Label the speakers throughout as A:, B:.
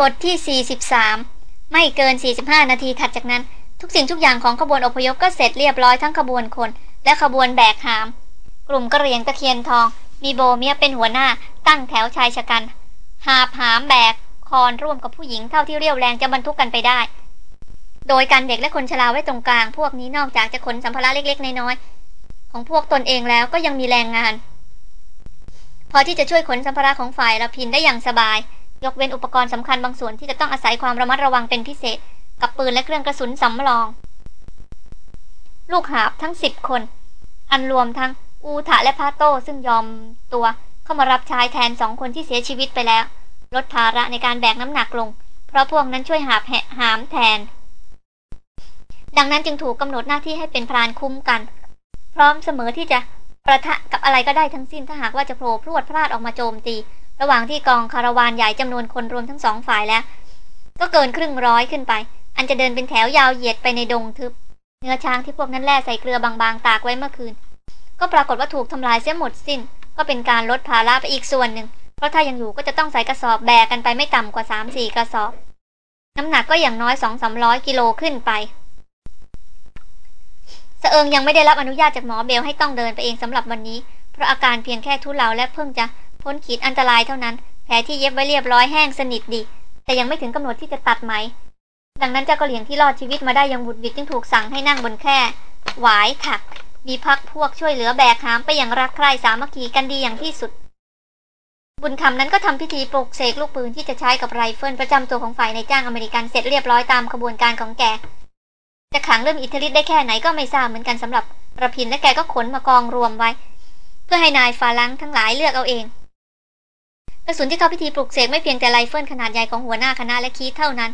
A: บทที่ 43 ไม่เกิน 45 นาทีถัดจากนั้น ทุกสิ่งทุกอย่างของขบวนอพยพก็เสร็จเรียบร้อยทั้งขบวนคน และขบวนแบกหาม กลุ่มกระเหรียงตะเคียนทอง มีโบเมียเป็นหัวหน้าตั้งแถวชายชะกัน หาบหามแบก คอนร่วมกับผู้หญิงเท่าที่เรียวแรงจะบรรทุกกันไปได้ โดยการเด็กและคนชราไว้ตรงกลาง พวกนี้นอกจากจะขนสัมภาระเล็กๆน้อยๆของพวกตนเองแล้วก็ยังมีแรงงาน พอที่จะช่วยขนสัมภาระของฝ่ายละพินได้อย่างสบาย ยกเว้นอุปกรณ์สำคัญบางส่วนที่จะต้องอาศัยความระมัดระวังเป็นพิเศษ กับปืนและเครื่องกระสุนสำรอง ลูกหาบทั้งสิบคน อันรวมทั้งอูทะและพาโต้ซึ่งยอมตัวเข้ามารับชายแทนสองคนที่เสียชีวิตไปแล้ว ลดภาระในการแบกน้ำหนักลง เพราะพวกนั้นช่วยหาบหามแทน ดังนั้นจึงถูกกำหนดหน้าที่ให้เป็นพรานคุ้มกัน พร้อมเสมอที่จะประทะกับอะไรก็ได้ทั้งสิ้นถ้าหากว่าจะโผล่พรวดพลาดออกมาโจมตี ระหว่างที่กองคาราวานใหญ่จำนวนคนรวมทั้งสองฝ่ายแล้ว ก็เกินครึ่งร้อยขึ้นไป อันจะเดินเป็นแถวยาวเหยียดไปในดงทึบ เนื้อช้างที่พวกนั้นแล่ใส่เกลือบางๆ ตากไว้เมื่อคืน ก็ปรากฏว่าถูกทำลายเสียหมดสิน้น ก็เป็นการลดภาระไปอีกส่วนหนึ่ง เพราะถ้ายังอยู่ก็จะต้องใส่กระสอบแบกกันไปไม่ต่ำกว่าสามสี่กระสอบ น้ำหนักก็อย่างน้อยสองสามร้อยกิโลขึ้นไปเสเอิงยังไม่ได้รับอนุญาตจากหมอเบลให้ต้องเดินไปเองสำหรับวันนี้ เพราะอาการเพียงแค่ทุเลาและเพิ่งจะ พ้นขีดอันตรายเท่านั้น แผลที่เย็บไว้เรียบร้อยแห้งสนิทดี แต่ยังไม่ถึงกำหนดที่จะตัดไหม ดังนั้นเจ้ากะเหรี่ยงที่รอดชีวิตมาได้อย่างหวุดหวิดจึงถูกสั่งให้นั่งบนแคร่หวายถัก มีพรรคพวกช่วยเหลือแบกหามไปอย่างรักใคร่สามัคคีกันดีอย่างที่สุด บุญคำนั้นก็ทำพิธีปลุกเสกลูกปืนที่จะใช้กับไรเฟิลประจำตัวของฝ่ายนายจ้างอเมริกันเสร็จเรียบร้อยตามขบวนการของแกจะขลังเรื่องอิทธิฤทธิ์ได้แค่ไหนก็ไม่ทราบเหมือนกันสำหรับรพินทร์และแกก็ขนมากองรวมไว้ เพื่อให้นายฝรั่งทั้งหลายเลือกเอาเอง กระสุนที่เข้าพิธีปลุกเสกไม่เพียงแต่ไรเฟิลขนาดใหญ่ของหัวหน้าคณะและคีธเท่านั้น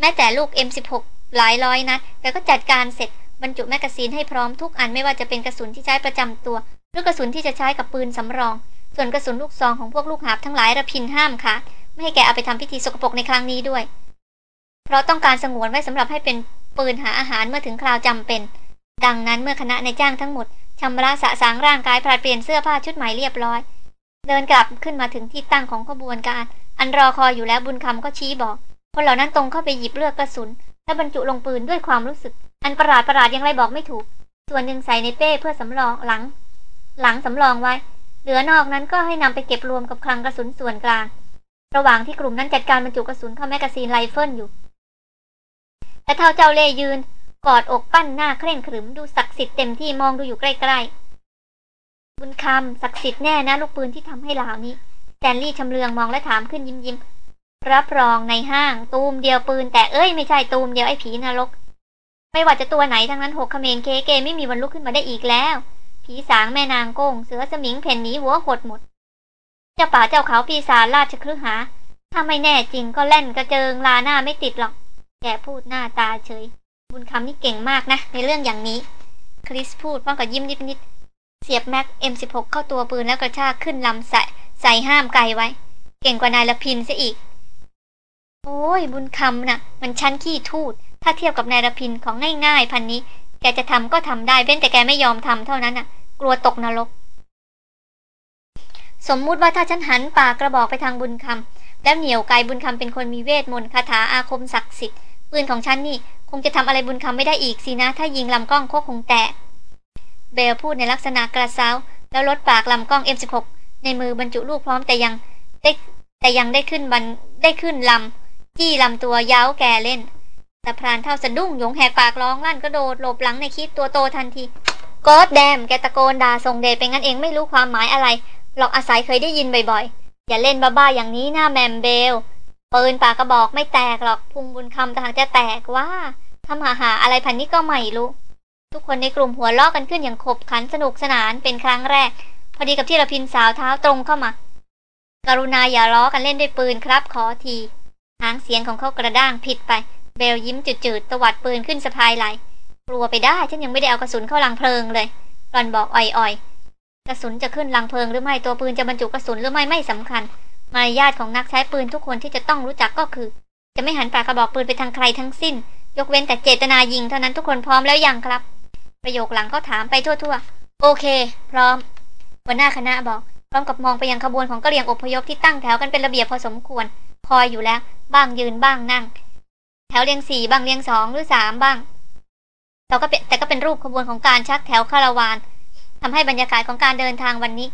A: แม้แต่ลูก M16 หลายร้อยนัดแต่ก็จัดการเสร็จบรรจุแมกกาซีนให้พร้อมทุกอันไม่ว่าจะเป็นกระสุนที่ใช้ประจำตัวหรือกระสุนที่จะใช้กับปืนสำรอง ส่วนกระสุนลูกซองของพวกลูกหาบทั้งหลายรพินทร์ห้ามขาดไม่ให้แกเอาไปทำพิธีสกปรกในครั้งนี้ด้วย เพราะต้องการสงวนไว้สำหรับให้เป็นปืนหาอาหารเมื่อถึงคราวจำเป็น ดังนั้นเมื่อคณะในจ้างทั้งหมดชำระสะสางร่างกายผลัดเปลี่ยนเสื้อผ้าชุดใหม่เรียบร้อย เดินกลับขึ้นมาถึงที่ตั้งของขบวนการ อันรอคอยอยู่แล้วบุญคำก็ชี้บอก คนเหล่านั้นตรงเข้าไปหยิบเลือกกระสุน และบรรจุลงปืนด้วยความรู้สึก อันประหลาดประหลาดยังไรบอกไม่ถูก ส่วนหนึ่งใส่ในเป้เพื่อสำรองหลัง หลังสำรองไว้ เหลือนอกนั้นก็ให้นำไปเก็บรวมกับคลังกระสุนส่วนกลาง ระหว่างที่กลุ่มนั้นจัดการบรรจุกระสุนเข้าแมกกาซีนไรเฟิลอยู่ตาเฒ่าเจ้าเล่ห์ยืน กอดอกปั้นหน้าเคร่งขรึมดูศักดิ์สิทธิ์เต็มที่มองดูอยู่ใกล้ๆ บุญคำศักดิ์สิทธิ์แน่นะลูกปืนที่ทำเหล่านี้ สแตนลีย์ชำเลืองมองและถามขึ้นยิ้มยิ้มรับรองนายห้าง ตูมเดียวปืน แต่เอ้ยไม่ใช่ตูมเดียวไอ้ผีนรก ไม่ว่าจะตัวไหนทั้งนั้นหกคะเมนเค้เก้ไม่มีวันลุกขึ้นมาได้อีกแล้ว ผีสางแม่นางโกงเสือสมิงเผ่นหนีหัวหดหมด เจ้าป่าเจ้าเขาปีศาจราชคลึหา ถ้าไม่แน่จริงก็เล่นกระเจิงลาหน้าไม่ติดหรอก แกพูดหน้าตาเฉย บุญคำนี่เก่งมากนะ ในเรื่องอย่างนี้ คริสพูดพร้อมกับยิ้มนิด เสียบแม็ก M16 เข้าตัวปืนแล้วกระชากขึ้นลำใส่ใส่ห้ามไกลไว้ เก่งกว่านายละพินซะอีก โอ้ยบุญคำนะ่ะ มันชั้นขี้ทูด ถ้าเทียบกับนายละพินของง่ายๆ พันนี้ แกจะทำก็ทำได้เว้นแต่แกไม่ยอมทำเท่านั้นน่ะ กลัวตกนรก สมมุติว่าถ้าฉันหันปากกระบอกไปทางบุญคำแล้วเหนียวไกลบุญคำเป็นคนมีเวทมนต์คาถาอาคมศักดิ์สิทธิ์ปืนของฉันนี่ คงจะทำอะไรบุญคำไม่ได้อีกสินะ ถ้ายิงลำกล้องโคคงแตก เบลพูดในลักษณะกระซ้าแล้วลดปากลำกล้อง M16 ในมือบรรจุลูกพร้อมแต่ยังได้แต่ยังได้ขึ้นบันได้ขึ้นลำจี้ลำตัวย้าวแกเล่นต่พรานเท่าสะดุ้งยงแหกปากร้องลั่นกระโดดหลบหลังในคิดตัวโตทันทีกอดแดมแกตะโกนด่าส่งเดชไปงั้นเองไม่รู้ความหมายอะไรหลอกอาศัยเคยได้ยินบ่อยๆ อย่าเล่นบ้าๆอย่างนี้หน้าแมมเบลปืนปากกระบอกไม่แตกหรอกพุงบุญคำแต่หากจะแตกว่าทำหาหาอะไรพันนี้ก็ไม่รู้ ทุกคนในกลุ่มหัวลอกกันขึ้นอย่างขบขันสนุกสนานเป็นครั้งแรก พอดีกับที่ระพินสาวเท้าตรงเข้ามากรุณาอย่าล้อกันเล่นด้วยปืนครับขอที หางเสียงของเขากระด้างผิดไป เบลยิ้มจืดๆตวัดปืนขึ้นสะพายไหล กลัวไปได้ฉันยังไม่ได้เอากระสุนเข้าลังเพลิงเลยรอนบอกอ่อยๆ กระสุนจะขึ้นลังเพลิงหรือไม่ตัวปืนจะบรรจุกระสุนหรือไม่ไม่สำคัญ มารยาทของนักใช้ปืนทุกคนที่จะต้องรู้จักก็คือ จะไม่หันปากกระบอกปืนไปทางใครทั้งสิ้น ยกเว้นแต่เจตนายิงเท่านั้นทุกคนพร้อมแล้วยังครับ ประโยคหลังเขาถามไปทั่วๆ โอเค พร้อม หัวหน้าคณะบอก พร้อมกับมองไปยังขบวนของกะเหรี่ยงอพยพที่ตั้งแถวกันเป็นระเบียบพอสมควร คอยอยู่แล้ว บ้างยืนบ้างนั่ง แถวเรียงสี่บ้างเรียงสองหรือสามบ้างแต่ก็เป็นแต่ก็เป็นรูปขบวนของการชักแถวคาราวานทำให้บรรยากาศของการเดินทางวันนี้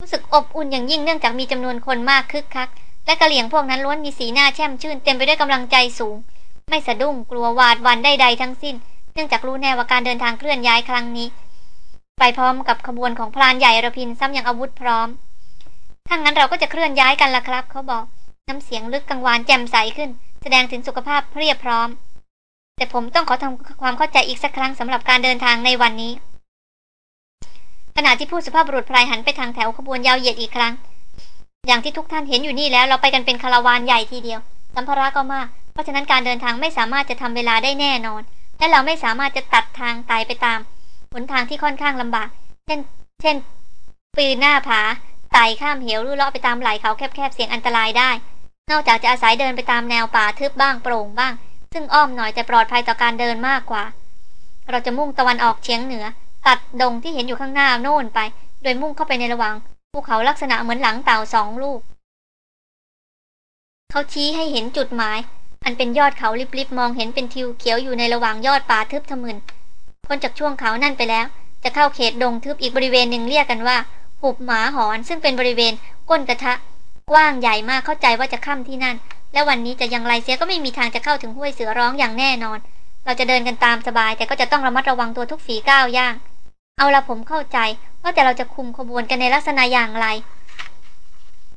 A: รู้สึกอบอุ่นอย่างยิ่งเนื่องจากมีจำนวนคนมากคึกคัก และกะเหลี่ยงพวกนั้นล้วนมีสีหน้าแช่มชื่น เต็มไปด้วยกำลังใจสูง ไม่สะดุ้งกลัวหวาดวันใดๆทั้งสิ้น นื่องจากรู้แน่ว่าการเดินทางเคลื่อนย้ายครั้งนี้ ไปพร้อมกับขบวนของพรานใหญ่ระพินซ้ำยังอาวุธพร้อมถ้างั้นเราก็จะเคลื่อนย้ายกันละครับ เขาบอก น้ำเสียงลึกกังวานแจ่มใสขึ้น แสดงถึงสุขภาพเพียบพร้อม แต่ผมต้องขอทำความเข้าใจอีกสักครั้งสำหรับการเดินทางในวันนี้ขณะที่ผู้สุภาพบุรุษพลายหันไปทางแถวขบวนยาวเหยียดอีกครั้ง อย่างที่ทุกท่านเห็นอยู่นี่แล้วเราไปกันเป็นคาราวานใหญ่ทีเดียวสัมภาระก็มาก เพราะฉะนั้นการเดินทางไม่สามารถจะทำเวลาได้แน่นอน และเราไม่สามารถจะตัดทางไตไปตามหนทางที่ค่อนข้างลำบาก เช่น เช่น ปีนหน้าผาไต่ข้ามเหวหรือเลาะไปตามไหล่เขาแคบๆเสี่ยงอันตรายได้ นอกจากจะอาศัยเดินไปตามแนวป่าทึบบ้างโปร่งบ้าง ซึ่งอ้อมหน่อยแต่ปลอดภัยต่อการเดินมากกว่า เราจะมุ่งตะวันออกเฉียงเหนือ ตัดดงที่เห็นอยู่ข้างหน้าโน่นไป โดยมุ่งเข้าไปในระหว่างภูเขาลักษณะเหมือนหลังเต่าสองลูก เขาชี้ให้เห็นจุดหมาย อันเป็นยอดเขาลิบๆมองเห็นเป็นทิวเขียวอยู่ในระหว่างยอดป่าทึบทะมึนพ้นจากช่วงเขานั่นไปแล้ว จะเข้าเขตดงทึบอีกบริเวณหนึ่งเรียกกันว่าหุบหมาหอน ซึ่งเป็นบริเวณก้นกระทะ กว้างใหญ่มากเข้าใจว่าจะค่ำที่นั่น และวันนี้จะยังไรเสียก็ไม่มีทางจะเข้าถึงห้วยเสือร้องอย่างแน่นอน เราจะเดินกันตามสบาย แต่ก็จะต้องระมัดระวังตัวทุกฝีก้าวย่าง เอาละผมเข้าใจว่าแต่เราจะคุมขบวนกันในลักษณะอย่างไร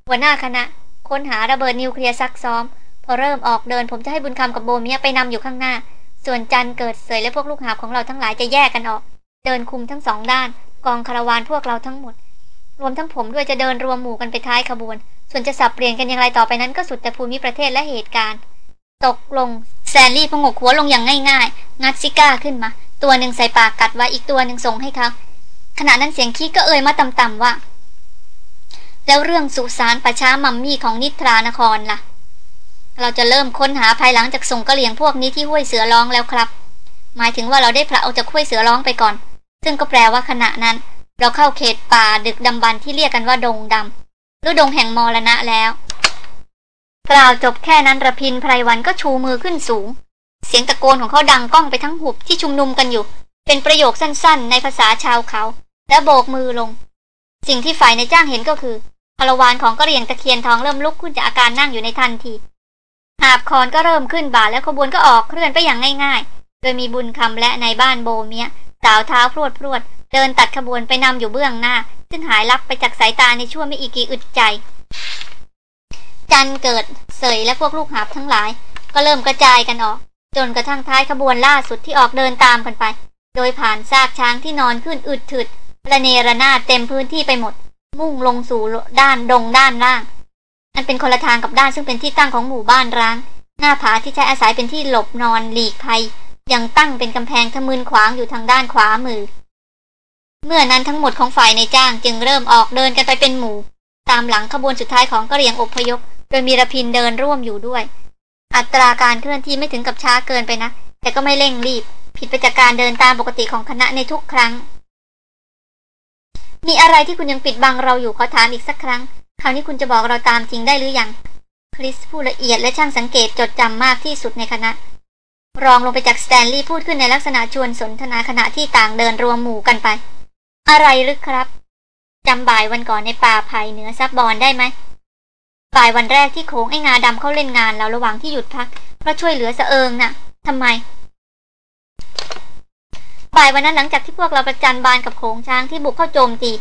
A: หัวหน้าคณะค้นหาระเบิดนิวเคลียร์ซักซ้อม พอเริ่มออกเดินผมจะให้บุญคำกับโบเมียไปนำอยู่ข้างหน้า ส่วนจันเกิดเสยและพวกลูกหาบของเราทั้งหลายจะแยกกันออก เดินคุมทั้งสองด้าน กองคาราวานพวกเราทั้งหมด รวมทั้งผมด้วยจะเดินรวมหมู่กันไปท้ายขบวน ส่วนจะสับเปลี่ยนกันอย่างไรต่อไปนั้นก็สุดแต่ภูมิประเทศและเหตุการณ์ ตกลงสแตนลีย์ผงกหัวลงอย่างง่ายๆ งัดซิการ์ขึ้นมา ตัวหนึ่งใส่ปากกัดไว้อีกตัวหนึ่งส่งให้เขาขณะนั้นเสียงคีก็เอ่ยมาต่ำๆว่า แล้วเรื่องสุสานประช้ามัมมี่ของนิทรานครละ่ะ เราจะเริ่มค้นหาภายหลังจากส่งกระเหลี่ยงพวกนี้ที่ห้วยเสือร้องแล้วครับ หมายถึงว่าเราได้พระเอาจากห้วยเสือร้องไปก่อน ซึ่งก็แปลว่าขณะนั้น เราเข้าเขตป่าดึกดำบรรที่เรียกกันว่าดงดำหรือดงแห่งมรณะแล้ว กล่าวจบแค่นั้นระพินไพรวันก็ชูมือขึ้นสูง เสียงตะโกนของเขาดังก้องไปทั้งหุบที่ชุมนุมกันอยู่ เป็นประโยคสั้นๆ ในภาษาชาวเขา และโบกมือลง สิ่งที่ฝ่ายในจ้างเห็นก็คือพลวานของกระเรียงตะเคียนทองเริ่มลุกขึ้นจากอาการนั่งอยู่ในทันที หาบคอนก็เริ่มขึ้นบ่าแล้วขบวนก็ออกเคลื่อนไปอย่างง่าย ๆ โดยมีบุญคำและในบ้านโบเมียสาวเท้าพรวดพรวดเดินตัดขบวนไปนำอยู่เบื้องหน้า ซึ่งหายลับไปจากสายตาในช่วงไม่อีกกี่อึดใจ จันเกิดเสยและพวกลูกหาบทั้งหลาย ก็เริ่มกระจายกันออก จนกระทั่งท้ายขบวนล่าสุดที่ออกเดินตามกันไป โดยผ่านซากช้างที่นอนขึ้นอึดถึดระเนระนาดเต็มพื้นที่ไปหมด มุ่งลงสู่ด้านดงด้านล่าง อันเป็นคนละทางกับด้านซึ่งเป็นที่ตั้งของหมู่บ้านร้าง หน้าผาที่ใช้อาศัยเป็นที่หลบนอนหลีกภัย ยังตั้งเป็นกำแพงทะมึนขวางอยู่ทางด้านขวามือ เมื่อนั้นทั้งหมดของฝ่ายในจ้างจึงเริ่มออกเดินกันไปเป็นหมู่ ตามหลังขบวนสุดท้ายของกระเรียงอพยพ โดยมีระพินเดินร่วมอยู่ด้วย อัตราการเคลื่อนที่ไม่ถึงกับช้าเกินไปนะ แต่ก็ไม่เร่งรีบ ผิดไปจากการเดินตามปกติของคณะในทุกครั้ง มีอะไรที่คุณยังปิดบังเราอยู่ขอถามอีกสักครั้ง คราวนี้คุณจะบอกเราตามจริงได้หรือยัง คริสผู้ละเอียดและช่างสังเกตจดจำมากที่สุดในคณะ รองลงไปจากสแตนลีย์พูดขึ้นในลักษณะชวนสนทนาขณะที่ต่างเดินรวมหมู่กันไป อะไรหรือครับจำบ่ายวันก่อนในป่าไผ่เหนือซับบอนได้ไหมบ่ายวันแรกที่โค้งไอ้งาดำเข้าเล่นงานเราระหว่างที่หยุดพักเพราะช่วยเหลือสะเอิงนะ่ะทำไม บ่ายวันนั้นหลังจากที่พวกเราประจันบานกับโขงช้างที่บุกเข้าโจมตี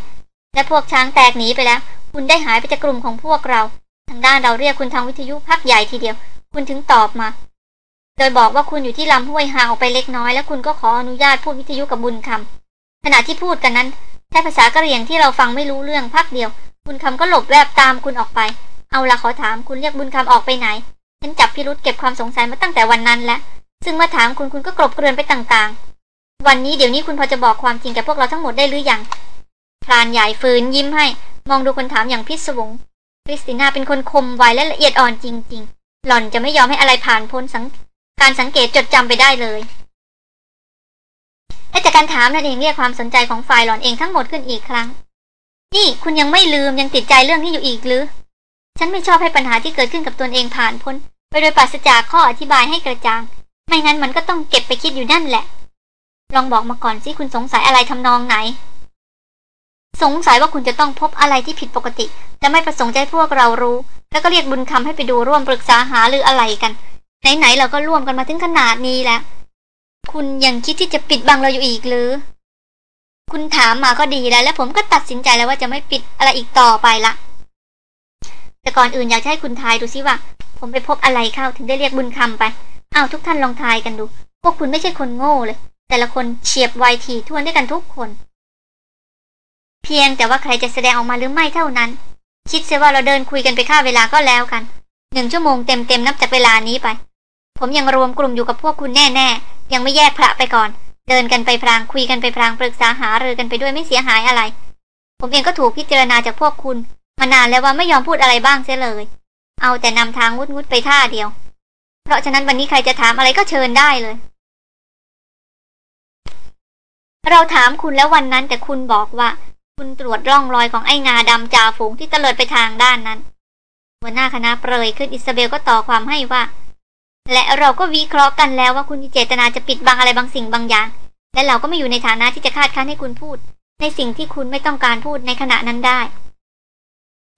A: และพวกช้างแตกหนีไปแล้ว คุณได้หายไปจากกลุ่มของพวกเรา ทางด้านเราเรียกคุณทางวิทยุพักใหญ่ทีเดียว คุณถึงตอบมา โดยบอกว่าคุณอยู่ที่ลำห้วยห่างออกไปเล็กน้อย แล้วคุณก็ขออนุญาตพูดวิทยุกับบุญคำขณะที่พูดกันนั้นใช้ภาษากะเหรี่ยงที่เราฟังไม่รู้เรื่องพักเดียว บุญคำก็หลบแวบตามคุณออกไป เอาละขอถามคุณเรียกบุญคำออกไปไหนฉันจับพิรุษเก็บความสงสัยมาตั้งแต่วันนั้นแล้วซึ่งเมื่อถามคุณคุณก็กลบเกลื่อนไปต่างๆ วันนี้เดี๋ยวนี้คุณพอจะบอกความจริงแก่พวกเราทั้งหมดได้หรือยัง พรานใหญ่ฝืนยิ้มให้ มองดูคนถามอย่างพิศวงคริสติน่าเป็นคนคมไวและละเอียดอ่อนจริง ๆ หล่อนจะไม่ยอมให้อะไรผ่านพ้นสังการสังเกตจดจำไปได้เลยและจากการถามนั่นเองเรียกความสนใจของฝ่ายหล่อนเองทั้งหมดขึ้นอีกครั้ง นี่คุณยังไม่ลืมยังติดใจเรื่องนี้อยู่อีกหรือ ฉันไม่ชอบให้ปัญหาที่เกิดขึ้นกับตนเองผ่านพ้น ไปโดยปราศจากข้ออธิบายให้กระจ่าง ไม่งั้นมันก็ต้องเก็บไปคิดอยู่นั่นแหละ ลองบอกมาก่อนสิคุณสงสัยอะไรทำนองไหน สงสัยว่าคุณจะต้องพบอะไรที่ผิดปกติ และไม่ประสงค์ใจพวกเรารู้ แล้วก็เรียกบุญคำให้ไปดูร่วมปรึกษาหาหรืออะไรกัน ไหนๆเราก็ร่วมกันมาถึงขนาดนี้แล้ว คุณยังคิดที่จะปิดบังเราอยู่อีกหรือ คุณถามมาก็ดีแล้ว และผมก็ตัดสินใจแล้วว่าจะไม่ปิดอะไรอีกต่อไปละแต่ก่อนอื่นอยากให้คุณทายดูซิว่า ผมไปพบอะไรเข้าถึงได้เรียกบุญคำไปอ้าวทุกท่านลองทายกันดูพวกคุณไม่ใช่คนโง่เลย แต่ละคนเฉียบไวทีทวนด้วยกันทุกคน เพียงแต่ว่าใครจะแสดงออกมาหรือไม่เท่านั้น คิดเสียว่าเราเดินคุยกันไปค่าเวลาก็แล้วกันหนึ่งชั่วโมงเต็มๆนับจากเวลานี้ไป ผมยังรวมกลุ่มอยู่กับพวกคุณแน่ๆ ยังไม่แยกพระไปก่อน เดินกันไปพรางคุยกันไปพรางปรึกษาหารือกันไปด้วยไม่เสียหายอะไร ผมเองก็ถูกพิจารณาจากพวกคุณ มานานแล้วว่าไม่ยอมพูดอะไรบ้างเสียเลย เอาแต่นำทางงุดงุดไปท่าเดียว เพราะฉะนั้นวันนี้ใครจะถามอะไรก็เชิญได้เลย เราถามคุณแล้ววันนั้นแต่คุณบอกว่า คุณตรวจร่องรอยของไอ้งาดำจ่าฝูงที่เตลิดไปทางด้านนั้นหัวหน้าคณะเปรยขึ้นอิสเบลก็ต่อความให้ว่า และเราก็วิเคราะห์กันแล้วว่าคุณมีเจตนาจะปิดบังอะไรบางสิ่งบางอย่าง และเราก็ไม่อยู่ในฐานะที่จะคาดคั้นให้คุณพูด ในสิ่งที่คุณไม่ต้องการพูดในขณะนั้นได้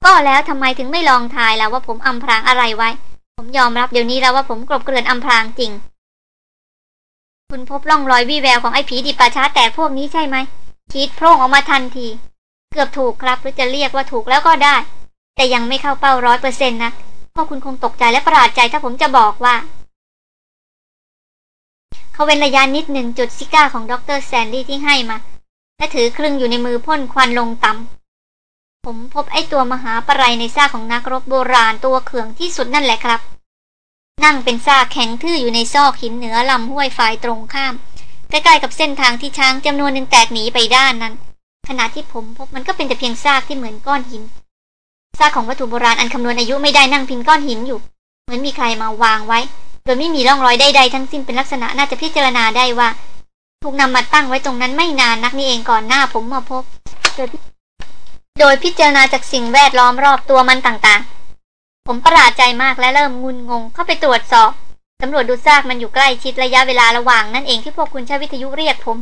A: ก็แล้วทำไมถึงไม่ลองทายแล้วว่าผมอำพรางอะไรไว้ ผมยอมรับเดี๋ยวนี้แล้วว่าผมกลบเกลื่อนอำพรางจริง คุณพบร่องรอยวิแววของไอ้ผีดิป่าช้าแตกพวกนี้ใช่ไหมคิดโพร่งออกมาทันที เกือบถูกครับหรือจะเรียกว่าถูกแล้วก็ได้ แต่ยังไม่เข้าเป้าร้อยเปอร์เซ็นต์นะเพราะคุณคงตกใจและประหลาดใจถ้าผมจะบอกว่า เขาเว้นระยะนิดหนึ่งจุดซิก้าของดรแซนดี้ที่ให้มา และถือครึ่งอยู่ในมือพ่นควันลงต่ำผมพบไอ้ตัวมหาปรายในซากของนักรบโบราณตัวเขืองที่สุดนั่นแหละครับ นั่งเป็นซากแข็งทื่ออยู่ในซอกหินเหนือลำห้วยฝ่ายตรงข้าม ใกล้ๆกับเส้นทางที่ช้างจำนวนหนึ่งแตกหนีไปด้านนั้น ขณะที่ผมพบมันก็เป็นแต่เพียงซากที่เหมือนก้อนหิน ซากของวัตถุโบราณอันคำนวณอายุไม่ได้นั่งพิงก้อนหินอยู่ เหมือนมีใครมาวางไว้ โดยไม่มีร่องรอยใดๆทั้งสิ้นเป็นลักษณะน่าจะพิจารณาได้ว่า ถูกนำมาตั้งไว้ตรงนั้นไม่นานนักนี่เองก่อนหน้าผมมาพบ โดยโดยพิจารณาจากสิ่งแวดล้อมรอบตัวมันต่างๆ ผมประหลาดใจมากและเริ่มงุนงงเข้าไปตรวจสอบตำรวจดูซากมันอยู่ใกล้ชิดระยะเวลาระหว่างนั่นเองที่พวกคุณใช้วิทยุเรียกผม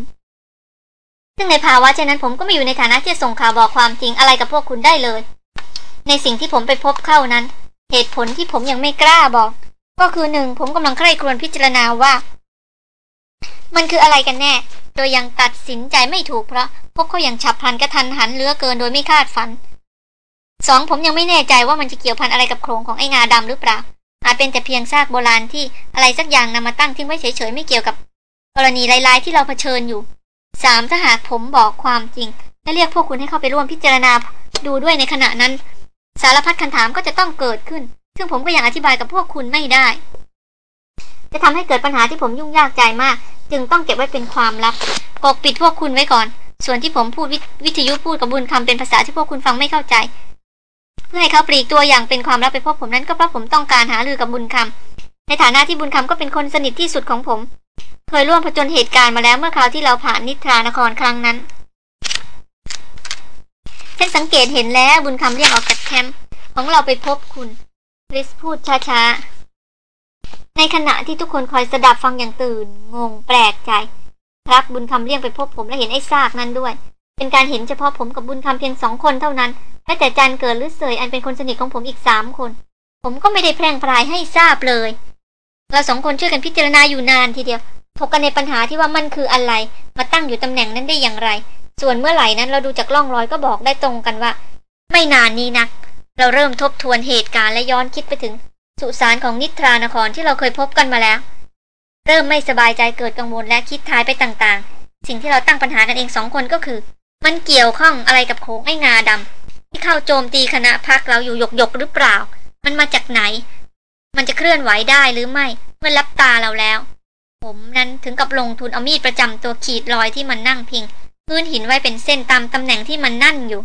A: ซึ่งในภาวะเช่นนั้นผมก็ไม่อยู่ในฐานะที่จะส่งข่าวบอกความจริงอะไรกับพวกคุณได้เลย ในสิ่งที่ผมไปพบเข้านั้น เหตุผลที่ผมยังไม่กล้าบอก ก็คือหนึ่งผมกำลังใคร่ครวญพิจารณาว่า มันคืออะไรกันแน่ โดยยังตัดสินใจไม่ถูกเพราะพบเขาอย่างฉับพลันกระทันหันเลือเกินโดยไม่คาดฝันสองผมยังไม่แน่ใจว่ามันจะเกี่ยวพันอะไรกับโครงของไอ้งาดำหรือเปล่า อาจเป็นแต่เพียงซากโบราณที่อะไรสักอย่างนำมาตั้งทิ้งไว้เฉยๆไม่เกี่ยวกับ กรณีร้ายๆที่เราเผชิญอยู่ สามถ้าหากผมบอกความจริง และเรียกพวกคุณให้เข้าไปร่วมพิจารณาดูด้วยในขณะนั้น สารพัดคำถามก็จะต้องเกิดขึ้น ซึ่งผมก็ยังอธิบายกับพวกคุณไม่ได้ จะทำให้เกิดปัญหาที่ผมยุ่งยากใจมาก จึงต้องเก็บไว้เป็นความลับปกปิดพวกคุณไว้ก่อน ส่วนที่ผมพูดวิทยุพูดกับบุญคำเป็นภาษาที่พวกคุณฟังไม่เข้าใจเพื่อให้เขาปลีกตัวอย่างเป็นความลับไปพวกผมนั้นก็เพราะผมต้องการหาลือกับบุญคำในฐานะที่บุญคำก็เป็นคนสนิทที่สุดของผม เคยร่วมผจญเหตุการณ์มาแล้วเมื่อคราวที่เราผ่านนิทรานครครั้งนั้นฉันสังเกตเห็นแล้วบุญคำเรียกออกจากแคมป์ของเราไปพบคุณริสพูดช้าๆ ในขณะที่ทุกคนคอยสดับฟังอย่างตื่น งงแปลกใจ ครับบุญคำเรียกไปพบผมและเห็นไอ้ซากนั้นด้วย เป็นการเห็นเฉพาะผมกับบุญคำเพียงสองคนเท่านั้นแม้แต่จันเกิดหรือเสยอันเป็นคนสนิทของผมอีกสามคน ผมก็ไม่ได้แพร่งพรายให้ทราบเลย เราสองคนช่วยกันพิจารณาอยู่นานทีเดียว ถกกันในปัญหาที่ว่ามันคืออะไร มาตั้งอยู่ตำแหน่งนั้นได้อย่างไร ส่วนเมื่อไหร่นั้นเราดูจากล่องรอยก็บอกได้ตรงกันว่า ไม่นานนี้นัก เราเริ่มทบทวนเหตุการณ์และย้อนคิดไปถึง สุสานของนิทรานครที่เราเคยพบกันมาแล้ว เริ่มไม่สบายใจเกิดกังวลและคิดทายไปต่างๆ สิ่งที่เราตั้งปัญหากันเองสองคนก็คือ มันเกี่ยวข้องอะไรกับโขงไอ้งาดำที่เข้าโจมตีคณะพักเราอยู่หยกหยกหรือเปล่า มันมาจากไหน มันจะเคลื่อนไหวได้หรือไม่ เมื่อรับตาเราแล้ว ผมนั้นถึงกับลงทุนเอามีดประจำตัวขีดรอยที่มันนั่งพิงพื้นหินไว้เป็นเส้นตามตำแหน่งที่มันนั่นอยู่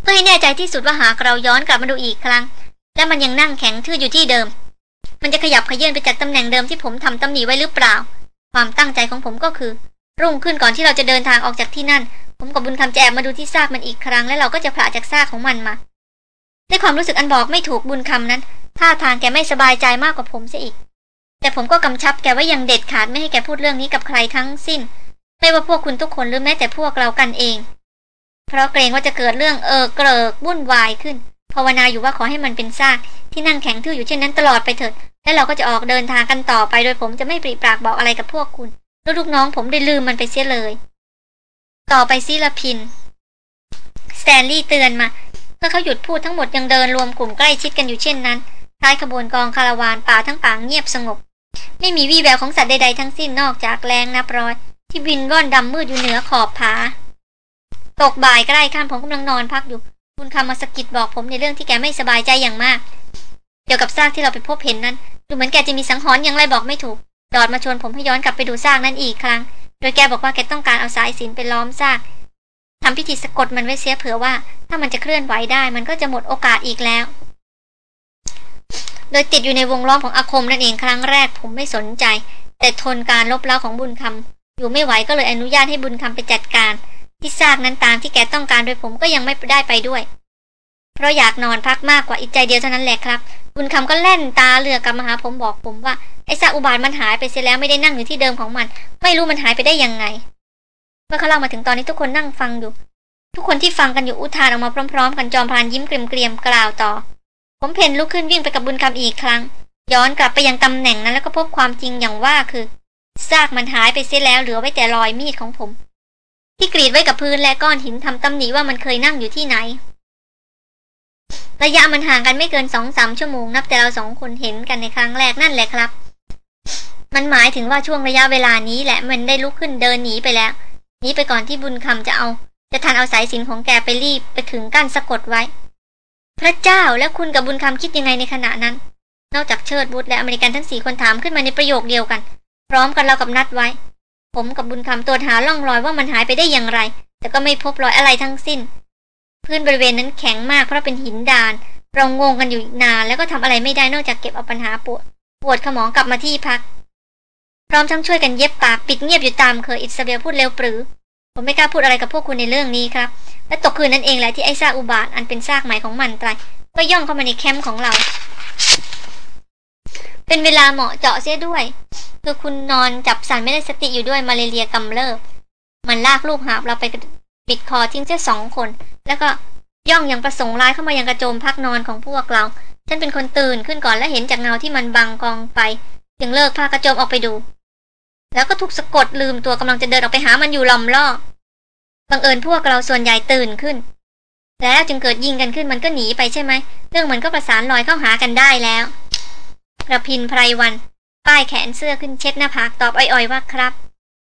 A: เพื่อให้แน่ใจที่สุดว่าหากเราย้อนกลับมาดูอีกครั้ง และมันยังนั่งแข็งทื่ออยู่ที่เดิม มันจะขยับขยื่นไปจากตำแหน่งเดิมที่ผมทำตำหนิไว้หรือเปล่า ความตั้งใจของผมก็คือ รุ่งขึ้นก่อนที่เราจะเดินทางออกจากที่นั่น ผมกับบุญคำจะแอบมาดูที่ซากมันอีกครั้ง และเราก็จะผ่าจากซากของมันมาด้วยความรู้สึกอันบอกไม่ถูกบุญคำนั้นท่าทางแกไม่สบายใจมากกว่าผมเสียอีก แต่ผมก็กำชับแกว่ายังเด็ดขาดไม่ให้แกพูดเรื่องนี้กับใครทั้งสิ้น ไม่ว่าพวกคุณทุกคนหรือแม้แต่พวกเรากันเอง เพราะเกรงว่าจะเกิดเรื่องเอิกเกริกวุ่นวายขึ้น ภาวนาอยู่ว่าขอให้มันเป็นซากที่นั่งแข็งทื่ออยู่เช่นนั้นตลอดไปเถิด แล้วเราก็จะออกเดินทางกันต่อไปโดยผมจะไม่ปริปากบอกอะไรกับพวกคุณแล้วลูกน้องผมได้ลืมมันไปเสียเลย ต่อไปซิ รพินทร์ สแตนลีย์เตือนมา เมื่อเขาหยุดพูดทั้งหมดยังเดินรวมกลุ่มใกล้ชิดกันอยู่เช่นนั้นท้ายขบวนกองคาราวานป่าทั้งป่าเงียบสงบ ไม่มีวี่แววของสัตว์ใดๆทั้งสิ้นนอกจากแรงนับร้อย ที่บินว่อนดำมืดอยู่เหนือขอบผา ตกบ่ายใกล้ค่ำผมกำลังนอนพักอยู่ คุณคำมาสกิดบอกผมในเรื่องที่แกไม่สบายใจอย่างมาก เกี่ยวกับซากที่เราไปพบเห็นนั้น ดูเหมือนแกจะมีสังหรณ์อย่างไรบอกไม่ถูก ดอดมาชวนผมให้ย้อนกลับไปดูซากนั้นอีกครั้ง โดยแกบอกว่าแกต้องการเอาสายสินไปล้อมซากทำพิธีสะกดมันไว้เสียเผื่อว่า ถ้ามันจะเคลื่อนไหวได้ มันก็จะหมดโอกาสอีกแล้ว โดยติดอยู่ในวงล้อมของอาคมนั่นเองครั้งแรกผมไม่สนใจ แต่ทนการลบเล้าของบุญคำอยู่ไม่ไหวก็เลยอนุญาตให้บุญคำไปจัดการ ที่ซากนั้นตามที่แกต้องการโดยผมก็ยังไม่ได้ไปด้วย เพราะอยากนอนพักมากกว่าอีกใจเดียวเท่านั้นแหละครับ บุญคำก็แล่นตาเลือกกลับมาหาผมบอกผมว่าไอ้ซากอุบาทมันหายไปเสียแล้วไม่ได้นั่งอยู่ที่เดิมของมัน ไม่รู้มันหายไปได้ยังไง เมื่อเขาเล่ามาถึงตอนนี้ทุกคนนั่งฟังอยู่ ทุกคนที่ฟังกันอยู่อุทานออกมาพร้อม ๆ กันจอมพานยิ้มเกรียมๆกล่าวต่อ ผมเพนลุกขึ้นวิ่งไปกับบุญคำอีกครั้ง ย้อนกลับไปยังตำแหน่งนั้นแล้วก็พบความจริงอย่างว่าคือซากมันหายไปเสียแล้วเหลือไว้แต่รอยมีดของผม ที่กรีดไว้กับพื้นและก้อนหินทำตำหนิว่ามันเคยนั่งอยู่ที่ไหน ระยะมันห่างกันไม่เกินสองสามชั่วโมงนับแต่เราสองคนเห็นกันในครั้งแรกนั่นแหละครับ มันหมายถึงว่าช่วงระยะเวลานี้แหละมันได้ลุกขึ้นเดินหนีไปแล้วหนีไปก่อนที่บุญคำจะเอา จะทันเอาสายสินของแกไปรีบไปถึงกั้นสะกดไว้ พระเจ้าแล้วคุณกับบุญคำคิดยังไงในขณะนั้น นอกจากเชิดบุตรและอเมริกันทั้งสี่คนถามขึ้นมาในประโยคเดียวกัน พร้อมกันเรากับนัดไว้ ผมกับบุญคำตรวจหาล่องรอยว่ามันหายไปได้อย่างไร แต่ก็ไม่พบรอยอะไรทั้งสิ้น พื้นบริเวณนั้นแข็งมากเพราะเป็นหินดาน เรางงกันอยู่นานแล้วก็ทำอะไรไม่ได้นอกจากเก็บเอาปัญหาปวดปวดขมองกลับมาที่พัก พร้อมทั้งช่วยกันเย็บปากปิดเงียบอยู่ตามเคยอิสเบลพูดเร็วปรือ ผมไม่กล้าพูดอะไรกับพวกคุณในเรื่องนี้ครับ และตกคืนนั้นเองแหละที่ไอ้ซาอุบาทอันเป็นซากใหม่ของมันตายก็ย่องเข้ามาในแคมป์ของเรา เป็นเวลาเหมาะเจาะเสียด้วย คือคุณนอนจับสันไม่ได้สติอยู่ด้วยมาเลเรียกำเริบ มันลากลูกหาบเราไปปิดคอทิ้งเสียสองคน แล้วก็ย่องอย่างประสงค์ร้ายเข้ามายังกระโจมพักนอนของพวกเรา ฉันเป็นคนตื่นขึ้นก่อนและเห็นจากเงาที่มันบังกองไป จึงเลิกพากระโจมออกไปดู แล้วก็ถูกสะกดลืมตัวกำลังจะเดินออกไปหามันอยู่ลำล่อบังเอิญพวกเราส่วนใหญ่ตื่นขึ้น แล้วจึงเกิดยิงกันขึ้นมันก็หนีไปใช่ไหมเรื่องมันก็ประสานลอยเข้าหากันได้แล้วกระพินไพรวัน ป้ายแขนเสื้อขึ้นเช็ดหน้าผากตอบอ่อยๆว่าครับ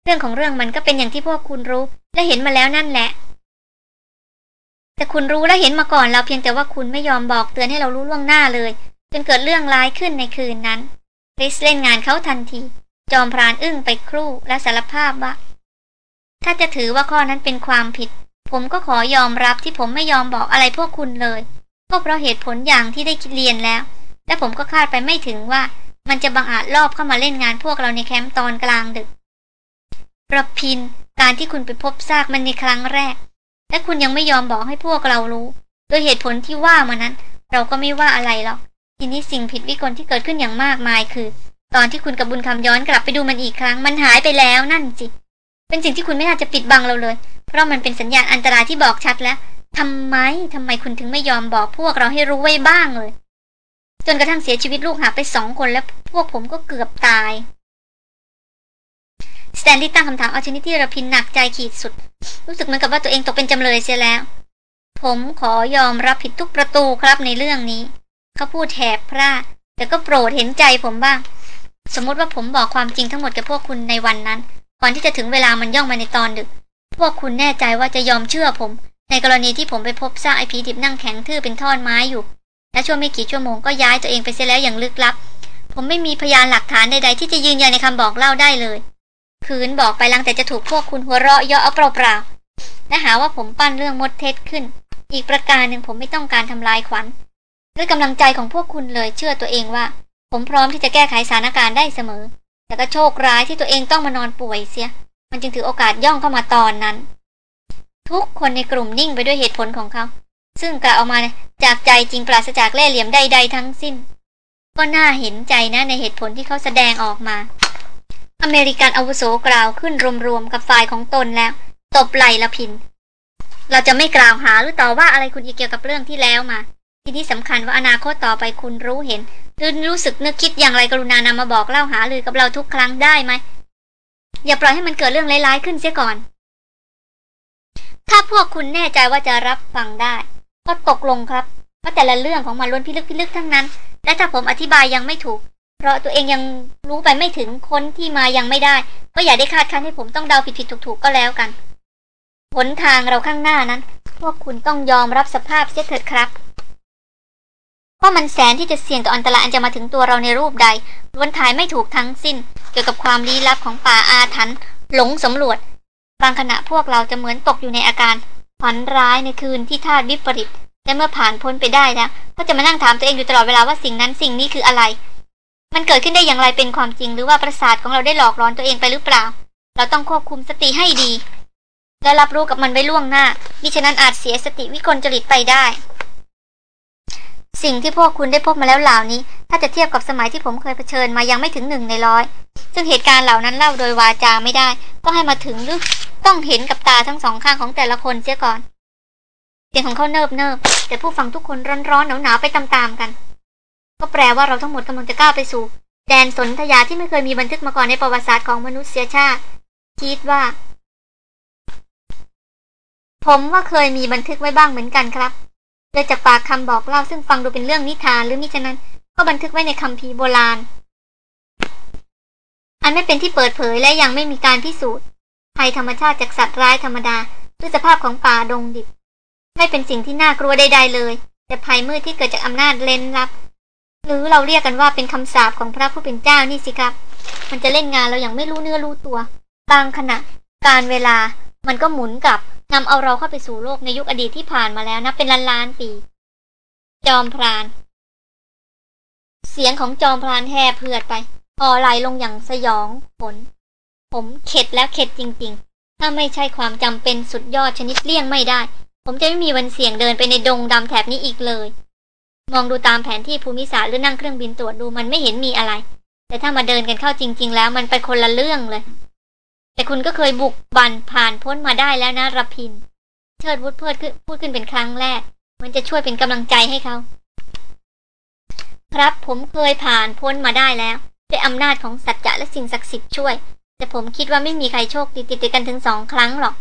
A: เรื่องของเรื่องมันก็เป็นอย่างที่พวกคุณรู้ และเห็นมาแล้วนั่นแหละ แต่คุณรู้และเห็นมาก่อนเราเพียงแต่ว่าคุณไม่ยอมบอกเตือนให้เรารู้ล่วงหน้าเลย จนเกิดเรื่องร้ายขึ้นในคืนนั้นริสเล่นงานเขาทันที จอมพรานอึ้งไปครู่และสารภาพว่า ถ้าจะถือว่าข้อนั้นเป็นความผิด ผมก็ขอยอมรับที่ผมไม่ยอมบอกอะไรพวกคุณเลย ก็เพราะเหตุผลอย่างที่ได้คิดเรียนแล้ว และผมก็คาดไปไม่ถึงว่า มันจะบังอาจลอบเข้ามาเล่นงานพวกเราในแคมป์ตอนกลางดึกประพินการที่คุณไปพบซากมันในครั้งแรก และคุณยังไม่ยอมบอกให้พวกเรารู้ โดยเหตุผลที่ว่ามานั้น เราก็ไม่ว่าอะไรหรอก ทีนี้สิ่งผิดวิกลที่เกิดขึ้นอย่างมากมายคือ ตอนที่คุณกับบุญคำย้อนกลับไปดูมันอีกครั้ง มันหายไปแล้วนั่นจิเป็นสิ่งที่คุณไม่น่าจะปิดบังเราเลย เพราะมันเป็นสัญญาณอันตรายที่บอกชัดแล้วทำไมทำไมคุณถึงไม่ยอมบอกพวกเราให้รู้ไว้บ้างเลย จนกระทั่งเสียชีวิตลูกหาไปสองคนแล้วพวกผมก็เกือบตายสแตนลีย์ตั้งคำถามเอาชนิดที่ระพินหนักใจขีดสุด รู้สึกเหมือนกับว่าตัวเองตกเป็นจำเลยเสียแล้ว ผมขอยอมรับผิดทุกประตูครับในเรื่องนี้ เขาพูดแถบพร่าแต่ก็โปรดเห็นใจผมบ้าง สมมติว่าผมบอกความจริงทั้งหมดกับพวกคุณในวันนั้น ก่อนที่จะถึงเวลามันย่องมาในตอนดึก พวกคุณแน่ใจว่าจะยอมเชื่อผม ในกรณีที่ผมไปพบซากไอพีดิบนั่งแข็งทื่อเป็นท่อนไม้อยู่ และช่วงไม่กี่ชั่วโมงก็ย้ายตัวเองไปเสียแล้วอย่างลึกลับ ผมไม่มีพยานหลักฐานใดๆที่จะยืนยันในคำบอกเล่าได้เลย คืนบอกไปลังแต่จะถูกพวกคุณหัวเราะเยาะเอาเปล่าๆและหาว่าผมปั้นเรื่องมดเท็จขึ้น อีกประการหนึ่งผมไม่ต้องการทำลายขวัญด้วยกำลังใจของพวกคุณเลยเชื่อตัวเองว่า ผมพร้อมที่จะแก้ไขสถานการณ์ได้เสมอ แต่ก็โชคร้ายที่ตัวเองต้องมานอนป่วยเสีย มันจึงถือโอกาสย่องเข้ามาตอนนั้น ทุกคนในกลุ่มนิ่งไปด้วยเหตุผลของเขา ซึ่งกล่าวออกมาจากใจจริงปราศจากเล่ห์เหลี่ยมใด ๆ ทั้งสิ้น ก็น่าเห็นใจนะในเหตุผลที่เขาแสดงออกมา อเมริกันอาวุโสกล่าวขึ้นรวมๆกับฝ่ายของตนแล้ว ตบไหลละพิน เราจะไม่กล่าวหาหรือต่อว่าอะไรคุณอีกเกี่ยวกับเรื่องที่แล้วมา ที่นี้สำคัญว่าอนาคตต่อไปคุณรู้เห็นหรือรู้สึกนึกคิดอย่างไรกรุณานำมาบอกเล่าหาลือกับเราทุกครั้งได้ไหม อย่าปล่อยให้มันเกิดเรื่องร้ายๆขึ้นเสียก่อน ถ้าพวกคุณแน่ใจว่าจะรับฟังได้ ก็ตกลงครับเพราะแต่ละเรื่องของมันล้วนพิลึกพิลึกทั้งนั้น และถ้าผมอธิบายยังไม่ถูก เพราะตัวเองยังรู้ไปไม่ถึงคนที่มายังไม่ได้ ก็อย่าได้คาดคั้นให้ผมต้องเดาผิดๆถูกๆก็แล้วกันหนทางเราข้างหน้านั้น พวกคุณต้องยอมรับสภาพเสียเถิดครับ เพรามันแสนที่จะเสี่ยงต่ออันตรายอันจะมาถึงตัวเราในรูปใดล้วนทายไม่ถูกทั้งสิ้น เกี่ยวกับความลี้ลับของป่าอาถรรพ์หลงสำรวจ บางขณะพวกเราจะเหมือนตกอยู่ในอาการฝันร้ายในคืนที่ธาตุวิปริตและเมื่อผ่านพ้นไปได้แล้วก็จะมานั่งถามตัวเองอยู่ตลอดเวลาว่าสิ่งนั้นสิ่งนี้คืออะไร มันเกิดขึ้นได้อย่างไรเป็นความจริง หรือว่าประสาทของเราได้หลอกลอนตัวเองไปหรือเปล่า เราต้องควบคุมสติให้ดี และรับรู้กับมันไว้ล่วงหน้ามิฉะนั้นอาจเสียสติวิกลจริตไปได้ สิ่งที่พวกคุณได้พบมาแล้วเหล่านี้ ถ้าจะเทียบกับสมัยที่ผมเคยเผชิญมายังไม่ถึงหนึ่งในร้อย ซึ่งเหตุการณ์เหล่านั้นเล่าโดยวาจาไม่ได้ต้องให้มาถึงหรือต้องเห็นกับตาทั้งสองข้างของแต่ละคนเสียก่อน เสียงของเขาเนิบเนิบแต่ผู้ฟังทุกคนร้อนๆหนาวๆไปตามๆกัน ก็แปลว่าเราทั้งหมดกำลังจะก้าวไปสู่ แดนสนธยาที่ไม่เคยมีบันทึกมาก่อนในประวัติศาสตร์ของมนุษยชาติ คิดว่า ผมว่าเคยมีบันทึกไว้บ้างเหมือนกันครับ โดยจากปากคำบอกเล่าซึ่งฟังดูเป็นเรื่องนิทานหรือมิฉะนั้น ก็บันทึกไว้ในคำพีโบราณ อันไม่เป็นที่เปิดเผยและยังไม่มีการพิสูจน์ภัยธรรมชาติจากสัตว์ร้ายธรรมดาด้วยสภาพของป่าดงดิบ ไม่เป็นสิ่งที่น่ากลัวใดๆเลย แต่ภัยมืดที่เกิดจากอำนาจเล่นลับ หรือเราเรียกกันว่าเป็นคำสาปของพระผู้เป็นเจ้านี่สิครับ มันจะเล่นงานเราอย่างไม่รู้เนื้อรู้ตัว บางขณะ การเวลามันก็หมุนกลับ นำเอาเราเข้าไปสู่โลกในยุคอดีตที่ผ่านมาแล้วนะเป็นล้านล้านปี จอมพราน เสียงของจอมพรานแห่เพือดไปพอไหลลงอย่างสยองผล ผมเข็ดแล้วเข็ดจริง ๆ ถ้าไม่ใช่ความจำเป็นสุดยอดชนิดเลี่ยงไม่ได้ ผมจะไม่มีวันเสี่ยงเดินไปในดงดำแถบนี้อีกเลย มองดูตามแผนที่ภูมิศาสตร์หรือนั่งเครื่องบินตรวจดูมันไม่เห็นมีอะไร แต่ถ้ามาเดินกันเข้าจริง ๆ แล้วมันไปคนละเรื่องเลย แต่คุณก็เคยบุกบันผ่านพ้นมาได้แล้วนะรพิน เชิดวุฒเพิดขึ้นพูดขึ้นเป็นครั้งแรก มันจะช่วยเป็นกำลังใจให้เขา ครับผมเคยผ่านพ้นมาได้แล้ว ด้วยอำนาจของสัจจะและสิ่งศักดิ์สิทธิ์ช่วย แต่ผมคิดว่าไม่มีใครโชคดีติดกันถึงสองครั้งหรอก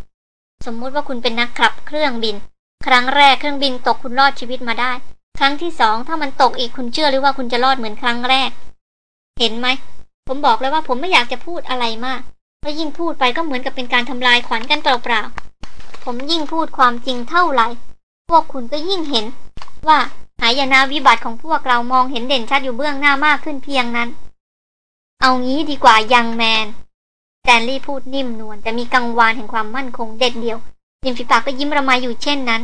A: สมมุติว่าคุณเป็นนักขับเครื่องบิน ครั้งแรกเครื่องบินตกคุณรอดชีวิตมาได้ ครั้งที่สองถ้ามันตกอีกคุณเชื่อหรือว่าคุณจะรอดเหมือนครั้งแรก เห็นไหมผมบอกแล้วว่าผมไม่อยากจะพูดอะไรมาก เพราะยิ่งพูดไปก็เหมือนกับเป็นการทำลายขวัญกันเปล่าๆ ผมยิ่งพูดความจริงเท่าไหร่ พวกคุณก็ยิ่งเห็น ว่าหายนาวิบัติของพวกเรามองเห็นเด่นชัดอยู่เบื้องหน้ามากขึ้นเพียงนั้น เอางี้ดีกว่ายังแมนแซนลี่พูดนิ่มนวลแต่มีกังวานแห่งความมั่นคงเด็ดเดียวริมฝีปากก็ยิ้มระมาอยู่เช่นนั้น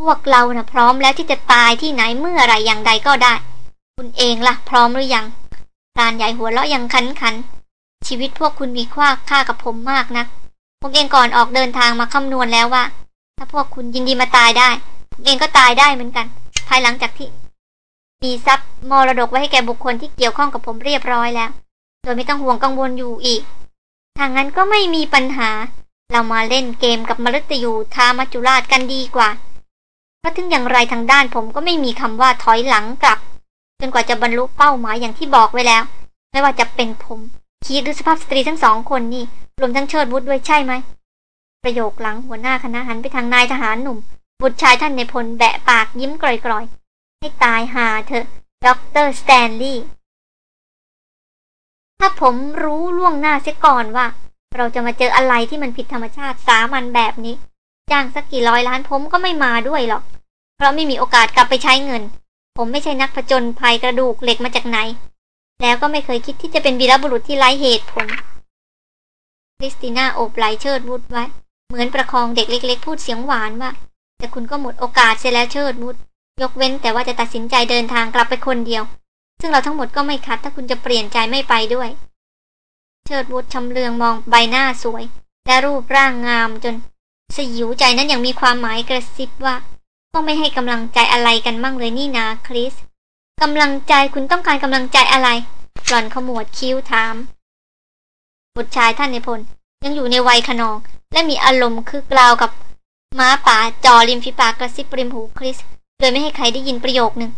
A: พวกเรานะ่ะพร้อมแล้วที่จะตายที่ไหนเมื่อไรอย่างใดก็ได้ คุณเองละ่ะ พร้อมหรือยังตานใหญ่หัวเราะยังคันคัน ชีวิตพวกคุณมีค่าค่ากับผมมากนะผมเองก่อนออกเดินทางมาคำนวณแล้วว่า ถ้าพวกคุณยินดีมาตายได้ ผมเองก็ตายได้เหมือนกัน ภายหลังจากที่ มีทรัพย์มรดกไว้ให้แก่บุคคลที่เกี่ยวข้องกับผมเรียบร้อยแล้ว โดยไม่ต้องห่วงกังวลอยู่อีกทางนั้นก็ไม่มีปัญหา เรามาเล่นเกมกับมฤตยูทามัจจุราชกันดีกว่า เพราะถึงอย่างไรทางด้านผมก็ไม่มีคำว่าถอยหลังกลับ จนกว่าจะบรรลุเป้าหมายอย่างที่บอกไว้แล้ว ไม่ว่าจะเป็นผม คิดดูสภาพสตรีทั้งสองคนนี่รวมทั้งเชิดวุธด้วยใช่ไหม ประโยคหลังหัวหน้าคณะหันไปทางนายทหารหนุ่ม บุตรชายท่านนายพลแบะปากยิ้มกร่อยๆ ให้ตายหาเถอะด็อกเตอร์สแตนลีย์ถ้าผมรู้ล่วงหน้าเสียก่อนว่า เราจะมาเจออะไรที่มันผิดธรรมชาติสามัญแบบนี้ จ้างสักกี่ร้อยล้านผมก็ไม่มาด้วยหรอก เพราะไม่มีโอกาสกลับไปใช้เงิน ผมไม่ใช่นักผจญภัยกระดูกเหล็กมาจากไหน แล้วก็ไม่เคยคิดที่จะเป็นวีรบุรุษที่ไร้เหตุผลคริสติน่าโอบไหลเชิดวุฒไว้ เหมือนประคองเด็กเล็ก ๆ พูดเสียงหวานว่า แต่คุณก็หมดโอกาสเสียแล้วเชิดวุฒยกเว้นแต่ว่าจะตัดสินใจเดินทางกลับไปคนเดียว ซึ่งเราทั้งหมดก็ไม่คัดถ้าคุณจะเปลี่ยนใจไม่ไปด้วย เชิดวุฒชำเลืองมองใบหน้าสวย และรูปร่างงามจนสยิวใจนั้นยังมีความหมายกระซิบว่าต้องไม่ให้กำลังใจอะไรกันมั่งเลยนี่นาคริส กำลังใจคุณต้องการกำลังใจอะไร หล่อนขมวดคิ้วถาม บุตรชายท่านในพล ยังอยู่ในวัยขนอง และมีอารมณ์คือกล่าวกับม้าป่าจอริมฝีปากกระซิบริมหูคริส โดยไม่ให้ใครได้ยินประโยคหนึ่ง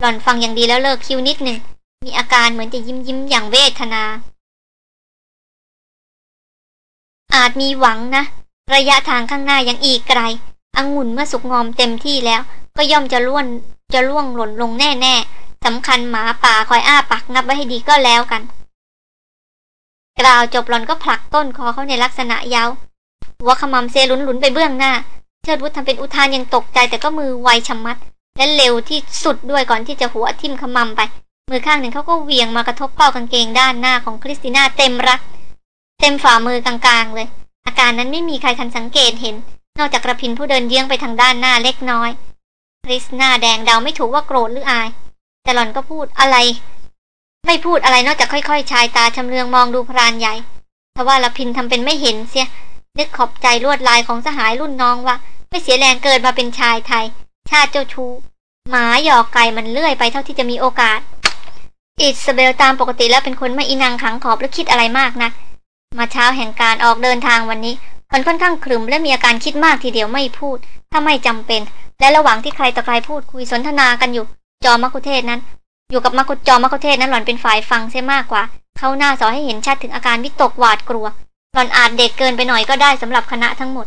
A: หล่อนฟังอย่างดีแล้วเลิกคิ้วนิดหนึ่ง มีอาการเหมือนจะยิ้มยิ้มอย่างเวทนา อาจมีหวังนะ ระยะทางข้างหน้ายังอีกไกล องุ่นเมื่อสุกงอมเต็มที่แล้ว ก็ย่อมจะล้วน จะล่วงหล่นลงแน่ๆสำคัญหมาป่าคอยอ้าปากงับไว้ให้ดีก็แล้วกัน กล่าวจบหล่อนก็ผลักต้นคอเขาในลักษณะเย้าหัวขมำเซลุนหลุนไปเบื้องหน้า เชิดวุธทำเป็นอุทานอย่างตกใจแต่ก็มือไวชะมัด และเร็วที่สุดด้วยก่อนที่จะหัวทิ่มขมำไป มือข้างหนึ่งเขาก็เหวี่ยงมากระทบเป้ากางเกงด้านหน้าของคริสติน่าเต็มรัก เต็มฝ่ามือกลางๆเลย อาการนั้นไม่มีใครทันสังเกตเห็น นอกจากกระพินผู้เดินเยื้องไปทางด้านหน้าเล็กน้อย คริสหน้าแดงเดาไม่ถูกว่าโกรธหรืออาย แต่หล่อนก็พูดอะไร ไม่พูดอะไรนอกจากค่อยๆ ชายตาชำเลืองมองดูพรานใหญ่ทว่าละพินทำเป็นไม่เห็นเสีย นึกขอบใจลวดลายของสหายรุ่นน้องว่า ไม่เสียแรงเกิดมาเป็นชายไทย ชาติเจ้าชู้หมาหยอกไก่มันเลื่อยไปเท่าที่จะมีโอกาส อิสเบลตามปกติแล้วเป็นคนไม่อินังขังขอบและคิดอะไรมากนะมาเช้าแห่งการออกเดินทางวันนี้ มันค่อนข้างครึมและมีอาการคิดมากทีเดียวไม่พูด ถ้าไม่จำเป็น และระหว่างที่ใครต่อใครพูดคุยสนทนากันอยู่ จอมักุเทศนั้น อยู่กับมกุจอมักุเทศนั้นหล่อนเป็นฝ่ายฟังเสียมากกว่า เขาหน้าสอให้เห็นชัดถึงอาการวิตกหวาดกลัว หล่อนอาจเด็กเกินไปหน่อยก็ได้สำหรับคณะทั้งหมด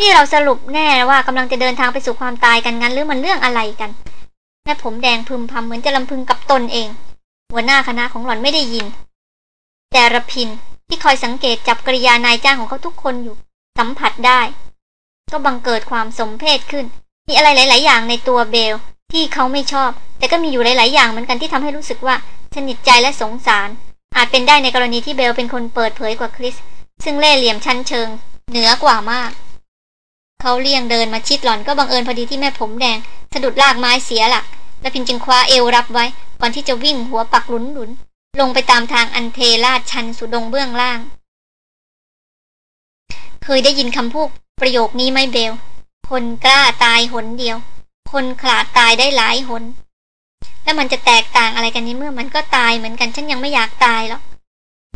A: นี่เราสรุปแน่ว่ากำลังจะเดินทางไปสู่ความตายกันงั้นหรือมันเรื่องอะไรกันแม่ผมแดงพึมพำเหมือนจะลำพึงกับตนเอง หัวหน้าคณะของหล่อนไม่ได้ยิน แต่ระพิน ที่คอยสังเกตจับกริยานายจ้างของเขาทุกคนอยู่ สัมผัสได้ ก็บังเกิดความสมเพศขึ้น มีอะไรหลาย ๆ อย่างในตัวเบลที่เขาไม่ชอบ แต่ก็มีอยู่หลาย ๆ อย่างเหมือนกันที่ทำให้รู้สึกว่าสนิทใจและสงสาร อาจเป็นได้ในกรณีที่เบลเป็นคนเปิดเผยกว่าคริส ซึ่งเล่เหลี่ยมชั้นเชิง เหนือกว่ามาก เขาเลี่ยงเดินมาชิดหล่อนก็บังเอิญพอดีที่แม่ผมแดง สะดุดลากไม้เสียหลัก และพินจึงคว้าเอวรับไว้ ก่อนที่จะวิ่งหัวปักหลุนหลุน ลงไปตามทางอันเทลาดชันสุดงเบื้องล่าง เคยได้ยินคำพูดประโยคนี้ไหมเบล คนกล้าตายหนเดียว คนขลาดตายได้หลายหน แล้วมันจะแตกต่างอะไรกันนี้เมื่อมันก็ตายเหมือนกันฉันยังไม่อยากตายหรอก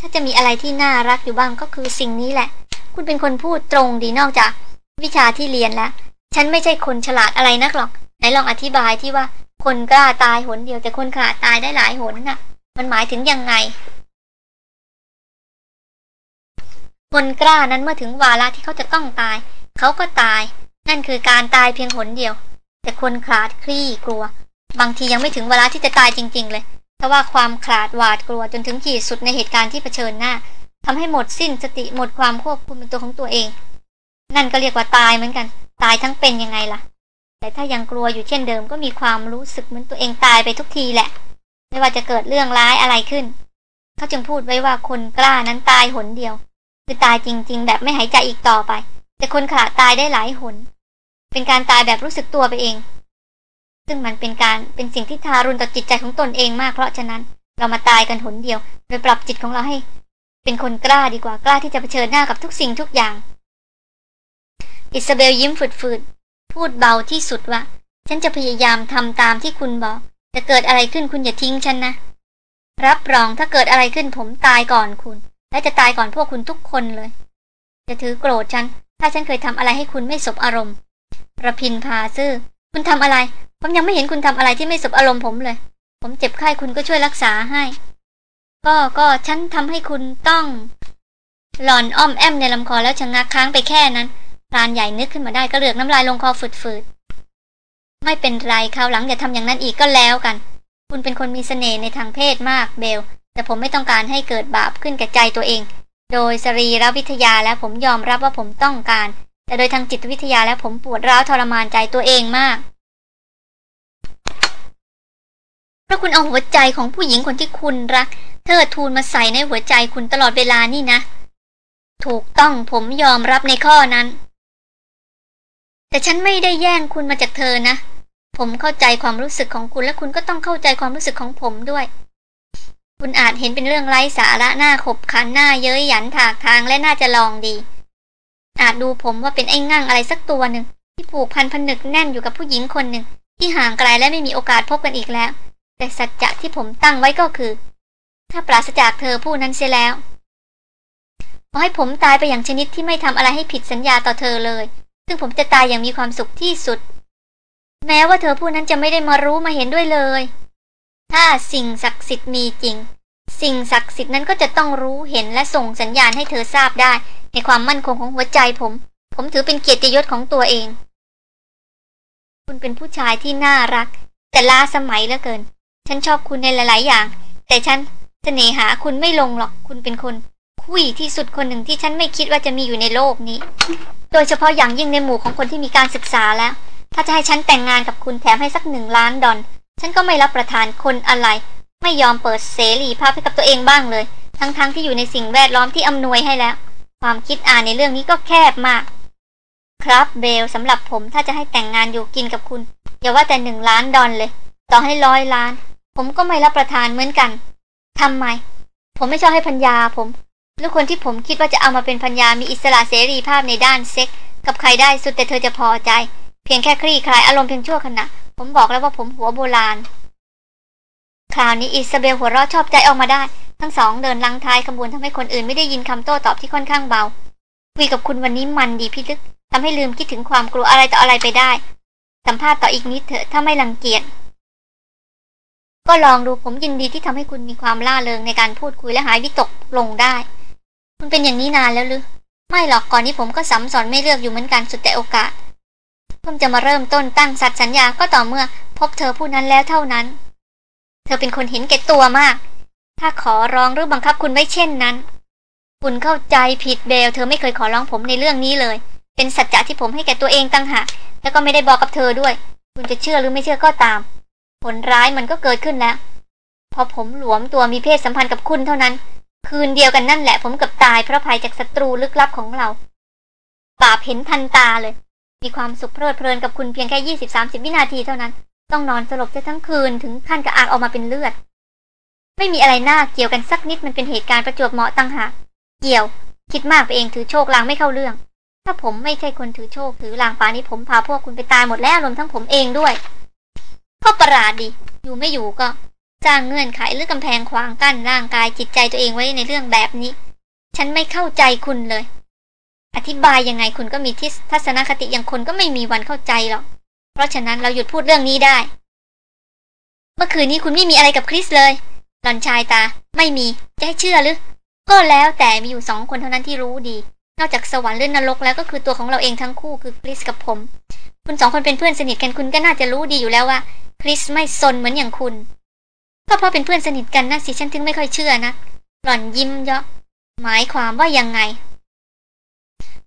A: ถ้าจะมีอะไรที่น่ารักอยู่บ้างก็คือสิ่งนี้แหละ คุณเป็นคนพูดตรงดีนอกจากวิชาที่เรียนแล้ว ฉันไม่ใช่คนฉลาดอะไรนักหรอก ไหนลองอธิบายที่ว่า คนกล้าตายหนเดียวแต่คนขาดตายได้หลายหนน่ะ มันหมายถึงยังไง คนกล้านั้นเมื่อถึงวาระที่เขาจะต้องตาย เขาก็ตาย นั่นคือการตายเพียงหนเดียว แต่คนขาดคลี่กลัว บางทียังไม่ถึงเวลาที่จะตายจริง ๆ เลยเพราะว่าความขลาดหวาดกลัวจนถึงขีดสุดในเหตุการณ์ที่เผชิญหน้าทำให้หมดสิ้นสติหมดความควบคุมเป็นตัวของตัวเอง นั่นก็เรียกว่าตายเหมือนกัน ตายทั้งเป็นยังไงล่ะ แต่ถ้ายังกลัวอยู่เช่นเดิมก็มีความรู้สึกเหมือนตัวเองตายไปทุกทีแหละ ไม่ว่าจะเกิดเรื่องร้ายอะไรขึ้น เขาจึงพูดไว้ว่าคนกล้านั้นตายหนเดียว คือตายจริง ๆ แบบไม่หายใจอีกต่อไป แต่คนขาดตายได้หลายหน เป็นการตายแบบรู้สึกตัวไปเอง ซึ่งมันเป็นการเป็นสิ่งที่ทารุณต่อจิตใจของตนเองมากเพราะฉะนั้น เรามาตายกันหนเดียว โดยปรับจิตของเราให้ เป็นคนกล้าดีกว่ากล้าที่จะเผชิญหน้ากับทุกสิ่งทุกอย่าง อิซาเบลยิ้มฝืดๆพูดเบาที่สุดว่าฉันจะพยายามทำตามที่คุณบอก จะเกิดอะไรขึ้นคุณอย่าทิ้งฉันนะ รับรองถ้าเกิดอะไรขึ้นผมตายก่อนคุณ และจะตายก่อนพวกคุณทุกคนเลย จะถือโกรธฉัน ถ้าฉันเคยทำอะไรให้คุณไม่สบอารมณ์ระพินพาซื่อ คุณทำอะไร ผมยังไม่เห็นคุณทำอะไรที่ไม่สบอารมณ์ผมเลย ผมเจ็บไข้คุณก็ช่วยรักษาให้ ก็ก็ฉันทำให้คุณต้อง หล่อนอ้อมแอมในลำคอแล้วชะงักค้างไปแค่นั้นพรานใหญ่นึกขึ้นมาได้ก็เลือกน้ำลายลงคอฝืดๆ ไม่เป็นไรคราวหลังอย่าทำอย่างนั้นอีกก็แล้วกัน คุณเป็นคนมีเสน่ห์ในทางเพศมากเบล แต่ผมไม่ต้องการให้เกิดบาปขึ้นกับใจตัวเอง โดยสรีรวิทยาแล้วผมยอมรับว่าผมต้องการ แต่โดยทางจิตวิทยาแล้วผมปวดร้าวทรมานใจตัวเองมากเพราะคุณเอาหัวใจของผู้หญิงคนที่คุณรัก เธอทูลมาใส่ในหัวใจคุณตลอดเวลานี่นะ ถูกต้องผมยอมรับในข้อนั้น แต่ฉันไม่ได้แย่งคุณมาจากเธอนะ ผมเข้าใจความรู้สึกของคุณและคุณก็ต้องเข้าใจความรู้สึกของผมด้วย คุณอาจเห็นเป็นเรื่องไร้สาระหน้าขบขันหน้าเย้ยหยันถากทางและน่าจะลองดี อาจดูผมว่าเป็นไอ้งั่งอะไรสักตัวหนึ่งที่ผูกพันผนึกแน่นอยู่กับผู้หญิงคนหนึ่งที่ห่างไกลและไม่มีโอกาสพบกันอีกแล้ว แต่สัจจะที่ผมตั้งไว้ก็คือ ถ้าปราศจากเธอผู้นั้นเสียแล้วขอให้ผมตายไปอย่างชนิดที่ไม่ทำอะไรให้ผิดสัญญาต่อเธอเลย ซึ่งผมจะตายอย่างมีความสุขที่สุด แม้ว่าเธอผู้นั้นจะไม่ได้มารู้มาเห็นด้วยเลย ถ้าสิ่งศักดิ์สิทธิ์มีจริง สิ่งศักดิ์สิทธิ์นั้นก็จะต้องรู้เห็นและส่งสัญญาณให้เธอทราบได้ ในความมั่นคงของหัวใจผม ผมถือเป็นเกียรติยศของตัวเอง คุณเป็นผู้ชายที่น่ารัก แต่ล้าสมัยเหลือเกิน ฉันชอบคุณในหลาย ๆ อย่าง แต่ฉันเสน่หาคุณไม่ลงหรอก คุณเป็นคนคุยที่สุดคนหนึ่งที่ฉันไม่คิดว่าจะมีอยู่ในโลกนี้ โดยเฉพาะอย่างยิ่งในหมู่ของคนที่มีการศึกษาแล้ว ถ้าจะให้ฉันแต่งงานกับคุณแถมให้สักหนึ่งล้านดอลฉันก็ไม่รับประทานคนอะไร ไม่ยอมเปิดเสรีภาพให้กับตัวเองบ้างเลย ทั้งๆทที่อยู่ในสิ่งแวดล้อมที่อำนวยให้แล้ว ความคิดอ่านในเรื่องนี้ก็แคบมาก ครับเบลสำหรับผมถ้าจะให้แต่งงานอยู่กินกับคุณ อย่าว่าแต่หนึ่งล้านดอลเลย ต่อให้ร้อยล้าน ผมก็ไม่รับประทานเหมือนกันทำไม ผมไม่ชอบให้พัญญาผม หรือคนที่ผมคิดว่าจะเอามาเป็นพัญญามีอิสระเสรีภาพในด้านเซ็ก กับใครได้สุดแต่เธอจะพอใจ เพียงแค่คลี่คลายอารมณ์เพียงชั่วขณะ ผมบอกแล้วว่าผมหัวโบราณ คราวนี้อิซาเบลหัวเราะชอบใจออกมาได้ ทั้งสองเดินลังท้ายขบวนทำให้คนอื่นไม่ได้ยินคำโต้ตอบที่ค่อนข้างเบาคุยกับคุณวันนี้มันดีพิลึกทำให้ลืมคิดถึงความกลัวอะไรต่ออะไรไปได้ สัมภาษณ์ต่ออีกนิดเถอะถ้าไม่รังเกียจก็ลองดูผมยินดีที่ทำให้คุณมีความล่าเริงในการพูดคุยและหายวิตกลงได้ คุณเป็นอย่างนี้นานแล้วหรือไม่หรอกก่อนนี้ผมก็สัมสอนไม่เลือกอยู่เหมือนกันสุดแต่โอกาสเพิ่งจะมาเริ่มต้นตั้งสัตว์สัญญาก็ต่อเมื่อ พบเธอผู้นั้นแล้วเท่านั้น เธอเป็นคนเห็นแก่ตัวมาก ถ้าขอร้องหรือบังคับคุณไว้เช่นนั้น คุณเข้าใจผิดเบล เธอไม่เคยขอร้องผมในเรื่องนี้เลย เป็นสัจจะที่ผมให้แก่ตัวเองตั้งหากแล้วก็ไม่ได้บอกกับเธอด้วย คุณจะเชื่อหรือไม่เชื่อก็ตาม ผลร้ายมันก็เกิดขึ้นแล้ว พอผมหลวมตัวมีเพศสัมพันธ์กับคุณเท่านั้น คืนเดียวกันนั่นแหละผมกับตายเพราะภัยจากศัตรูลึกลับของเราปาเห็นทันตาเลย มีความสุขเพลิดเพลินกับคุณเพียงแค่ยี่สิบสามสิบวินาทีเท่านั้น ต้องนอนสลบทั้งคืนถึงขั้นกระอากออกมาเป็นเลือด ไม่มีอะไรน่าเกี่ยวกันสักนิดมันเป็นเหตุการณ์ประจวบเหมาะตั้งหากเกี่ยว คิดมากไปเองถือโชคลางไม่เข้าเรื่อง ถ้าผมไม่ใช่คนถือโชคถือลางป่านี้ผมพาพวกคุณไปตายหมดแล้วรวมทั้งผมเองด้วยก็ประหลาดดิอยู่ไม่อยู่ก็ สร้างเงื่อนไขหรือกำแพงขวางกั้นร่างกายจิตใจตัวเองไว้ในเรื่องแบบนี้ ฉันไม่เข้าใจคุณเลย อธิบายยังไงคุณก็มีทิศทัศนคติอย่างคนก็ไม่มีวันเข้าใจหรอก เพราะฉะนั้นเราหยุดพูดเรื่องนี้ได้ เมื่อคืนนี้คุณไม่มีอะไรกับคริสเลยหลอนชายตา ไม่มี จะให้เชื่อหรือ ก็แล้วแต่มีอยู่สองคนเท่านั้นที่รู้ดี นอกจากสวรรค์หรือนรกแล้วก็คือตัวของเราเองทั้งคู่คือคริสกับผม คุณสองคนเป็นเพื่อนสนิทกันคุณก็น่าจะรู้ดีอยู่แล้วว่าคริสไม่ซนเหมือนอย่างคุณ ก็เพราะเป็นเพื่อนสนิทกันนะสิฉันถึงไม่ค่อยเชื่อนะหล่อนยิ้มเยาะหมายความว่ายังไง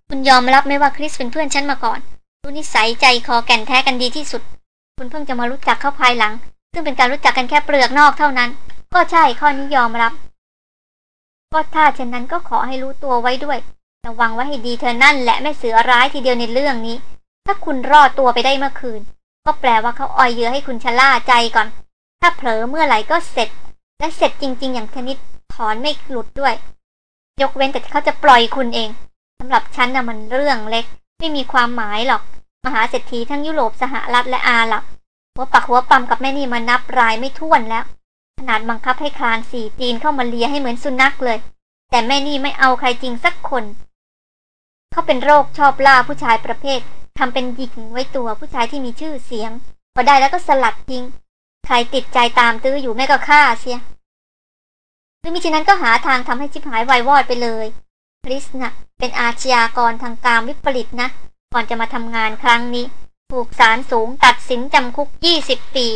A: คุณยอมรับไหมว่าคริสเป็นเพื่อนฉันมาก่อนรู้นิสัยใจคอแก่นแท้กันดีที่สุด คุณเพิ่งจะมารู้จักเข้าภายหลัง ซึ่งเป็นการรู้จักกันแค่เปลือกนอกเท่านั้น ก็ใช่ข้อนี้ยอมรับ ก็ถ้าเช่นนั้นก็ขอให้รู้ตัวไว้ด้วย ระวังไว้ให้ดีเธอนั่นและไม่เสือร้ายทีเดียวในเรื่องนี้ ถ้าคุณรอดตัวไปได้เมื่อคืน ก็แปลว่าเขาอ่อยเยือให้คุณชะล่าใจก่อน ถ้าเผลอเมื่อไหร่ก็เสร็จ และเสร็จจริง ๆ อย่างชนิดถอนไม่หลุดด้วย ยกเว้นแต่เขาจะปล่อยคุณเองสำหรับฉันนะมันเรื่องเล็ก ไม่มีความหมายหรอก มหาเศรษฐีทั้งยุโรปสหรัฐและอาหรับหัวปักหัวปั๊มกับแม่นี่มานับรายไม่ท้วนแล้ว ขนาดบังคับให้คลานสี่จีนเข้ามาเลียให้เหมือนสุนัขเลย แต่แม่นี่ไม่เอาใครจริงสักคน เขาเป็นโรคชอบล่าผู้ชายประเภททำเป็นหยิงไว้ตัวผู้ชายที่มีชื่อเสียง พอได้แล้วก็สลัดทิ้ง ใครติดใจตามตื้ออยู่แม่ก็ฆ่าเสียหรือมิฉะนั้นก็หาทางทำให้ชิบหายวายวอดไปเลยคริสนะ่ะ เป็นอาชญากรทางการวิปริตนะ ก่อนจะมาทำงานครั้งนี้ ถูกศาลสูงตัดสินจำคุกยี่สิบปี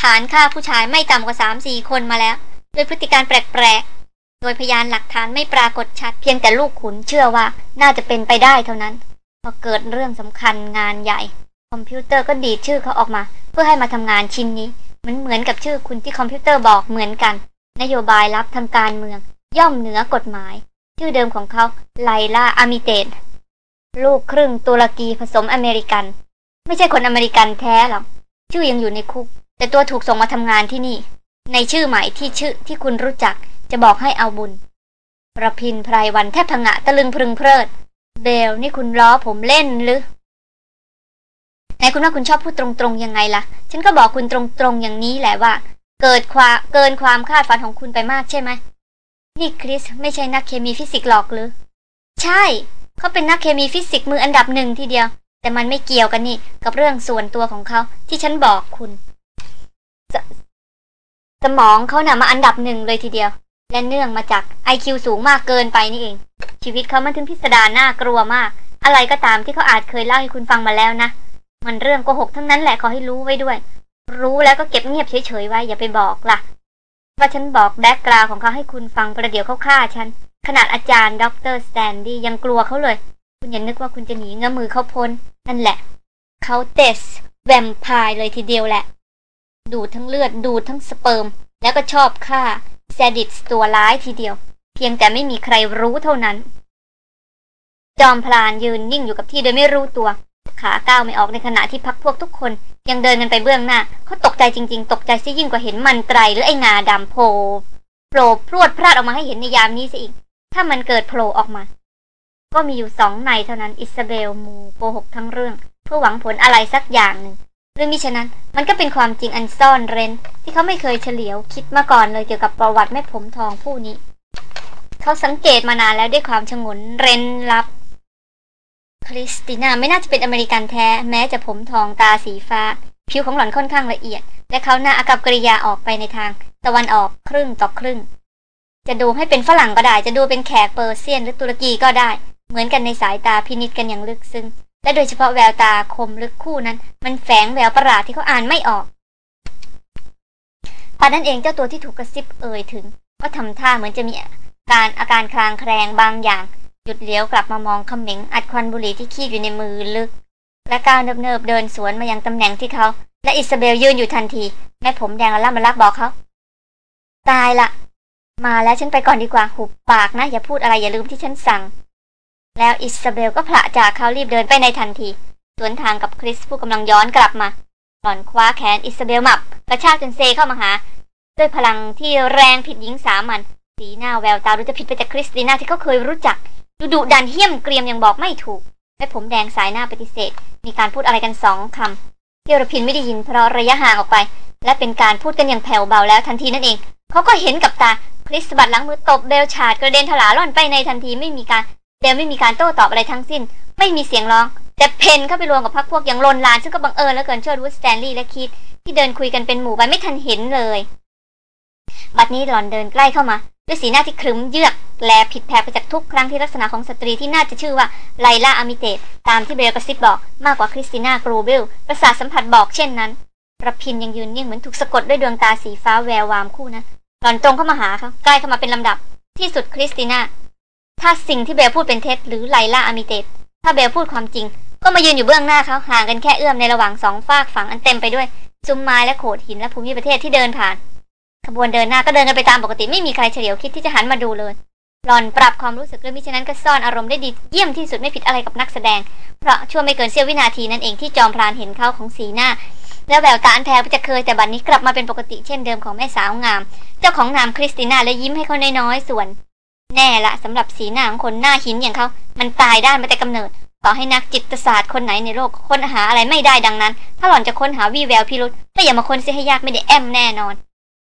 A: ฐานฆ่าผู้ชายไม่ต่ำกว่าสามสี่คนมาแล้วโดยพฤติการแปลกๆ โดยพยานหลักฐานไม่ปรากฏชัด เพียงแต่ลูกขุนเชื่อว่าน่าจะเป็นไปได้เท่านั้น พอเกิดเรื่องสำคัญงานใหญ่ คอมพิวเตอร์ก็ดีดชื่อเขาออกมา เพื่อให้มาทำงานชิ้นนี้ มันเหมือนกับชื่อคุณที่คอมพิวเตอร์บอกเหมือนกัน นโยบายลับทางการเมือง ย่อมเหนือกฎหมาย ชื่อเดิมของเขาไลล่าอามิเตนลูกครึ่งตุรกีผสมอเมริกัน ไม่ใช่คนอเมริกันแท้หรอกชื่อยังอยู่ในคุก แต่ตัวถูกส่งมาทำงานที่นี่ ในชื่อใหม่ที่ชื่อที่คุณรู้จักจะบอกให้เอาบุญ รพินทร์ ไพรวัลย์แทบผงะตะลึงพรึงเพริด เบลนี่คุณล้อผมเล่นหรือ นคุณว่าคุณชอบพูดตรงๆยังไงล่ะ ฉันก็บอกคุณตรงๆอย่างนี้แหละว่า เกิดความเกินความคาดฝันของคุณไปมากใช่ไหมนี่คริสไม่ใช่นักเคมีฟิสิกส์หรอกหรือ ใช่ เขาเป็นนักเคมีฟิสิกส์มืออันดับหนึ่งทีเดียว แต่มันไม่เกี่ยวกันนี่กับเรื่องส่วนตัวของเขาที่ฉันบอกคุณสสมองเขานะ่ะมาอันดับหนึ่งเลยทีเดียว และเนื่องมาจากไอคิวสูงมากเกินไปนี่เอง ชีวิตเขามันถึงพิสดารน่ากลัวมาก อะไรก็ตามที่เขาอาจเคยเล่าให้คุณฟังมาแล้วนะ มันเรื่องโกหกทั้งนั้นแหละขอให้รู้ไว้ด้วย รู้แล้วก็เก็บเงียบเฉยๆไว้อย่าไปบอกล่ะ ว่าฉันบอกแบ็กกราวของเขาให้คุณฟังประเดี๋ยวเขาฆ่าฉัน ขนาดอาจารย์ด็อกเตอร์สแตนดี้ยังกลัวเขาเลย คุณอย่านึกว่าคุณจะหนีเงื้อมมือเขาพ้น นั่นแหละ countess vampire เลยทีเดียวแหละ ดูดทั้งเลือดดูดทั้งสเปิร์ม แล้วก็ชอบฆ่าแซดิสตัวร้ายทีเดียว เพียงแต่ไม่มีใครรู้เท่านั้น จอมพรานยืนนิ่งอยู่กับที่โดยไม่รู้ตัว ขาก้าวไม่ออกในขณะที่พรรคพวกทุกคน ยังเดินกันไปเบื้องหน้าเขาตกใจจริง ๆ ตกใจซะยิ่งกว่าเห็นมันตรัยหรือไอ้งาดำโผล่โผล่พรวดพลาดออกมาให้เห็นในยามนี้ซะอีก ถ้ามันเกิดโผล่ออกมา ก็มีอยู่สองในเท่านั้นอิซาเบลมูโกหกทั้งเรื่อง เพื่อหวังผลอะไรสักอย่างหนึ่งหรือมิฉะนั้นมันก็เป็นความจริงอันซ่อนเร้น ที่เขาไม่เคยเฉลียวคิดมาก่อนเลยเกี่ยวกับประวัติแม่ผมทองผู้นี้ เขาสังเกตมานานแล้วด้วยความชงนเร้นลับ คริสติน่าไม่น่าจะเป็นอเมริกันแท้ แม้จะผมทองตาสีฟ้า ผิวของหล่อนค่อนข้างละเอียด และเขาหน้าอากับกริยาออกไปในทาง ตะวันออกครึ่งต่อครึ่ง จะดูให้เป็นฝรั่งก็ได้ จะดูเป็นแขกเปอร์เซียนหรือตุรกีก็ได้ เหมือนกันในสายตาพินิจกันอย่างลึกซึ้งและโดยเฉพาะแววตาคมลึกคู่นั้น มันแฝงแววประหลาดที่เขาอ่านไม่ออกตอนนั้นเองเจ้าตัวที่ถูกกระซิบเอ่ยถึง ก็ทำท่าเหมือนจะมีการอาการคลางแคลงบางอย่าง หยุดเลี้ยวกลับมามองเขม็งอัดควันบุหรี่ที่คีบอยู่ในมือลึก และก้าวเนิบๆเดินสวนมายังตำแหน่งที่เขา และอิซาเบลยืนอยู่ทันที แม่ผมแดงละล่ำละลักบอกเขา ตายละ มาแล้วฉันไปก่อนดีกว่าหุบปากนะ อย่าพูดอะไรอย่าลืมที่ฉันสั่ง แล้วอิซาเบลก็ผละจากเขารีบเดินไปในทันที สวนทางกับคริสผู้กำลังย้อนกลับมาหล่อนคว้าแขนอิซาเบลหมับกระชากจนเซเข้ามาหา ด้วยพลังที่แรงผิดหญิงสามัญสีหน้าแววตาดูจะผิดไปจากคริสติน่าที่เขาเคยรู้จัก ดูดุดันเหี้ยมเกรียมอย่างบอกไม่ถูกแม่ผมแดงสายหน้าปฏิเสธ มีการพูดอะไรกันสองคำที่รพินทร์ไม่ได้ยินเพราะระยะห่างออกไป และเป็นการพูดกันอย่างแผ่วเบาแล้วทันทีนั่นเอง เขาก็เห็นกับตาคริสบัดหลังมือตบเบลฉาดกระเด็นถลาร่อนไปในทันทีไม่มีการเบลไม่มีการโต้ตอบอะไรทั้งสิ้น ไม่มีเสียงร้อง แต่เผ่นเข้าไปรวมกับพรรคพวกอย่างลนลานซึ่งก็บังเอิญเหลือเกินเชิดวุธสแตนลีย์และคีธที่เดินคุยกันเป็นหมู่ไปไม่ทันเห็นเลย บัดนี้หล่อนเดินใกล้เข้ามา ด้วยสีหน้าที่ขรึมเยือก แลผิดแผกไปจากทุกครั้งที่ลักษณะของสตรีที่น่าจะชื่อว่าไลล่าอามิเตตตามที่เบลกระซิบบอกมากกว่าคริสติน่ากรูบิลประสาทสัมผัสบอกเช่นนั้นรพินทร์ยังยืนนิ่งเหมือนถูกสะกดด้วยดวงตาสีฟ้าแวววามคู่นั้นหล่อนตรงเข้ามาหาเขาใกล้เข้ามาเป็นลำดับ ที่สุดคริสติน่าถ้าสิ่งที่เบลพูดเป็นเท็จหรือไลล่าอามิเตตถ้าเบลพูดความจริง ก็มายืนอยู่เบื้องหน้าเขาห่างกันแค่เอื้อมในระหว่างสองฝากฝั่งอันเต็มไปด้วยซุ้มไม้และโขดหินและภูมิประเทศที่เดินผ่าน ขบวนเดินหน้าก็เดินกันไปตามปกติไม่มีใครเฉลียวคิดที่จะหันมาดูเลย หลอนปรับความรู้สึกเรื่องมิฉะนั้นก็ซ่อนอารมณ์ได้ดีเยี่ยมที่สุดไม่ผิดอะไรกับนักแสดง เพราะช่วงไม่เกินเสี้ยววินาทีนั่นเองที่จอมพรานเห็นเขาของสีหน้า แล้วแววตาอันแพ้จะเคยแต่บัดนนี้กลับมาเป็นปกติเช่นเดิมของแม่สาวงาม เจ้าของนามคริสติน่าและยิ้มให้เขาน้อยๆส่วน แน่ละสำหรับสีหน้าของคนหน้าหินอย่างเขามันตายได้มาแต่กำเนิดต่อให้นักจิตศาสตร์คนไหนในโลกค้นหาอะไรไม่ได้ดังนั้น ถ้าหล่อนจะค้นหาวี่แววพิรุษก็อย่ามาค้นเสียให้ยากไม่ได้แอมแน่นอน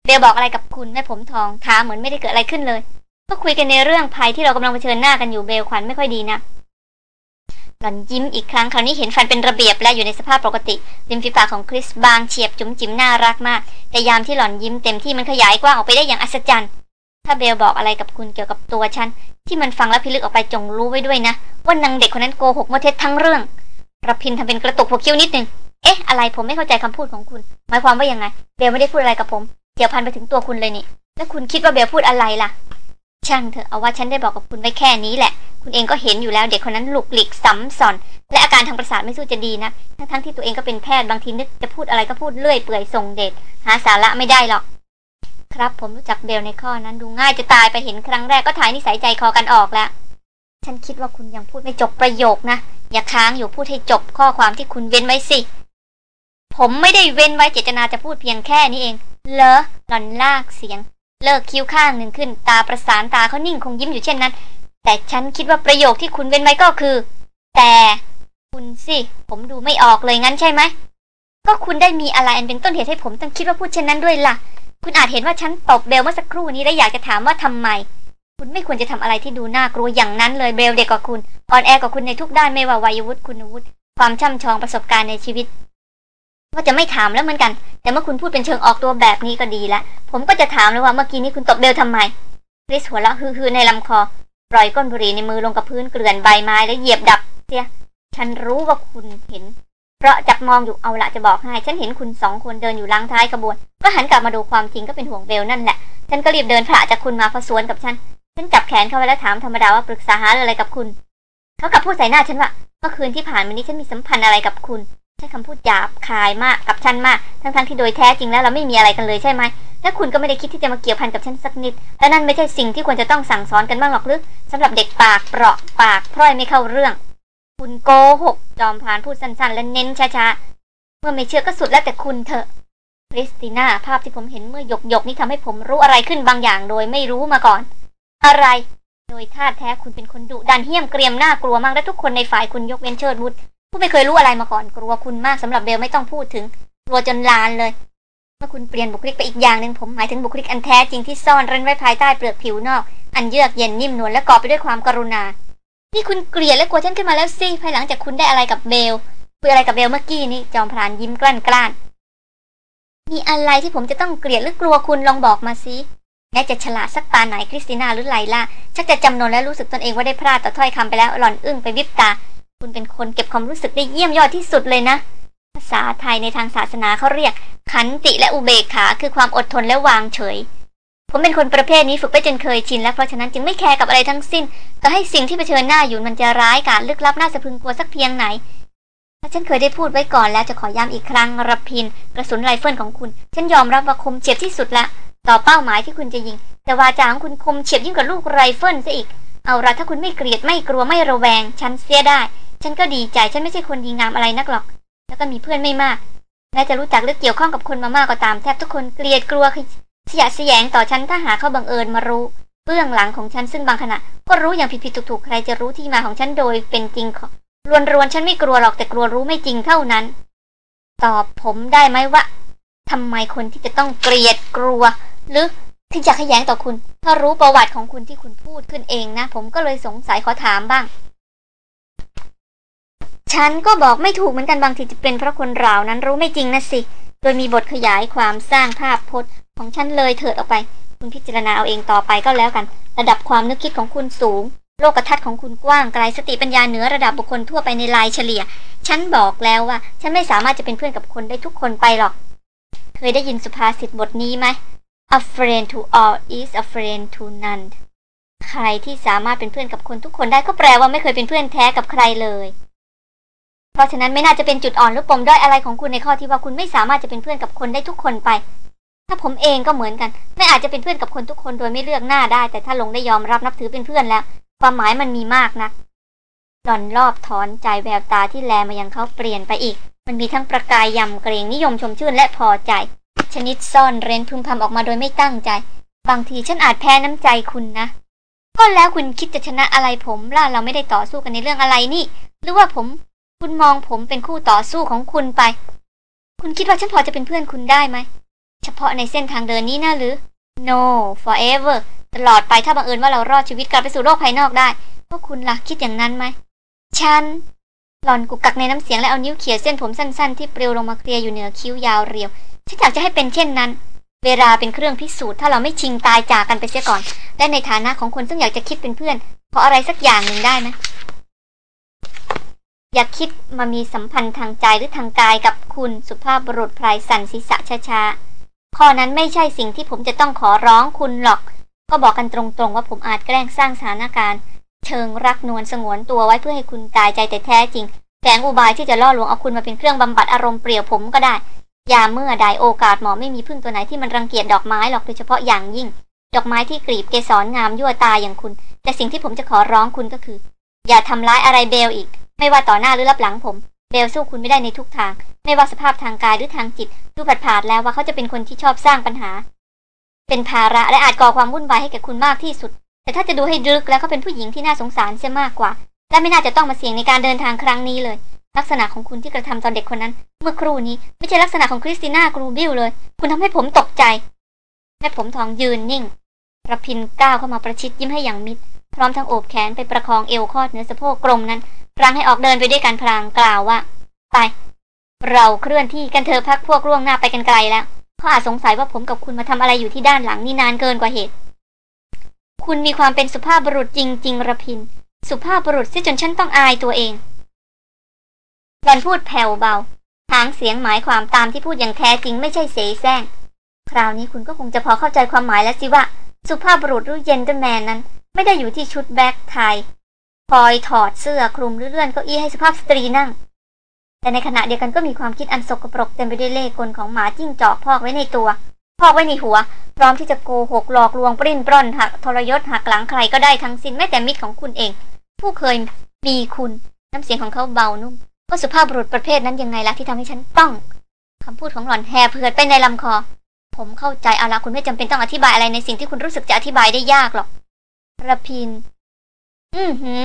A: เบลบอกอะไรกับคุณแม่ผมทองท้าเหมือนไม่ได้เกิดอะไรขึ้นเลย ก็คุยกันในเรื่องภัยที่เรากำลังเผชิญหน้ากันอยู่เบลขวัญไม่ค่อยดีนะหล่อนยิ้มอีกครั้งคราวนี้เห็นฟันเป็นระเบียบและอยู่ในสภาพปกติริมฝีปากของคริสบางเฉียบจุ๋มจิ๋มน่ารักมาก แต่ยามที่หล่อนยิ้มเต็มที่มันขยายกว้างออกไปได้อย่างอัศจรรย์ ถ้าเบลบอกอะไรกับคุณเกี่ยวกับตัวฉัน ที่มันฟังแล้วพิลึกออกไปจงรู้ไว้ด้วยนะ ว่านางเด็กคนนั้นโกหกโมเท็จทั้งเรื่องรพินทำเป็นกระตุกหัวคิ้วนิดนึงเอ๊ะอะไรผมไม่เข้าใจคำพูดของคุณ หมายความว่ายังไง เบลไม่ได้พูดอะไรกับผม กี่ยวพันไปถึงตัวคุณเลยนี่ แล้วคุณคิดว่าเบลพูดอะไรล่ะ ช่างเถอะเอาว่าฉันได้บอกกับคุณไว้แค่นี้แหละ คุณเองก็เห็นอยู่แล้วเด็กคนนั้นหลุกหลิกซ้ำซ้อน และอาการทางประสาทไม่สู้จะดีนะ ทั้งทั้งที่ตัวเองก็เป็นแพทย์บางทีนึกจะพูดอะไรก็พูดเลื่อยเปื่อยส่งเดชหาสาระไม่ได้หรอก ครับผมรู้จักเบลในข้อนั้นดูง่ายจะตายไปเห็นครั้งแรกก็ถ่ายนิสัยใจคอกันออกแล้ว ฉันคิดว่าคุณยังพูดไม่จบประโยคนะ อย่าค้างอยู่พูดให้จบข้อความที่คุณเว้นไว้สิ ผมไม่ได้เว้นไว้เจตนาจะพูดเพียงแค่นี้เอง เลอหล่อนลากเสียง เลิกคิ้วข้างหนึ่งขึ้น ตาประสานตาเขานิ่งคงยิ้มอยู่เช่นนั้น แต่ฉันคิดว่าประโยคที่คุณเว้นไว้ก็คือ แต่คุณสิ ผมดูไม่ออกเลยงั้นใช่ไหม ก็คุณได้มีอะไรอันเป็นต้นเหตุให้ผมต้องคิดว่าพูดเช่นนั้นด้วยล่ะ คุณอาจเห็นว่าฉันตบเบลเมื่อสักครู่นี้และอยากจะถามว่าทำไม คุณไม่ควรจะทำอะไรที่ดูน่ากลัวอย่างนั้นเลยเบลเด็กกว่าคุณ อ่อนแอกว่าคุณในทุกด้านไม่ว่าวัยวุฒิคุณวุฒิความช่ำชองประสบการณ์ในชีวิต ว่าจะไม่ถามแล้วเหมือนกัน แต่เมื่อคุณพูดเป็นเชิงออกตัวแบบนี้ก็ดีละ ผมก็จะถามเลยว่าเมื่อกี้นี้คุณตบเบลทำไมริสหัวเราะฮือๆในลำคอ ปล่อยก้นบุหรี่ในมือลงกับพื้นเกลื่อนใบไม้แล้วเหยียบดับเสีย ฉันรู้ว่าคุณเห็น เพราะจับมองอยู่เอาละจะบอกให้ ฉันเห็นคุณสองคนเดินอยู่ล้างท้ายขบวน ก็หันกลับมาดูความจริงก็เป็นห่วงเบลนั่นแหละ ฉันก็รีบเดินผ่าจากคุณมาพอสวนกับฉัน ฉันจับแขนเขาไว้แล้วถามธรรมดาว่าปรึกษาหาอะไรกับคุณ เขากลับพูดใส่หน้าฉันว่า เมื่อคืนที่ผ่านมานี้ฉันมีสัมพันธ์อะไรกับคุณ ช้คำพูดหยาบคายมากกับฉันมาก ทั้งๆที่โดยแท้จริงแล้วเราไม่มีอะไรกันเลยใช่ไหมและคุณก็ไม่ได้คิดที่จะมาเกี่ยวพันกับฉันสักนิดและนั่นไม่ใช่สิ่งที่ควรจะต้องสั่งสอนกันบ้างหรอกหรือสำหรับเด็กปากเปราะปากพร่อยไม่เข้าเรื่อง คุณโกหกจอมพานพูดสั้นๆ และเน้นช้าๆเมื่อไม่เชื่อก็สุดแล้วแต่คุณเถอะคริสติน่าภาพที่ผมเห็นเมื่อหยกหยกนี้ทำให้ผมรู้อะไรขึ้นบางอย่างโดยไม่รู้มาก่อน อะไร โดยท่าแท้คุณเป็นคนดุดันเหี้ยมเกรียมน่ากลัวมากและทุกคนในฝ่ายคุณยกเว้นเชิดวุฒ ผู้ไม่เคยรู้อะไรมาก่อนกลัวคุณมากสำหรับเบลไม่ต้องพูดถึงกลัวจนลานเลย เมื่อคุณเปลี่ยนบุคลิกไปอีกอย่างหนึ่งผมหมายถึงบุคลิกอันแท้จริงที่ซ่อนเร้นไว้ภายใต้เปลือกผิวนอก อันเยือกเย็นนิ่มนวลและก่อไปด้วยความกรุณา นี่คุณเกลียดและกลัวฉันขึ้นมาแล้วสิภายหลังจากคุณได้อะไรกับเบลคุยอะไรกับเบลเมื่อกี้นี้จอมพรานยิ้มกลั้นกล้านมีอะไรที่ผมจะต้องเกลียดหรือกลัวคุณลองบอกมาสิแม้จะฉลาดสักปานไหนคริสติน่าหรือไลล่าชักจะจำนนและรู้สึกตนเองว่าได้พลาดต่อถ้อยคำไปแล้วหล่อนอึ้งไปวิบตา คุณเป็นคนเก็บความรู้สึกได้เยี่ยมยอดที่สุดเลยนะ ภาษาไทยในทางศาสนาเขาเรียก ขันติและอุเบกขาคือความอดทนและวางเฉย ผมเป็นคนประเภทนี้ฝึกไปจนเคยชินแล้วเพราะฉะนั้นจึงไม่แคร์กับอะไรทั้งสิ้นต่อให้สิ่งที่เผชิญหน้าอยู่มันจะร้ายกาจลึกลับน่าสะพรึงกลัวสักเพียงไหนถ้าฉันเคยได้พูดไว้ก่อนแล้วจะขอย้ำอีกครั้งรพินทร์ กระสุนไรเฟิลของคุณ ฉันยอมรับว่าคมเฉียบที่สุดละ ต่อเป้าหมายที่คุณจะยิง แต่วาจาของคุณคมเฉียบยิ่งกว่าลูกไรเฟิลซะอีก เอาละถ้าคุณไม่เกลียดไม่กลัวไม่ระแวง ฉันเสียได้ ฉันก็ดีใจฉันไม่ใช่คนดีงามอะไรนักหรอก แล้วก็มีเพื่อนไม่มากแม้จะรู้จักหรือเกี่ยวข้องกับคนมามากก็ตามแทบทุกคนเกลียดกลัวขยะแสยงต่อฉันถ้าหาเขาบังเอิญมารู้เบื้องหลังของฉันซึ่งบางขณะ ก็รู้อย่างผิดๆถูกๆใครจะรู้ที่มาของฉันโดยเป็นจริงรวนรวนฉันไม่กลัวหรอกแต่กลัวรู้ไม่จริงเท่านั้น ตอบผมได้ไหมว่าทำไมคนที่จะต้องเกลียดกลัว หรือ ที่จะขยงต่อคุณ ถ้ารู้ประวัติของคุณที่คุณพูดขึ้นเองนะ ผมก็เลยสงสัยขอถามบ้าง ฉันก็บอกไม่ถูกเหมือนกันบางทีจะเป็นเพราะคนเรานั้นรู้ไม่จริงนะสิ โดยมีบทขยายความสร้างภาพพจน์ของฉันเลยเถิดออกไป คุณพิจารณาเอาเองต่อไปก็แล้วกัน ระดับความนึกคิดของคุณสูง โลกทัศน์ของคุณกว้างไกลสติปัญญาเหนือระดับบุคคลทั่วไปในลายเฉลี่ย ฉันบอกแล้วว่า ฉันไม่สามารถจะเป็นเพื่อนกับคนได้ทุกคนไปหรอก เคยได้ยินสุภาษิตบทนี้ไหม A friend to all is a friend to none ใครที่สามารถเป็นเพื่อนกับคนทุกคนได้ก็แปลว่าไม่เคยเป็นเพื่อนแท้กับใครเลย เพราะฉะนั้นไม่น่าจะเป็นจุดอ่อนหรือปมด้อยอะไรของคุณในข้อที่ว่าคุณไม่สามารถจะเป็นเพื่อนกับคนได้ทุกคนไป ถ้าผมเองก็เหมือนกัน ไม่อาจจะเป็นเพื่อนกับคนทุกคนโดยไม่เลือกหน้าได้ แต่ถ้าลงได้ยอมรับนับถือเป็นเพื่อนแล้ว ความหมายมันมีมากนะหล่อนรอบถอนใจแววตาที่แลมายังเขาเปลี่ยนไปอีก มันมีทั้งประกายยำเกรงนิยมชมชื่นและพอใจ ชนิดซ่อนเร้นพึมพำออกมาโดยไม่ตั้งใจ บางทีฉันอาจแพ้น้ำใจคุณนะ ก็แล้วคุณคิดจะชนะอะไรผมล่ะเราไม่ได้ต่อสู้กันในเรื่องอะไรนี่ หรือว่าผม คุณมองผมเป็นคู่ต่อสู้ของคุณไป คุณคิดว่าฉันพอจะเป็นเพื่อนคุณได้ไหม เฉพาะในเส้นทางเดินนี้นะหรือ no forever ตลอดไปถ้าบังเอิญว่าเรารอดชีวิตกลับไปสู่โลกภายนอกได้พวกคุณล่ะคิดอย่างนั้นไหม ฉัน หล่อนกุกกักในน้ำเสียงและเอานิ้วเขี่ยเส้นผมสั้นๆ ที่เปลิวลงมาเคลียอยู่เหนือคิ้วยาวเรียว ฉันอยากจะให้เป็นเช่นนั้น เวลาเป็นเครื่องพิสูจน์ถ้าเราไม่ชิงตายจากกันไปเสียก่อน และในฐานะของคนซึ่งอยากจะคิดเป็นเพื่อน เพราะอะไรสักอย่างหนึ่งได้ไหมอยากคิดมามีสัมพันธ์ทางใจหรือทางกายกับคุณสุภาพบุรุษพลายสันศีษะช้าๆข้อนั้นไม่ใช่สิ่งที่ผมจะต้องขอร้องคุณหรอก ก็บอกกันตรงๆ ว่าผมอาจแกล้งสร้างสถานการณ์ เชิงรักนวลสงวนตัวไว้เพื่อให้คุณตายใจแต่แท้จริงแฝงอุบายที่จะล่อลวงเอาคุณมาเป็นเครื่องบำบัดอารมณ์เปรี่ยวผมก็ได้ ยามเมื่อใดโอกาสหมอไม่มีพึ่งตัวไหนที่มันรังเกียจดอกไม้หรอกโดยเฉพาะอย่างยิ่ง ดอกไม้ที่กลีบเกสรงามยั่วตาอย่างคุณ แต่สิ่งที่ผมจะขอร้องคุณก็คือ อย่าทำร้ายอะไรเบลอีก ไม่ว่าต่อหน้าหรือรับหลังผม เบลสู้คุณไม่ได้ในทุกทาง ไม่ว่าสภาพทางกายหรือทางจิตดูผัดผาดแล้วว่าเขาจะเป็นคนที่ชอบสร้างปัญหา เป็นภาระและอาจก่อความวุ่นวายให้แก่คุณมากที่สุด แต่ถ้าจะดูให้ดึกแล้วก็เป็นผู้หญิงที่น่าสงสารเสียมากกว่า และไม่น่าจะต้องมาเสี่ยงในการเดินทางครั้งนี้เลย ลักษณะของคุณที่กระทำต่อเด็กคนนั้น เมื่อครู่นี้ไม่ใช่ลักษณะของคริสติน่ากรูบิลเลย คุณทำให้ผมตกใจแม่ผมทองยืนนิ่งรพินทร์ก้าวเข้ามาประชิดยิ้มให้อย่างมิตรพร้อมทั้งโอบแขนไปประคองเอวคอดเหนือสะโพกกลมนั้นรั้งให้ออกเดินไปด้วยกันพลางกล่าวว่า ไป เราเคลื่อนที่กันเถอะพรรคพวกล่วงหน้าไปกันไกลแล้วเขาอาจสงสัยว่าผมกับคุณมาทำอะไรอยู่ที่ด้านหลังนี่นานเกินกว่าเหตุ คุณมีความเป็นสุภาพบุรุษจริงๆรพินทร์ สุภาพบุรุษที่จนฉันต้องอายตัวเอง หล่อนพูดแผ่วเบาหางเสียงหมายความตามที่พูดอย่างแท้จริงไม่ใช่เสแสร้ง คราวนี้คุณก็คงจะพอเข้าใจความหมายแล้วสิว่า สุภาพบุรุษหรือ gentleman นั้น ไม่ได้อยู่ที่ชุด black tie พอยถอดเสื้อคลุมหรือเลื่อนเก้าอี้ให้สุภาพสตรีนั่ง แต่ในขณะเดียวกันก็มีความคิดอันสกปรกเต็มไปด้วยเล่ห์กลของหมาจิ้งจอกพอกไว้ในตัว พอกไว้ในหัว พร้อมที่จะโกหกหลอกลวงปริ้นปล้อนหักทรยศหักหลังใครก็ได้ทั้งสิ้นแม้แต่มิตรของคุณเอง ผู้เคยมีคุณน้ำเสียงของเขาเบานุ่ม ก็สุภาพบุรุษประเภทนั้นยังไงล่ะที่ทำให้ฉันต้องคำพูดของหล่อนแห่เผือดไปในลำคอ ผมเข้าใจเอาละคุณไม่จำเป็นต้องอธิบายอะไรในสิ่งที่คุณรู้สึกจะอธิบายได้ยากหรอกระพิน อือหือ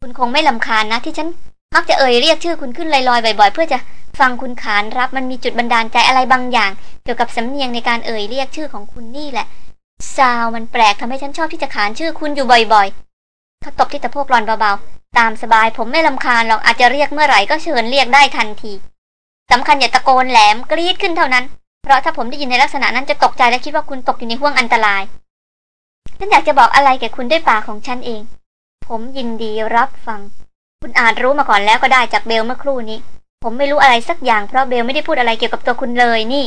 A: คุณคงไม่ลำคาญนะ ที่ฉันมักจะเอ่ยเรียกชื่อคุณขึ้นลอยๆบ่อยๆ เพื่อจะฟังคุณขานรับมันมีจุดบันดาลใจอะไรบางอย่าง เกี่ยวกับสำเนียงในการเอ่ยเรียกชื่อของคุณนี่แหละซาวมันแปลกทำให้ฉันชอบที่จะขานชื่อคุณอยู่บ่อยๆ เขาตบที่ตะโพกหลอนเบาๆ ตามสบายผมไม่ลำคาญหรอกอาจจะเรียกเมื่อไหร่ก็เชิญเรียกได้ทันทีสำคัญอย่าตะโกนแหลมกรีดขึ้นเท่านั้น เพราะถ้าผมได้ยินในลักษณะนั้นจะตกใจและคิดว่าคุณตกอยู่ในห่วงอันตรายฉันอยากจะบอกอะไรแก่คุณด้วยปากของฉันเอง ผมยินดีรับฟัง คุณอาจรู้มาก่อนแล้วก็ได้จากเบลเมื่อครู่นี้ ผมไม่รู้อะไรสักอย่างเพราะเบลไม่ได้พูดอะไรเกี่ยวกับตัวคุณเลยนี่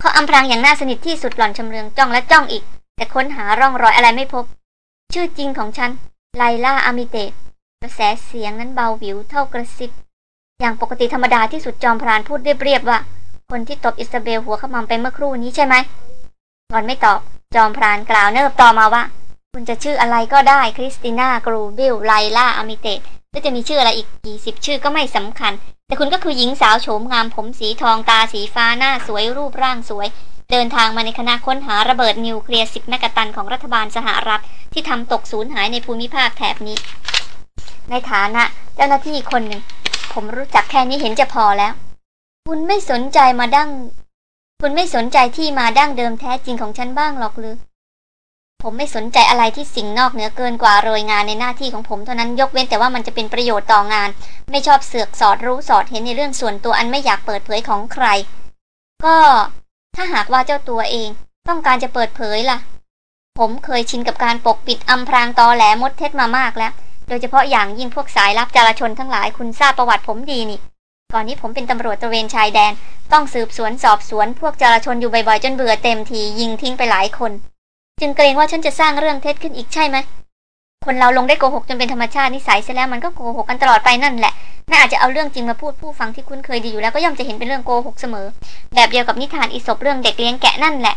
A: เขาอำพรางอย่างน่าสนิทที่สุดหล่อนชำเลืองจ้องและจ้องอีก แต่ค้นหาร่องรอยอะไรไม่พบ ชื่อจริงของฉัน ไลล่าอามิเตกระแสเสียงนั้นเบาหวิวเท่ากระซิบ อย่างปกติธรรมดาที่สุดจอมพรานพูดเรียบๆว่า คนที่ตบอิสเบลหัวขมำไปเมื่อครู่นี้ใช่ไหมหล่อนไม่ตอบ จอมพรานกล่าวเนิบต่อมาว่า คุณจะชื่ออะไรก็ได้คริสติน่ากรูบิลไลล่าอามิเตตหรือจะมีชื่ออะไรอีกกี่สิบชื่อก็ไม่สำคัญ แต่คุณก็คือหญิงสาวโฉมงามผมสีทองตาสีฟ้าหน้าสวยรูปร่างสวย เดินทางมาในคณะค้นหาระเบิดนิวเคลียร์สิบเมกะตันของรัฐบาลสหรัฐ ที่ทำตกสูญหายในภูมิภาคแถบนี้ ในฐานะเจ้าหน้าที่คนหนึ่ง ผมรู้จักแค่นี้เห็นจะพอแล้ว คุณไม่สนใจมาดั้ง คุณไม่สนใจที่มาดั้งเดิมแท้จริงของฉันบ้างหรอกหรือ ผมไม่สนใจอะไรที่สิ่งนอกเหนือเกินกว่าโรยงานในหน้าที่ของผมเท่านั้นยกเว้นแต่ว่ามันจะเป็นประโยชน์ต่องาน ไม่ชอบเสือกสอดรู้สอดเห็นในเรื่องส่วนตัวอันไม่อยากเปิดเผยของใคร ก็ ถ้าหากว่าเจ้าตัวเอง ต้องการจะเปิดเผยล่ะ ผมเคยชินกับการปกปิดอำพรางตอแหลมดเท็จมามากแล้ว โดยเฉพาะอย่างยิ่งพวกสายลับจารชนทั้งหลายคุณทราบประวัติผมดีนี่ ก่อนนี้ผมเป็นตำรวจตระเวนชายแดน ต้องสืบสวนสอบสวน พวกจารชนอยู่บ่อยๆจนเบื่อเต็มทียิงทิ้งไปหลายคน จึงเกรงว่าฉันจะสร้างเรื่องเท็จขึ้นอีกใช่ไหม คนเราลงได้โกหกจนเป็นธรรมชาตินิสัยเสียแล้วมันก็โกหกกันตลอดไปนั่นแหละ น่าอาจจะเอาเรื่องจริงมาพูดผู้ฟังที่คุ้นเคยดีอยู่แล้วก็ย่อมจะเห็นเป็นเรื่องโกหกเสมอ แบบเดียวกับนิทานอิศบเรื่องเด็กเลี้ยงแกะนั่นแหละ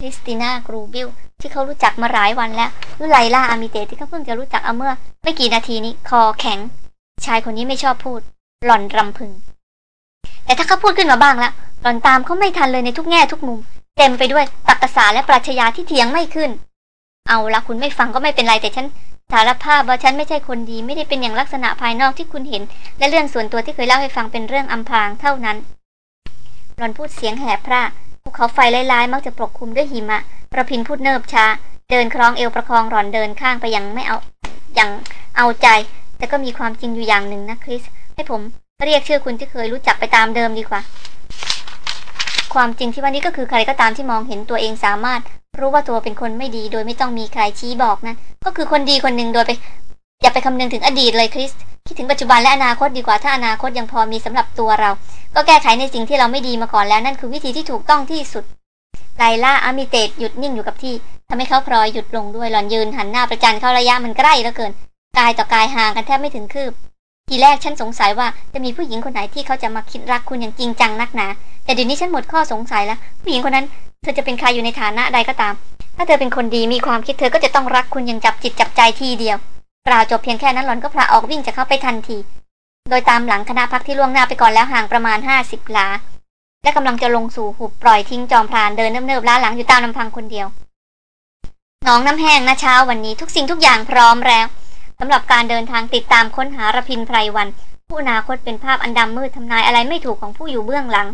A: คริสติน่ากรูบิลที่เขารู้จักมาหลายวันแล้วหรือไลล่าอามิเตที่เขาเพิ่งจะรู้จักเอาเมื่อ ไม่กี่นาทีนี้คอแข็ง ชายคนนี้ไม่ชอบพูด หล่อนรำพึง แต่ถ้าเขาพูดขึ้นมาบ้างแล้วหล่อนตามเขาไม่ทันเลยในทุกแง่ทุกมุม เต็มไปด้วยตักษาและปรัชญาที่เถียงไม่ขึ้น เอาละคุณไม่ฟังก็ไม่เป็นไรแต่ฉันสารภาพว่าฉันไม่ใช่คนดีไม่ได้เป็นอย่างลักษณะภายนอกที่คุณเห็น และเรื่องส่วนตัวที่เคยเล่าให้ฟังเป็นเรื่องอำพรางเท่านั้นหลอนพูดเสียงแหบพร่าภูเขาไฟลายๆ มักจะปกคลุมด้วยหิมะประพินพูดเนิบช้า เดินคล้องเอวประคองหลอนเดินข้างไปยังไม่เอาอย่างเอาใจ แต่ก็มีความจริงอยู่อย่างหนึ่งนะคริสให้ผมเรียกชื่อคุณที่เคยรู้จักไปตามเดิมดีกว่า ความจริงที่ว่านี้ก็คือใครก็ตามที่มองเห็นตัวเองสามารถ รู้ว่าตัวเป็นคนไม่ดีโดยไม่ต้องมีใครชี้บอกนะ ก็คือคนดีคนหนึ่งโดยไป อย่าไปคำนึงถึงอดีตเลยคริส คิดถึงปัจจุบันและอนาคตดีกว่าถ้าอนาคตยังพอมีสำหรับตัวเรา ก็แก้ไขในสิ่งที่เราไม่ดีมาก่อนแล้วนั่นคือวิธีที่ถูกต้องที่สุดไลล่าอามิเตตหยุดนิ่งอยู่กับที่ทำให้เขาพลอยหยุดลงด้วยหลอนยืนหันหน้าประจันเข้าระยะมันใกล้เหลือเกิน กายต่อกายห่างกันแทบไม่ถึงคืบ ทีแรกฉันสงสัยว่าจะมีผู้หญิงคนไหนที่เขาจะมาคิดรักคุณอย่างจริงจังนักหนา แต่เดี๋ยวนี้ฉันหมดข้อสงสัยแล้ว ผู้หญิงคนนั้น เธอจะเป็นใครอยู่ในฐานะใดก็ตาม ถ้าเธอเป็นคนดีมีความคิดเธอก็จะต้องรักคุณอย่างจับจิตจับใจทีเดียวกล่าวจบเพียงแค่นั้นหลอนก็พลาออกวิ่งจะเข้าไปทันที โดยตามหลังคณะพักที่ล่วงหน้าไปก่อนแล้วห่างประมาณห้าสิบลา และกำลังจะลงสู่หุบปล่อยทิ้งจอมพรานเดินเนิบๆล้าหลังอยู่ตามลำพังคนเดียวน้องน้ำแห้งนะเช้าวันนี้ทุกสิ่งทุกอย่างพร้อมแล้วสำหรับการเดินทางติดตามค้นหาระพินไพรวัน ผู้อนาคตเป็นภาพอันดำมืดทำนายอะไรไม่ถูกของผู้อยู่เบื้องหลัง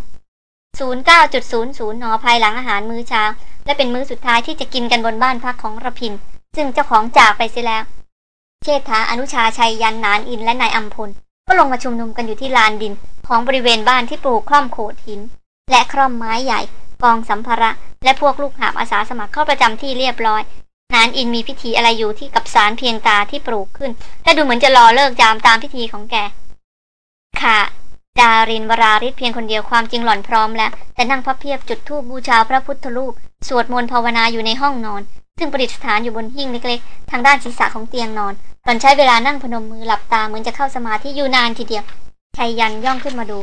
A: 09.00นอภายหลังอาหารมื้อเช้า และเป็นมื้อสุดท้ายที่จะกินกันบนบ้านพักของระพิน ซึ่งเจ้าของจากไปเสียแล้ว เชษฐาอนุชาชัยยันนานอินและนายอัมพล ก็ลงมาชุมนุมกันอยู่ที่ลานดิน ของบริเวณบ้านที่ปลูกคล่อมโขดหิน และคร่อมไม้ใหญ่ กองสัมภาระ และพวกลูกหาบอาสาสมัครเข้าประจำที่เรียบร้อยนานอินมีพิธีอะไรอยู่ที่กับสารเพียงตาที่ปลูกขึ้นและดูเหมือนจะรอเลิกยามตามพิธีของแกค่ะ ดารินวราริศเพียงคนเดียวความจริงหล่อนพร้อมแล้ว แต่นั่งพับเพียบจุดธูปบูชาพระพุทธรูป สวดมนต์ภาวนาอยู่ในห้องนอน ซึ่งประดิษฐานอยู่บนหิ้งเล็กๆ ทางด้านศีรษะของเตียงนอน หล่อนใช้เวลานั่งพนมมือหลับตาเหมือนจะเข้าสมาธิอยู่นานทีเดียวชัยยันย่องขึ้นมาดู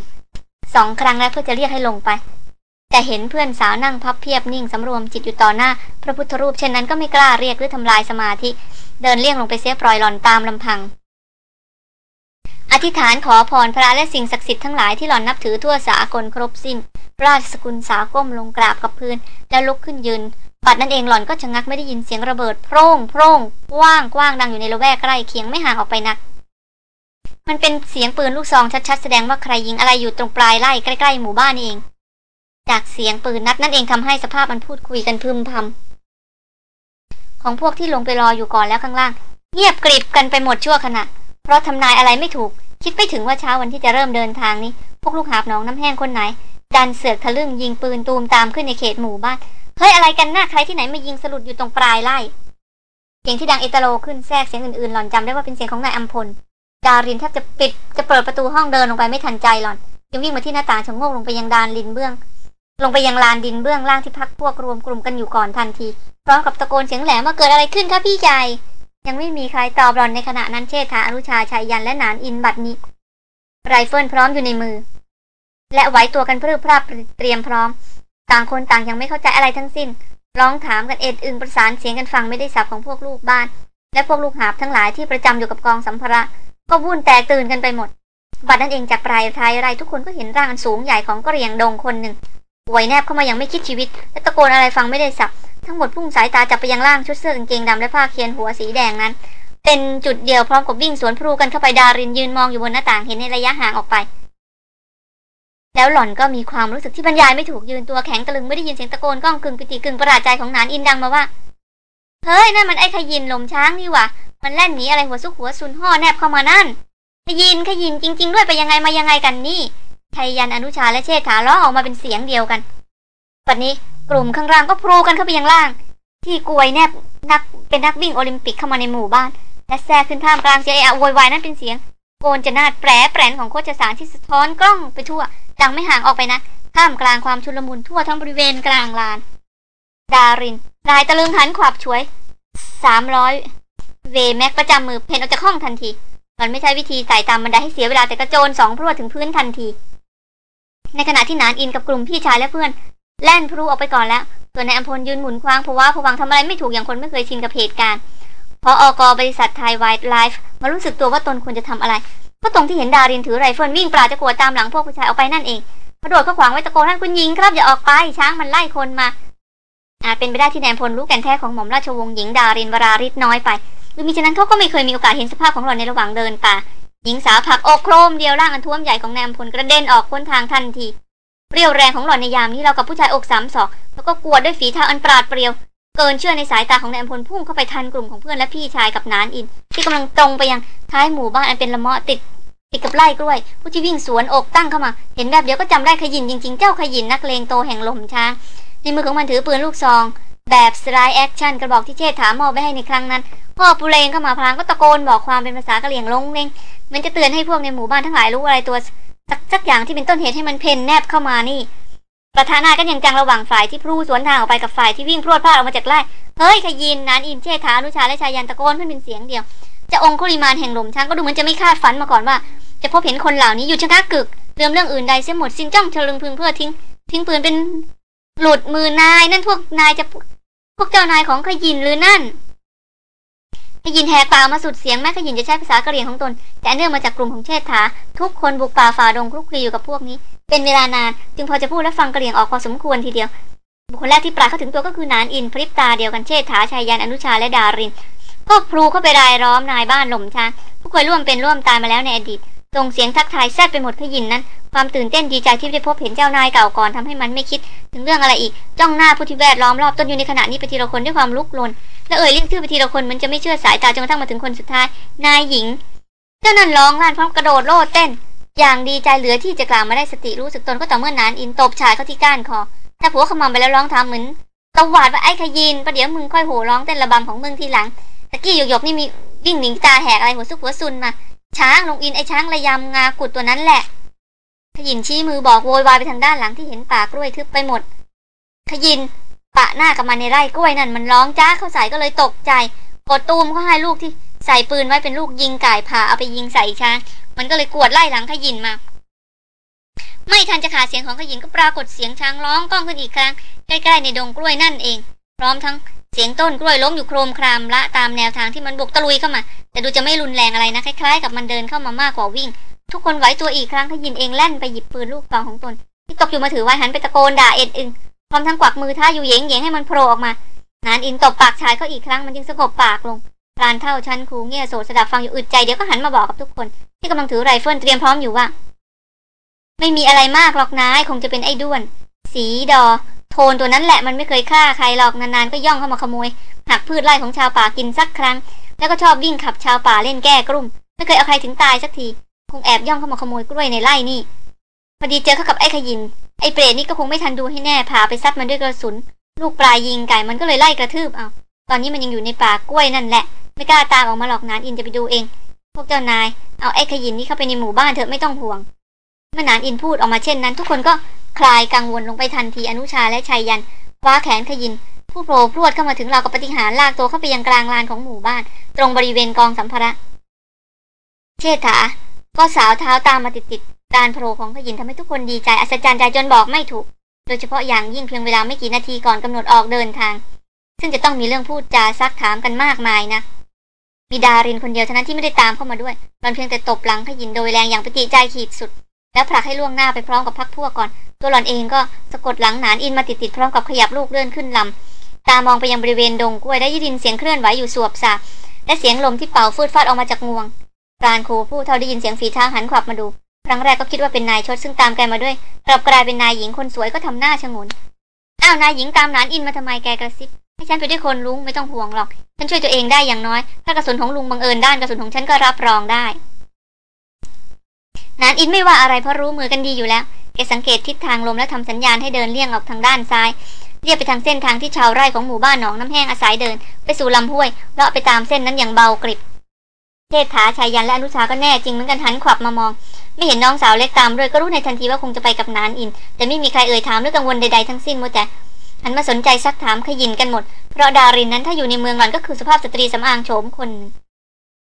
A: สองครั้งแล้วเพื่อจะเรียกให้ลงไป แต่เห็นเพื่อนสาวนั่งพับเพียบนิ่งสำรวมจิตอยู่ต่อหน้า พระพุทธรูปเช่นนั้นก็ไม่กล้าเรียกหรือทำลายสมาธิ เดินเลี่ยงลงไปเสียปล่อยหล่อนตามลำพัง อธิษฐานขอพรพระและสิ่งศักดิ์สิทธิ์ทั้งหลายที่หล่อนนับถือทั่วสากลครบสิ้น ราชสกุลสาวก้มลงกราบกับพื้น แล้วลุกขึ้นยืน บัดนั้นเองหล่อนก็ชะงักไม่ได้ยินเสียงระเบิดโพร่งโพร่งกว้างกว้างดังอยู่ในละแวกใกล้เคียงไม่ห่างออกไปนัก มันเป็นเสียงปืนลูกซองชัดๆ แสดงว่าใครยิงอะไรอยู่ตรงปลายไร่ใกล้ๆหมู่บ้านเอง จากเสียงปืนนัดนั่นเองทำให้สภาพมันพูดคุยกันพึมพำของพวกที่ลงไปรออยู่ก่อนแล้วข้างล่าง เงียบกริบกันไปหมดชั่วขณะ ราะทำนายอะไรไม่ถูก คิดไม่ถึงว่าเช้าวันที่จะเริ่มเดินทางนี้ พวกลูกหาบน้องน้ำแห้งคนไหน ดันเสือกทะลึ่งยิงปืนตูมตามขึ้นในเขตหมู่บ้าน เฮ้ยอะไรกันหน้าใครที่ไหนมายิงสลุดอยู่ตรงปลายไร่เสียงที่ดังเอตโลขึ้นแทรกเสียงอื่นๆหล่อนจำได้ว่าเป็นเสียงของนายอัมพล ดารินแทบจะปิดจะเปิดประตูห้องเดินลงไปไม่ทันใจหล่อน จึงวิ่งมาที่หน้าต่างชะโงกลงไปยังดานลินเบื้อง ลงไปยังลานดินเบื้องล่างที่พักพวกรวมกลุ่มกันอยู่ก่อนทันที พร้อมกับตะโกนเสียงแหลมว่าเกิดอะไรขึ้นคะพี่ใหญ่ ยังไม่มีใครตอบหล่อนในขณะนั้นเชษฐาอนุชาชัยยันและนานอินบัดนี้ ไรเฟิลพร้อมอยู่ในมือ และไหวตัวกันเพื่อพราบเตรียมพร้อม ต่างคนต่างยังไม่เข้าใจอะไรทั้งสิ้น ร้องถามกันเอ็ดอึงประสานเสียงกันฟังไม่ได้สับของพวกลูกบ้าน และพวกลูกหาบทั้งหลายที่ประจำอยู่กับกองสัมภาระ ก็วุ่นแตกตื่นกันไปหมด บัดนั้นเองจากปลายท้ายไรทุกคนก็เห็นร่างอันสูงใหญ่ของกระเรียงดงคนหนึ่งป่วแนบเข้ามาอย่างไม่คิดชีวิต และตะโกนอะไรฟังไม่ได้สับ ทั้งหมดพุ่งสายตาจับไปยังล่างชุดเสื้อกางเกงดำและผ้าเคียนหัวสีแดงนั้น เป็นจุดเดียวพร้อมกับวิ่งสวนพลูกันเข้าไปดารินยืนมองอยู่บนหน้าต่างเห็นในระยะห่างออกไป แล้วหล่อนก็มีความรู้สึกที่บรรยายไม่ถูกยืนตัวแข็งตะลึงไม่ได้ยินเสียงตะโกนก้องกึ่งปิติกึ่งประหลาดใจของนานอินดังมาว่าเฮ้ยนั่นมันไอ้ขยินลมช้างนี่ว่ามันแล่นหนีอะไรหัวซุกหัวซุนห่อแนบเข้ามานั่นขยินขยินจริง ๆ ด้วยไปยังไงมายังไงกันนี่ชัยยันอนุชาและเชษฐาล้อออกมาเป็นเสียงเดียวกัน ปัจนี้กลุ่มข้างล่างก็พลูกันเข้าไปยังล่าง ที่กวยแนบนักเป็นนักวิ่งโอลิมปิกเข้ามาในหมู่บ้าน และแทรกขึ้นท่ามกลางเสียงเอะโวยวายนั่นเป็นเสียง โกนจะนาดแปรแปรนของโคจสารที่สะท้อนกล้องไปทั่ว ดังไม่ห่างออกไปนะท่ามกลางความชุลมุนทั่วทั้งบริเวณกลางลาน ดารินรายตะลึงหันขวับช่วยสามร้อยเวแม็กประจำมือเพนออกจากห้องทันที มันไม่ใช่วิธีใส่ตามบันไดให้เสียเวลาแต่กระโจนสองพรวดถึงพื้นทันที ในขณะที่นานอินกับกลุ่มพี่ชายและเพื่อน แล่นพรูออกไปก่อนแล้ว ส่วนนายอัมพลยืนหมุนคว้างเพราะว้าพะวังทำอะไรไม่ถูกอย่างคนไม่เคยชินกับเหตุการณ์ ผอ.บริษัทไทยไวลด์ไลฟ์มารู้สึกตัวว่าตนควรจะทำอะไร ก็ตรงที่เห็นดารินถือไรเฟิลวิ่งปราดจะกวดตามหลังพวกผู้ชายออกไปนั่นเองกระโดดเข้าขวางไว้ตะโกนท่านคุณหญิงครับอย่าออกไปช้างมันไล่คนมาอาจเป็นไปได้ที่นายอัมพลรู้แก่นแท้ของหม่อมราชวงศ์หญิงดารินวราฤทธิ์น้อยไปหรือมิฉะนั้นเขาก็ไม่เคยมีโอกาสเห็นสภาพของหล่อนในระหว่างเดินป่าหญิงสาวผลักอกโครมเดียวร่างอันท้วมใหญ่ของนายอัมพลกระเด็นออกพ้นทางทันที เรี่ยวแรงของหล่อนในยามนี้ราวกับผู้ชายอกสามศอก แล้วก็กวดด้วยฝีเท้าอันปราดเปรียว เกินเชื่อในสายตาของนายอัมพลพุ่งเข้าไปทันกลุ่มของเพื่อนและพี่ชายกับหนานอิน ที่กำลังตรงไปยังท้ายหมู่บ้านอันเป็นละเมาะติดติดกับไร่กล้วย ผู้ที่วิ่งสวนอกตั้งเข้ามา เห็นแวบเดียวก็จำได้ขยินจริง ๆ เจ้าขยินนักเลงโตแห่งหล่มช้าง ในมือของมันถือปืนลูกซอง แบบ slide action กระบอกที่เชษฐามอบไปให้ในครั้งนั้นพอปุเลงเข้ามาพลางก็ตะโกนบอกความเป็นภาษากะเหรี่ยงล้งเล้งมันจะเตือนให้พวกในหมู่บ้านทั้งหลายรู้อะไรตัว สักสักอย่างที่เป็นต้นเหตุให้มันเพนแนบเข้ามานี่ประธานากันอย่างจังระหว่างฝ่ายที่พลูสวนทางออกไปกับฝ่ายที่วิ่งพรวดพลาดออกมาจากไร่เฮ้ยขยินนานอินเชษฐานุชาและชายันตะโกนขึ้นเป็นเสียงเดียว จะองคุริมานแห่งลมช้างก็ดูเหมือนจะไม่คาดฝันมาก่อนว่า จะพบเห็นคนเหล่านี้อยู่ชะงักกึกเรื่องเรื่องอื่นใดเสียหมดสิ้นจ้องเฉลิงพึงเพื่อทิ้ง ทิ้งปืนเป็นหลุดมือนายนั่นพวกนายจะพวกเจ้านายของขยินหรือนั่น ขยินแหกปากมาสุดเสียงแม้ขยินจะใช้ภาษากะเหรี่ยงของตน แต่เนื่องมาจากกลุ่มของเชษฐา ทุกคนบุกป่าฝ่าดงคลุกคลีอยู่กับพวกนี้ เป็นเวลานาน จึงพอจะพูดและฟังกะเหรี่ยงออกพอสมควรทีเดียว บุคคลแรกที่ปราเข้าถึงตัวก็คือนานอินพริบตาเดียวกันเชษฐาชายยันอนุชาและดารินก็พลูเข้าไปรายล้อมนายบ้านหล่มช้างผู้เคยร่วมเป็นร่วมตายมาแล้วในอดีต ส่งเสียงทักทายแซดไปหมดขยินนั้น ความตื่นเต้นดีใจที่ได้พบเห็นเจ้านายเก่าก่อนทำให้มันไม่คิด ถึงเรื่องอะไรอีก จ้องหน้าผู้ที่แวดล้อมรอบต้นอยู่ในขณะนี้ไปทีละคนด้วยความลุกลน และเอ่ยเรียกชื่อไปทีละคนมันจะไม่เชื่อสายตาจนกระทั่งมาถึงคนสุดท้าย นายหญิง เจ้านั่นร้องลั่นพร้อมกระโดดโลดเต้น อย่างดีใจเหลือที่จะกล่าวมาได้สติรู้สึกตนก็ต่อเมื่อนานอินตบชายเข้าที่ก้านคอถ้าผัวขมำไปแล้วร้องทำเหมือนตวาดว่าไอ้ขยินประเดี๋ยวมึงค่อยโห่ร้องเต้นระบำของมึงทีหลังตะกี้หยกๆนี่มีวิ่งหนีตาแหกอะไรหัวซุกหัวซุนมา ช้างลงอินไอช้างระยำงากุดตัวนั้นแหละขยินชี้มือบอกโวยวายไปทางด้านหลังที่เห็นป่ากล้วยทึบไปหมด ขยิน ปะหน้ากับมันในไร่กล้วยนั่นมันร้องจ้าเข้าใส่ก็เลยตกใจกดตูมเขาให้ลูกที่ใส่ปืนไว้เป็นลูกยิงไก่ผ่าเอาไปยิงใส่ช้าง มันก็เลยกวดไล่หลังขยินมา ไม่ทันจะขาดเสียงของขยินก็ปรากฏเสียงช้างร้องก้องขึ้นอีกครั้งใกล้ๆในดงกล้วยนั่นเอง พร้อมทั้ง เสียงต้นกล้วยล้มอยู่โครมครามละตามแนวทางที่มันบุกตะลุยเข้ามา แต่ดูจะไม่รุนแรงอะไรนะ คล้ายๆ กับมันเดินเข้ามามากกว่าวิ่ง ทุกคนไหวตัวอีกครั้งขยินเองแล่นไปหยิบปืนลูกซองของตน ที่ตกอยู่มาถือไว้หันไปตะโกนด่าเอ็ดอึงพร้อมทั้งกวักมือท่าอยู่เหยงเหยงให้มันโผล่ออกมาหนานอินตบปากชายเขาอีกครั้งมันจึงสงบปากลงพรานเฒ่าชั้นครูเงี่ยโสตสดับฟังอยู่อึดใจเดี๋ยวก็หันมาบอกกับทุกคน ที่กำลังถือไรเฟิลเตรียมพร้อมอยู่ว่า ไม่มีอะไรมากหรอกนายคงจะเป็นไอ้ด้วน สีดอ โทนตัวนั้นแหละมันไม่เคยฆ่าใครหรอกนานๆก็ย่องเข้ามาขโมยหักพืชไร่ของชาวป่ากินสักครั้ง แล้วก็ชอบวิ่งขับชาวป่าเล่นแก้กลุ้ม ไม่เคยเอาใครถึงตายสักที คงแอบย่องเข้ามาขโมยกล้วยในไร่นี่พอดีเจอเข้ากับไอ้ขยิน ไอ้เปรตนี่ก็คงไม่ทันดูให้แน่พาไปซัดมันด้วยกระสุน ลูกปลายยิงไก่มันก็เลยไล่กระทืบเอาตอนนี้มันยังอยู่ในป่ากล้วยนั่นแหละ ไม่กล้าตามออกมาหลอกนานอินจะไปดูเอง พวกเจ้านายเอาไอ้ขยินนี่เข้าไปในหมู่บ้านเถอะไม่ต้องห่วงเมื่อนานอินพูดออกมาเช่นนั้น ทุกคนก็ คลายกังวลลงไปทันทีอนุชาและชายยันคว้าแขนขยิน ผู้โผล่พรวดเข้ามาถึงเรากับปฏิหารลากตัวเข้าไปยังกลางลานของหมู่บ้าน ตรงบริเวณกองสัมภาระเชษฐา ก็สาวเท้าตามมาติดๆการโผล่ของขยินทำให้ทุกคนดีใจอัศจรรย์ใจจนบอกไม่ถูก โดยเฉพาะอย่างยิ่งเพียงเวลาไม่กี่นาทีก่อนกำหนดออกเดินทาง ซึ่งจะต้องมีเรื่องพูดจาซักถามกันมากมายนะมีดารินคนเดียวเท่านั้นที่ไม่ได้ตามเข้ามาด้วยมันเพียงแต่ตบหลังขยินโดยแรงอย่างปฏิใจขีดสุด แล้วผลักให้ล่วงหน้าไปพร้อมกับพักพวกก่อน ตัวหล่อนเองก็สะกดหลังหนานอินมาติดๆพร้อมกับขยับลูกเลื่อนขึ้นลำตามองไปยังบริเวณดงกล้วยได้ยินเสียงเคลื่อนไหวอยู่สวบสาและเสียงลมที่เป่าฟืดฟาดออกมาจากงวงพรานครูผู้เท่าได้ยินเสียงฝีเท้าหันขวับมาดู ครั้งแรกก็คิดว่าเป็นนายชดซึ่งตามแกมาด้วยกลับกลายเป็นนายหญิงคนสวยก็ทำหน้าชงนอ้าวนายหญิงตามหนานอินมาทำไมแกกระซิบให้ฉันไปด้วยคนลุงไม่ต้องห่วงหรอก ฉันช่วยตัวเองได้อย่างน้อย ถ้ากระสุนของลุงบังเอิญด้านกระสุนของฉันก็รับรองได้ นานอินไม่ว่าอะไรเพราะรู้มือกันดีอยู่แล้วแกสังเกตทิศทางลมและทำสัญญาณให้เดินเลี่ยงออกทางด้านซ้ายเรียบไปทางเส้นทางที่ชาวไร่ของหมู่บ้านหนองน้ำแห้งอาศัยเดิน ไปสู่ลำห้วยเลาะไปตามเส้นนั้นอย่างเบากริบเทษฐาชายยันและอนุชาก็แน่จริงเหมือนกันหันขวับมามอง ไม่เห็นน้องสาวเล็กตามด้วยก็รู้ในทันทีว่าคงจะไปกับนานอิน แต่ไม่มีใครเอ่ยถามหรือกังวลใดๆทั้งสิ้นหมดแต่หันมาสนใจซักถามขยินกันหมด เพราะดารินนั้นถ้าอยู่ในเมืองหล่อนก็คือสภาพสตรีสำอางโฉมคน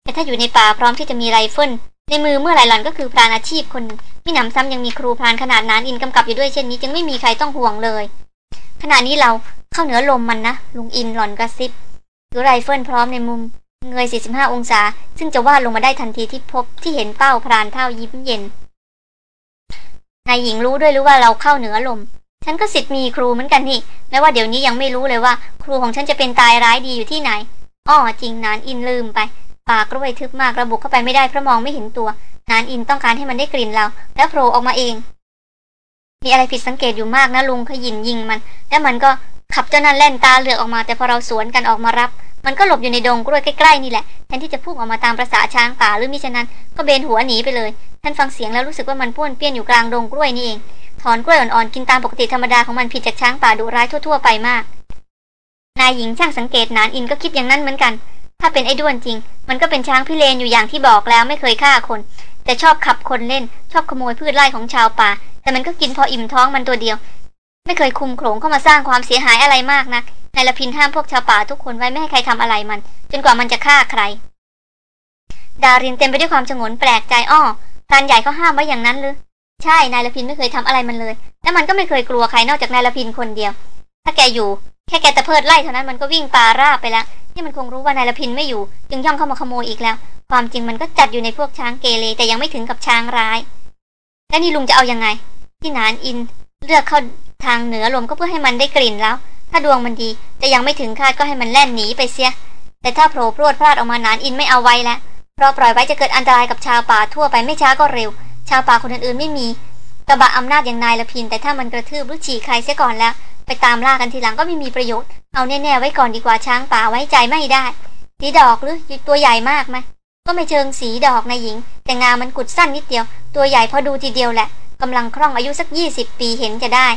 A: แต่ถ้าอยู่ในป่าพร้อมที่จะมีไรเฟิล ในมือเมื่อไหร่หล่อนก็คือพรานอาชีพคนมิหนำซ้ำยังมีครูพรานขนาดนานอินกำกับอยู่ด้วยเช่นนี้จึงไม่มีใครต้องห่วงเลย ขณะนี้เราเข้าเหนือลมมันนะลุงอินหล่อนกระซิบถือไรเฟิลพร้อมในมุมเงย 45 องศา ซึ่งจะวาดลงมาได้ทันทีที่พบที่เห็นเป้าพรานเท่ายิ้มเย็นนายหญิงรู้ด้วยหรือว่าเราเข้าเหนือลม ฉันก็สิทธิ์มีครูเหมือนกันนี่แม้ว่าเดี๋ยวนี้ยังไม่รู้เลยว่า ครูของฉันจะเป็นตายร้ายดีอยู่ที่ไหนอ้อจริงนานอินลืมไป ปากกล้วยทึบมากระบุเข้าไปไม่ได้เพราะมองไม่เห็นตัว นานอินต้องการให้มันได้กลิ่นเรา แล้วโผล่ออกมาเอง มีอะไรผิดสังเกตอยู่มากนะลุงขยินยิงมัน แล้วมันก็ขับเจ้านั่นแล่นตาเหลือกออกมา แต่พอเราสวนกันออกมารับ มันก็หลบอยู่ในดงกล้วยใกล้ๆนี่แหละแทนที่จะพุ่งออกมาตามประษาช้างป่าหรือมิฉะนั้น ก็เบนหัวหนีไปเลยท่านฟังเสียงแล้วรู้สึกว่ามันป้วนเปี้ยนอยู่กลางดงกล้วยนี่เองถอนกล้วยอ่อนๆกินตามปกติธรรมดาของมันผิดจากช้างป่าดุร้ายทั่วๆไปมากนายหญิงช่างสังเกตนานอินก็คิดอย่างนั้นเหมือนกัน ถ้าเป็นไอ้ด้วนจริง มันก็เป็นช้างพิเรนอยู่อย่างที่บอกแล้วไม่เคยฆ่าคน แต่ชอบขับคนเล่น ชอบขโมยพืชไร่ของชาวป่า แต่มันก็กินพออิ่มท้องมันตัวเดียว ไม่เคยคุมโขงเข้ามาสร้างความเสียหายอะไรมากนะนายละพินห้ามพวกชาวป่าทุกคนไว้ไม่ให้ใครทำอะไรมัน จนกว่ามันจะฆ่าใคร ดารินเต็มไปด้วยความสงนแปลกใจอ้อพรานใหญ่เขาห้ามไว้อย่างนั้นหรือใช่นายละพินไม่เคยทำอะไรมันเลย และมันก็ไม่เคยกลัวใครนอกจากนายละพินคนเดียว ถ้าแกอยู่ แค่แกตะเพิดไล่เท่านั้นมันก็วิ่งปาราบไปแล้ว นี่มันคงรู้ว่านายละพินไม่อยู่ จึงย่องเข้ามาขโมยอีกแล้ว ความจริงมันก็จัดอยู่ในพวกช้างเกเรแต่ยังไม่ถึงกับช้างร้าย แล้วนี่ลุงจะเอายังไง ที่นานอินเลือกเข้าทางเหนือลมก็เพื่อให้มันได้กลิ่นแล้ว ถ้าดวงมันดีจะยังไม่ถึงคาดก็ให้มันแล่นหนีไปเสีย แต่ถ้าโผล่พรวดพลาดออกมานานอินไม่เอาไว้แล้วเพราะปล่อยไว้จะเกิดอันตรายกับชาวป่าทั่วไปไม่ช้าก็เร็ว ชาวป่าคนอื่นๆไม่มี กระบะอำนาจอย่างนายละพิน แต่ถ้ามันกระทืบหรือฉีกใครเสียก่อนแล้ว ไปตามล่ากันทีหลังก็ไม่มีประโยชน์ เอาแน่ๆไว้ก่อนดีกว่าช้างป่าไว้ใจไม่ได้สีดอกหรือตัวใหญ่มากไหมก็ไม่เชิงสีดอกนายหญิง แต่งามันกุดสั้นนิดเดียว ตัวใหญ่พอดูทีเดียวแหละกำลังคล่องอายุสักยี่สิบปีเห็นจะได้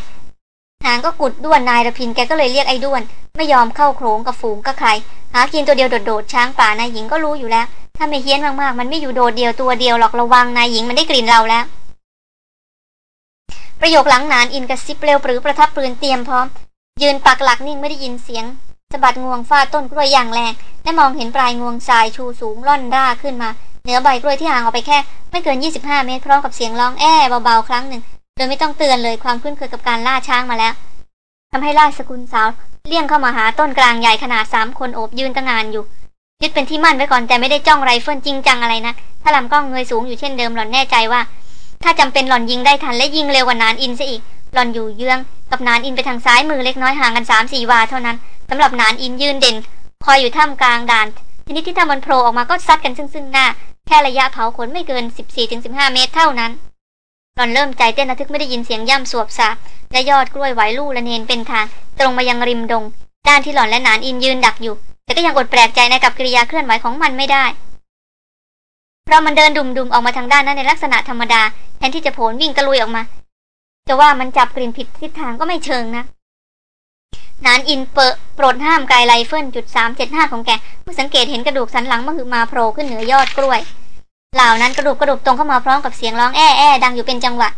A: หางก็กุดด้วนนายระพินแกก็เลยเรียกไอ้ด้วน ไม่ยอมเข้าโขงกับฝูงกับใคร หากินตัวเดียวโดดๆช้างป่านายหญิงก็รู้อยู่แล้ว ถ้าไม่เฮี้ยนมากๆ มันไม่อยู่โดดเดียวตัวเดียวหรอกระวังนายหญิงมันได้กลิ่นเราแล้ว ประโยคหลังนานอินกระซิบเร็วปรือประทับปืนเตรียมพร้อม ยืนปักหลักนิ่งไม่ได้ยินเสียงสะบัดงวงฟาดต้นกล้วยอย่างแรงและมองเห็นปลายงวงทรายชูสูงล่อนร่าขึ้นมา เหนือใบกล้วยที่ห่างออกไปแค่ ไม่เกิน 25 เมตรพร้อมกับเสียงร้องแอ้เบาๆครั้งหนึ่ง โดยไม่ต้องเตือนเลยความคุ้นเคยกับการล่าช้างมาแล้วทำให้ราชสกุลสาว เลี่ยงเข้ามาหาต้นกลางใหญ่ขนาดสามคนโอบยืนตั้งงานอยู่ยึดเป็นที่มั่นไว้ก่อนแต่ไม่ได้จ้องไรเฟิลจริงจังอะไรนะถ้าลำกล้องเงยสูงอยู่เช่นเดิมหล่อนแน่ใจว่า ถ้าจำเป็นหล่อนยิงได้ทันและยิงเร็วกว่าหนานอินซะอีก หล่อนอยู่เยื้องกับหนานอินไปทางซ้ายมือเล็กน้อยห่างกันสามสี่วาเท่านั้นสำหรับหนานอินยืนเด่น คอยอยู่ท่ามกลางด่าน ทีนี้ที่ถ้ามันโผล่ออกมาก็ซัดกันซึ่งซึ่งหน้า แค่ระยะเผาขนไม่เกิน 14-15 เมตรเท่านั้น หล่อนเริ่มใจเต้นระทึกเมื่อได้ยินเสียงย่ำสวบสาบและยอดกล้วยไหวลู่ระเนนเป็นทาง ตรงมายังริมดง ด้านที่หล่อนและนานอินยืนดักอยู่ แต่ก็ยังอดแปลกใจในกับกิริยาเคลื่อนไหวของมันไม่ได้ เพราะมันเดินดุมๆออกมาทางด้านนั้นในลักษณะธรรมดาแทนที่จะโผล่วิ่งตะลุยออกมา จะว่ามันจับกลิ่นผิดทิศทางก็ไม่เชิงนะนานอินเปะโปรดห้ามไกลไลเฟิลจุดสามเจ็ดห้าของแกเมื่อสังเกตเห็นกระดูกสันหลังมหึมาโผล่ขึ้นเหนือยอดกล้วย เหล่านั้นกระดูกกระดูกตรงเข้ามาพร้อมกับเสียงร้องแอ้แอ้ดังอยู่เป็นจังหวะ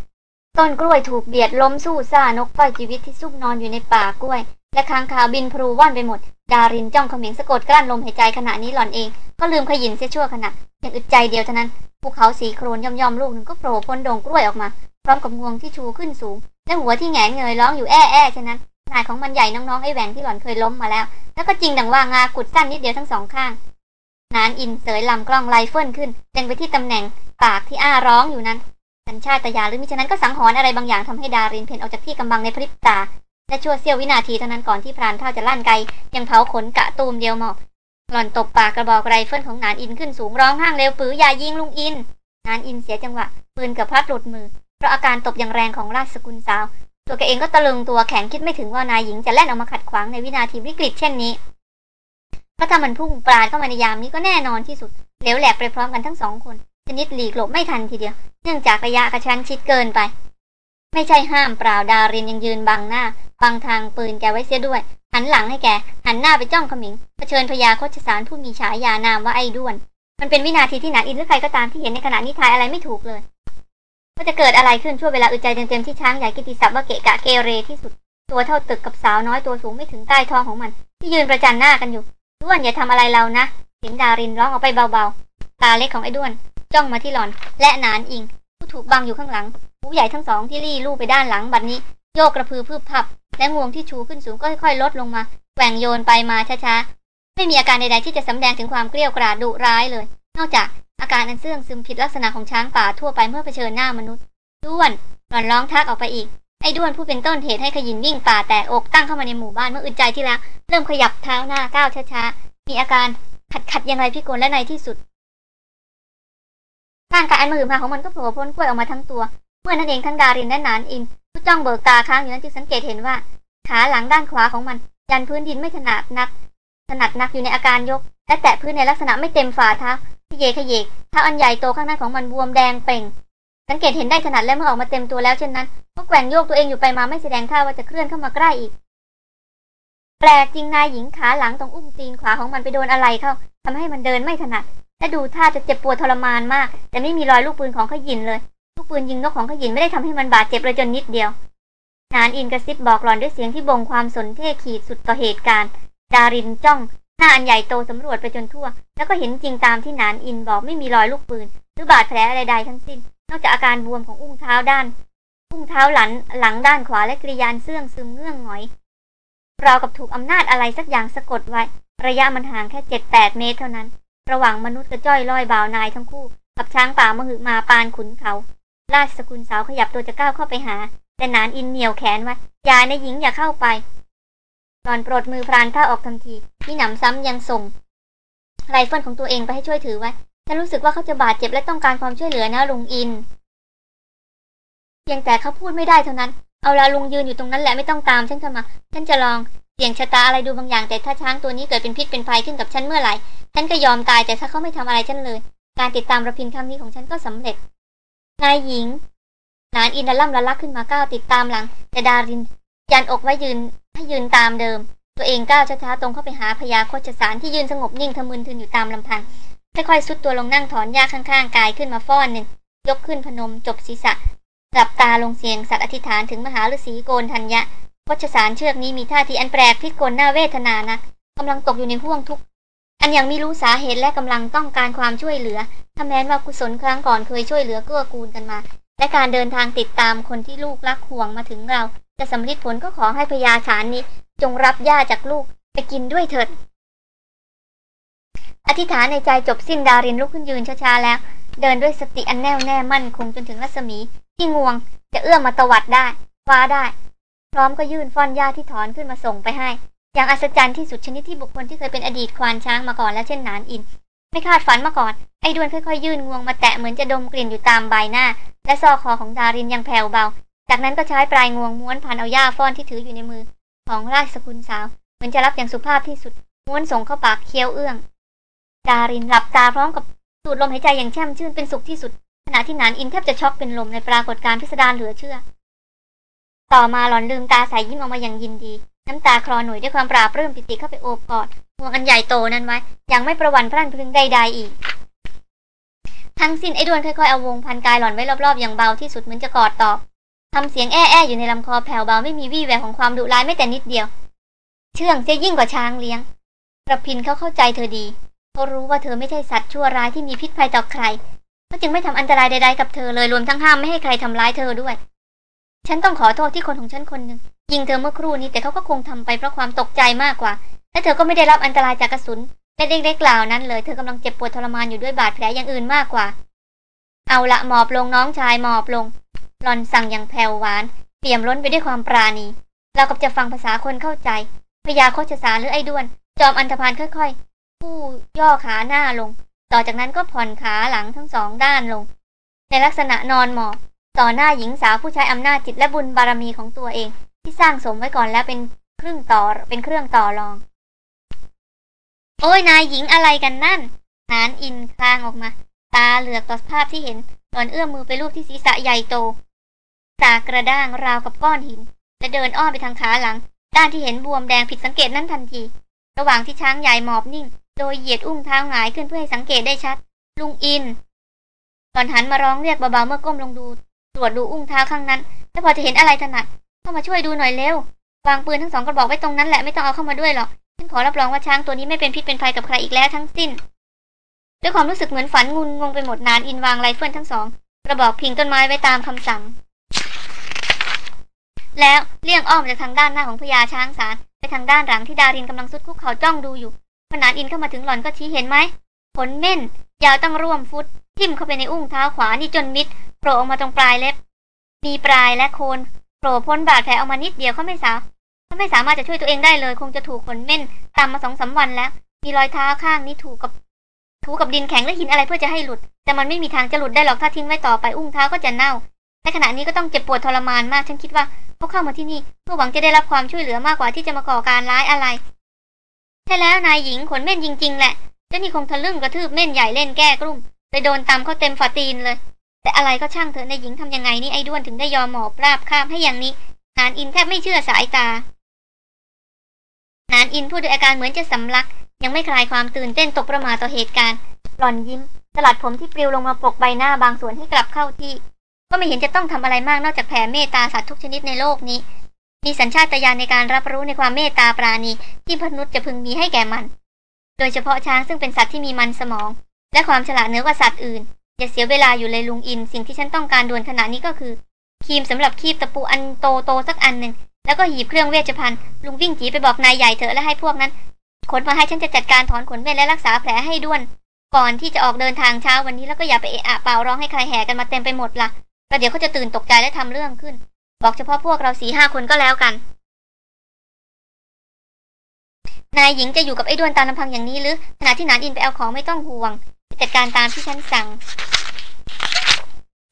A: ต้นกล้วยถูกเบียดล้มซู่ซ่านกไพรชีวิตที่ซุกนอนอยู่ในป่ากล้วย และค้างคาวบินพรูว่อนไปหมด ดารินจ้องเขม็งสะกดกลั้นลมหายใจขณะนี้หล่อนเอง ก็ลืมขยินเสียชั่วขณะ เพียงอึดใจเดียวเท่านั้นภูเขาสีโคลนย่อมๆลูกหนึ่งก็โผล่พ้นดงกล้วยออกมา พร้อมกับงวงที่ชูขึ้นสูง และหัวที่แหงนเงยร้องอยู่แอ้แอ้ฉะนั้นขนาดของมันใหญ่น้องๆไอ้แหว่งที่หล่อนเคยล้มมาแล้ว แล้วก็จริงดังว่างากุดสั้นนิดเดียวทั้งสองข้างนานอินเสยลำกล้องไรเฟิลขึ้นเล็งไปที่ตำแหน่งปากที่อ้าร้องอยู่นั้นสัญชาตญาณหรือมิฉะนั้นก็สังหรณ์อะไรบางอย่างทำให้ดารินเผ่นออกจากที่กำบังในพริบตาและชั่วเสี้ยววินาทีเท่านั้นก่อนที่พรานเฒ่าจะลั่นไกยังเผาขนกะตูมเดียวหมอบ หล่อนตบปากกระบอกไรเฟิลของนานอินขึ้นสูงร้องห้ามเร็วปรื๋ออย่ายิงลุงอิน นานอินเสียจังหวะปืนกับพลัดหลุดมือ เพราะอาการตบอย่างแรงของราชสกุลสาว ตัวแกเองก็ตะลึงตัวแข็งคิดไม่ถึงว่านายหญิงจะแล่นออกมาขัดขวางในวินาทีวิกฤตเช่นนี้เพราะถ้ามันพุ่งปราดเข้ามาในยามนี้ก็แน่นอนที่สุดเหลวแหลกไปพร้อมกันทั้งสองคนชนิดหลีกหลบไม่ทันทีเดียว เนื่องจากระยะกระชั้นชิดเกินไป ไม่ใช่ห้ามเปล่าดารินยังยืนบังหน้าบังทางปืนแกไว้เสียด้วย หันหลังให้แก หันหน้าไปจ้องขมิงเผชิญพยาโคชสารผู้มีฉายานามว่าไอ้ด้วน มันเป็นวินาทีที่หนักอินหรือใครก็ตามที่เห็นในขณะนี้ทายอะไรไม่ถูกเลยว่าจะเกิดอะไรขึ้นช่วงเวลาอึดใจเต็มๆที่ช้างใหญ่กิติศัพท์ว่าเกะกะเกเรที่สุด ตัวเท่าตึกกับสาวน้อยตัวสูงไม่ถึงใต้ท้องของมัน ที่ยืนประจันหน้ากันอยู่ด้วนอย่าทำอะไรเรานะเสียงดารินร้องออกไปเบาๆตาเล็กของไอ้ด้วน จ้องมาที่หลอน และนานอิง ผู้ถูกบังอยู่ข้างหลัง หูใหญ่ทั้งสองที่รี่ลู่ไปด้านหลังบัดนี้ โยกกระพือพืบพับ และงวงที่ชูขึ้นสูงก็ค่อยๆลดลงมาแกว่งโยนไปมาช้าๆ ไม่มีอาการใดๆที่จะสำแดงถึงความเกลียวกราดดุร้ายเลย นอกจากอาการอันเสื่องซึมผิดลักษณะของช้างป่าทั่วไปเมื่อเผชิญหน้ามนุษย์ด้วนหลอนร้องทักออกไปอีก ไอ้ด้วนผู้เป็นต้นเหตุให้ขยินวิ่งป่าแตกอกตั้งเข้ามาในหมู่บ้านเมื่ออึดใจที่แล้ว เริ่มขยับเท้าหน้าก้าวช้าๆ มีอาการขัดขัดยังไงพี่กลและในที่สุดร่างกายอันมือมาของมันก็โผล่พ้นกล้วยออกมาทั้งตัว เมื่อนั้นเองทั้งดารินและนานอินผู้จ้องเบิกตาค้างอยู่นั้นจึงสังเกตเห็นว่า ขาหลังด้านขวาของมัน ยันพื้นดินไม่ถนัดนัก ถนัดนักอยู่ในอาการยก และแตะพื้นในลักษณะไม่เต็มฝ่าเท้าที่เยขยเยกเท้าอันใหญ่โตข้างหน้าของมันบวมแดงเป่ง สังเกตเห็นได้ถนัดและเมื่อออกมาเต็มตัวแล้วเช่นนั้นก็แกว่งโยกตัวเองอยู่ไปมาไม่แสดงท่าว่าจะเคลื่อนเข้ามาใกล้อีก แปลกจริงนายหญิงขาหลังตรงอุ้งตีนขวาของมันไปโดนอะไรเข้าทำให้มันเดินไม่ถนัดและดูท่าจะเจ็บปวดทรมานมาก แต่ไม่มีรอยลูกปืนของขยินเลย ปืนยิงนกของขยินไม่ได้ทำให้มันบาดเจ็บเลยจนนิดเดียวนานอินกระซิบบอกหลอนด้วยเสียงที่บ่งความสนเท่ขีดสุดต่อเหตุการณ์ ดารินจ้อง หน้าอันใหญ่โตสำรวจไปจนทั่ว แล้วก็เห็นจริงตามที่นานอินบอกไม่มีรอยลูกปืน หรือบาดแผลอะไรใดทั้งสิ้น นอกจากอาการบวมของอุ้งเท้าด้าน อุ้งเท้าหลังหลังด้านขวาและกริยานเสื่องซึมเงื่องหงอยราวกับถูกอำนาจอะไรสักอย่างสะกดไว้ ระยะมันห่างแค่เจ็ดแปดเมตรเท่านั้น ระหว่างมนุษย์กระจ้อยลอยบ่าวนายทั้งคู่ กับช้างป่ามหึมาปานขุนเขา ราชสกุลสาวขยับตัวจะก้าวเข้าไปหา แต่นานอินเหนียวแขนไว้อย่าในหญิงอย่าเข้าไปหลอนปลดมือพรานท่าออกทันทีมีหนำซ้ำยังส่งไรเฟิลของตัวเองไปให้ช่วยถือไว้ฉันรู้สึกว่าเขาจะบาดเจ็บและต้องการความช่วยเหลือนะลุงอินเพียงแต่เขาพูดไม่ได้เท่านั้น เอาละลุงยืนอยู่ตรงนั้นแหละไม่ต้องตามฉันเข้ามาฉันจะลองเสี่ยงชะตาอะไรดูบางอย่างแต่ถ้าช้างตัวนี้เกิดเป็นพิษเป็นภัยขึ้นกับฉันเมื่อไหร่ฉันก็ยอมตายแต่ถ้าเขาไม่ทำอะไรฉันเลย การติดตามระพินครั้งนี้ของฉันก็สำเร็จ นายหญิง นานอินดล่ำละลักขึ้นมาก้าวติดตามหลัง แต่ดาริน ยันอกไว้ยืนให้ยืนตามเดิม ตัวเองก้าวช้าๆตรงเข้าไปหาพญาโคชสารที่ยืนสงบนิ่งทะมึนทึนอยู่ตามลำพังค่อยๆซุดตัวลงนั่งถอนหญ้าข้างๆ กายขึ้นมาฟ้อนหนึ่งยกขึ้นพนมจบศีรษะหลับตาลงเสียงสัตว์อธิษฐานถึงมหาฤาษีโกนธัญญะโคชสารเชือกนี้มีท่าทีอันแปลกพิกลหน้าเวทนานะกำลังตกอยู่ในห่วงทุกข์ อันยังไม่รู้สาเหตุและกำลังต้องการความช่วยเหลือถ้าแม้นว่ากุศลครั้งก่อนเคยช่วยเหลือเกื้อกูลกันมา และการเดินทางติดตามคนที่ลูกรักห่วงมาถึงเรา จะสำลิดผลก็ขอให้พญาฉานนี้ จงรับย่าจากลูกไปกินด้วยเถิด อธิษฐานในใจจบสิ้นดารินลุกขึ้นยืนช้าๆแล้ว เดินด้วยสติอันแน่วแน่มั่นคงจนถึงรัศมี ที่งวงจะเอื้อมมาตวัดได้คว้าได้ พร้อมก็ยื่นฟ้อนย่าที่ถอนขึ้นมาส่งไปให้ อย่างอัศจรรย์ที่สุดชนิดที่บุคคลที่เคยเป็นอดีตควานช้างมาก่อนและเช่นนานอิน ไม่คาดฝันมาก่อน ไอ้ดวนค่อยๆยื่นงวงมาแตะเหมือนจะดมกลิ่นอยู่ตามใบหน้า และซอกคอของดารินยังแผ่วเบา จากนั้นก็ใช้ปลายงวงม้วนพันเอาย่าฟ้อนที่ถืออยู่ในมือ ของราชสกุลสาว เหมือนจะรับอย่างสุภาพที่สุด ม้วนส่งเข้าปากเคี้ยวเอื้อง ดารินหลับตาพร้อมกับสูดลมหายใจอย่างแช่มชื่นเป็นสุขที่สุด ขณะที่นานอินแทบจะช็อกเป็นลมในปรากฏการณ์พิสดารเหลือเชื่อ ต่อมาหลอนลืมตาใสยิ้มออกมาอย่างยินดี น้ำตาคลอหน่วยด้วยความปราบรื้มปิติเข้าไปโอบกอดห่วงอันใหญ่โตนั้นไว้ยังไม่ประวันพรั่นพรึงใดๆอีก ทั้งสิ้นไอ้ดวนค่อยๆเอาวงพันกายหล่อนไว้รอบๆอย่างเบาที่สุดเหมือนจะกอดตอบทำเสียงแอ้ๆอยู่ในลำคอแผ่วเบาไม่มีวี่แววของความดุร้ายไม่แต่นิดเดียว เชื่องเสียยิ่งกว่าช้างเลี้ยงระพินเขาเข้าใจเธอดีเขารู้ว่าเธอไม่ใช่สัตว์ชั่วร้ายที่มีพิษภัยต่อใครเขาจึงไม่ทำอันตรายใดๆกับเธอเลยรวมทั้งห้ามไม่ให้ใครทำร้ายเธอด้วย ฉันต้องขอโทษที่คนของฉันคนหนึ่ง ยิงเธอเมื่อครู่นี้แต่เขาก็คงทำไปเพราะความตกใจมากกว่า และเธอก็ไม่ได้รับอันตรายจากกระสุนและเด็กๆเหล่านั้นเลย เธอกำลังเจ็บปวดทรมานอยู่ด้วยบาดแผลอย่างอื่นมากกว่า เอาละหมอบลงน้องชายหมอบลง หลอนสั่งอย่างแผ่วหวาน เปี่ยมล้นไปด้วยความปราณี เรากับจะฟังภาษาคนเข้าใจ พยาโคชสารหรือไอ้ด้วน จอมอันธพาลค่อยๆ ผู้ย่อขาหน้าลง ต่อจากนั้นก็ผ่อนขาหลังทั้งสองด้านลง ในลักษณะนอนหมอบ ต่อหน้าหญิงสาวผู้ใช้อำนาจจิตและบุญบารมีของตัวเอง ที่สร้างสมไว้ก่อนแล้วเป็นเครึ่องต่อเป็นเครื่องต่อรอง โอ้ยนายหญิงอะไรกันนั่น หานอินคลางออกมา ตาเหลือกต่อภาพที่เห็นตอนเอื้อมมือไปรูปที่ศีรษะใหญ่โตตากระด้างราวกับก้อนหิน และเดินอ้อมไปทางขาหลัง ด้านที่เห็นบวมแดงผิดสังเกตนั้นทันที ระหว่างที่ช้างใหญ่หมอบนิ่ง โดยเหยียดอุ้งเท้าหงายขึ้นเพื่อให้สังเกตได้ชัด ลุงอินตอนหันมาร้องเรียกเบาๆเมื่อก้มลงดู ตรวจดูอุ้งเท้าข้างนั้น แล้วพอจะเห็นอะไรถนัด เข้ามาช่วยดูหน่อยเร็ว วางปืนทั้งสองกระบอกไว้ตรงนั้นแหละไม่ต้องเอาเข้ามาด้วยหรอก ฉันขอรับรองว่าช้างตัวนี้ไม่เป็นพิษเป็นภัยกับใครอีกแล้วทั้งสิ้น ด้วยความรู้สึกเหมือนฝันงุนงงไปหมดนานอินวางไรเฟิลทั้งสองกระบอกพิงต้นไม้ไว้ตามคำสั่ง แล้วเลี่ยงอ้อมจากทางด้านหน้าของพญาช้างสารไปทางด้านหลังที่ดารินกำลังซุดคุกเข่าจ้องดูอยู่พนานอินเข้ามาถึงหล่อนก็ชี้เห็นไหมผลเม่น ยาวตั้งร่วมฟุต ทิ่มเข้าไปในอุ้งเท้าขวานี่จนมิดโผล่ออกมาตรงปลายเล็บ มีปลายและโคน โผล่พ้นบาดแผลออกมานิดเดียวเขาไม่สาเขาไม่สามารถจะช่วยตัวเองได้เลย คงจะถูกขนเม่นตามมาสองสาวันแล้ว มีรอยเท้าข้างนี้ถูกกับถูกับดินแข็งและหินอะไรเพื่อจะให้หลุด แต่มันไม่มีทางจะหลุดได้หรอกถ้าทิ้งไว้ต่อไปอุ้งเท้าก็จะเน่าในขณะนี้ก็ต้องเจ็บปวดทรมานมาก ฉันคิดว่าเขาเข้ามาที่นี่เพื่อหวังจะได้รับความช่วยเหลือมากกว่าที่จะมาก่อการร้ายอะไร ใช่แล้วนายหญิงขนเม่นจริง ๆ แหละเจ้านี่คงทะลึ่งกระทืบเม่นใหญ่เล่นแก้กลุ่มไปโดนตำเขาเต็มฝาตีนเลย แต่อะไรก็ช่างเถอะนายหญิงทำยังไงนี่ไอ้ด้วนถึงได้ยอมหมอบราบคาบให้อย่างนี้ นานอินแทบไม่เชื่อสายตา นานอินพูดด้วยอาการเหมือนจะสำลัก ยังไม่คลายความตื่นเต้นตกประมาต่อเหตุการณ์ หล่อนยิ้มสลัดผมที่ปลิวลงมาปกใบหน้าบางส่วนให้กลับเข้าที่ ก็ไม่เห็นจะต้องทำอะไรมากนอกจากแผ่เมตตาสัตว์ทุกชนิดในโลกนี้ มีสัญชาตญาณในการรับรู้ในความเมตตาปราณีที่พนุษย์จะพึงมีให้แก่มัน โดยเฉพาะช้างซึ่งเป็นสัตว์ที่มีมันสมอง และความฉลาดเหนือกว่าสัตว์อื่น อย่าเสียเวลาอยู่เลยลุงอิน สิ่งที่ฉันต้องการด่วนขณะนี้ก็คือครีมสำหรับคีบตะปูอันโตโตสักอันหนึ่งแล้วก็หีบเครื่องเวชภัณฑ์ลุงวิ่งจีไปบอกนายใหญ่เถอะและให้พวกนั้นขนมาให้ฉันจะจัดการถอนขนเวทและรักษาแผลให้ด้วน ก่อนที่จะออกเดินทางเช้าวันนี้แล้วก็อย่าไปเอะอะเปล่าร้องให้ใครแห่กันมาเต็มไปหมดละ่ะประเดี๋ยวเขาจะตื่นตกใจและทำเรื่องขึ้น บอกเฉพาะพวกเราสี่ห้าคนก็แล้วกัน นายหญิงจะอยู่กับไอ้ด้วนตามลำพังอย่างนี้หรือขณะที่นานอินไปเอาของไม่ต้องห่วง จัดการตามที่ฉันสั่ง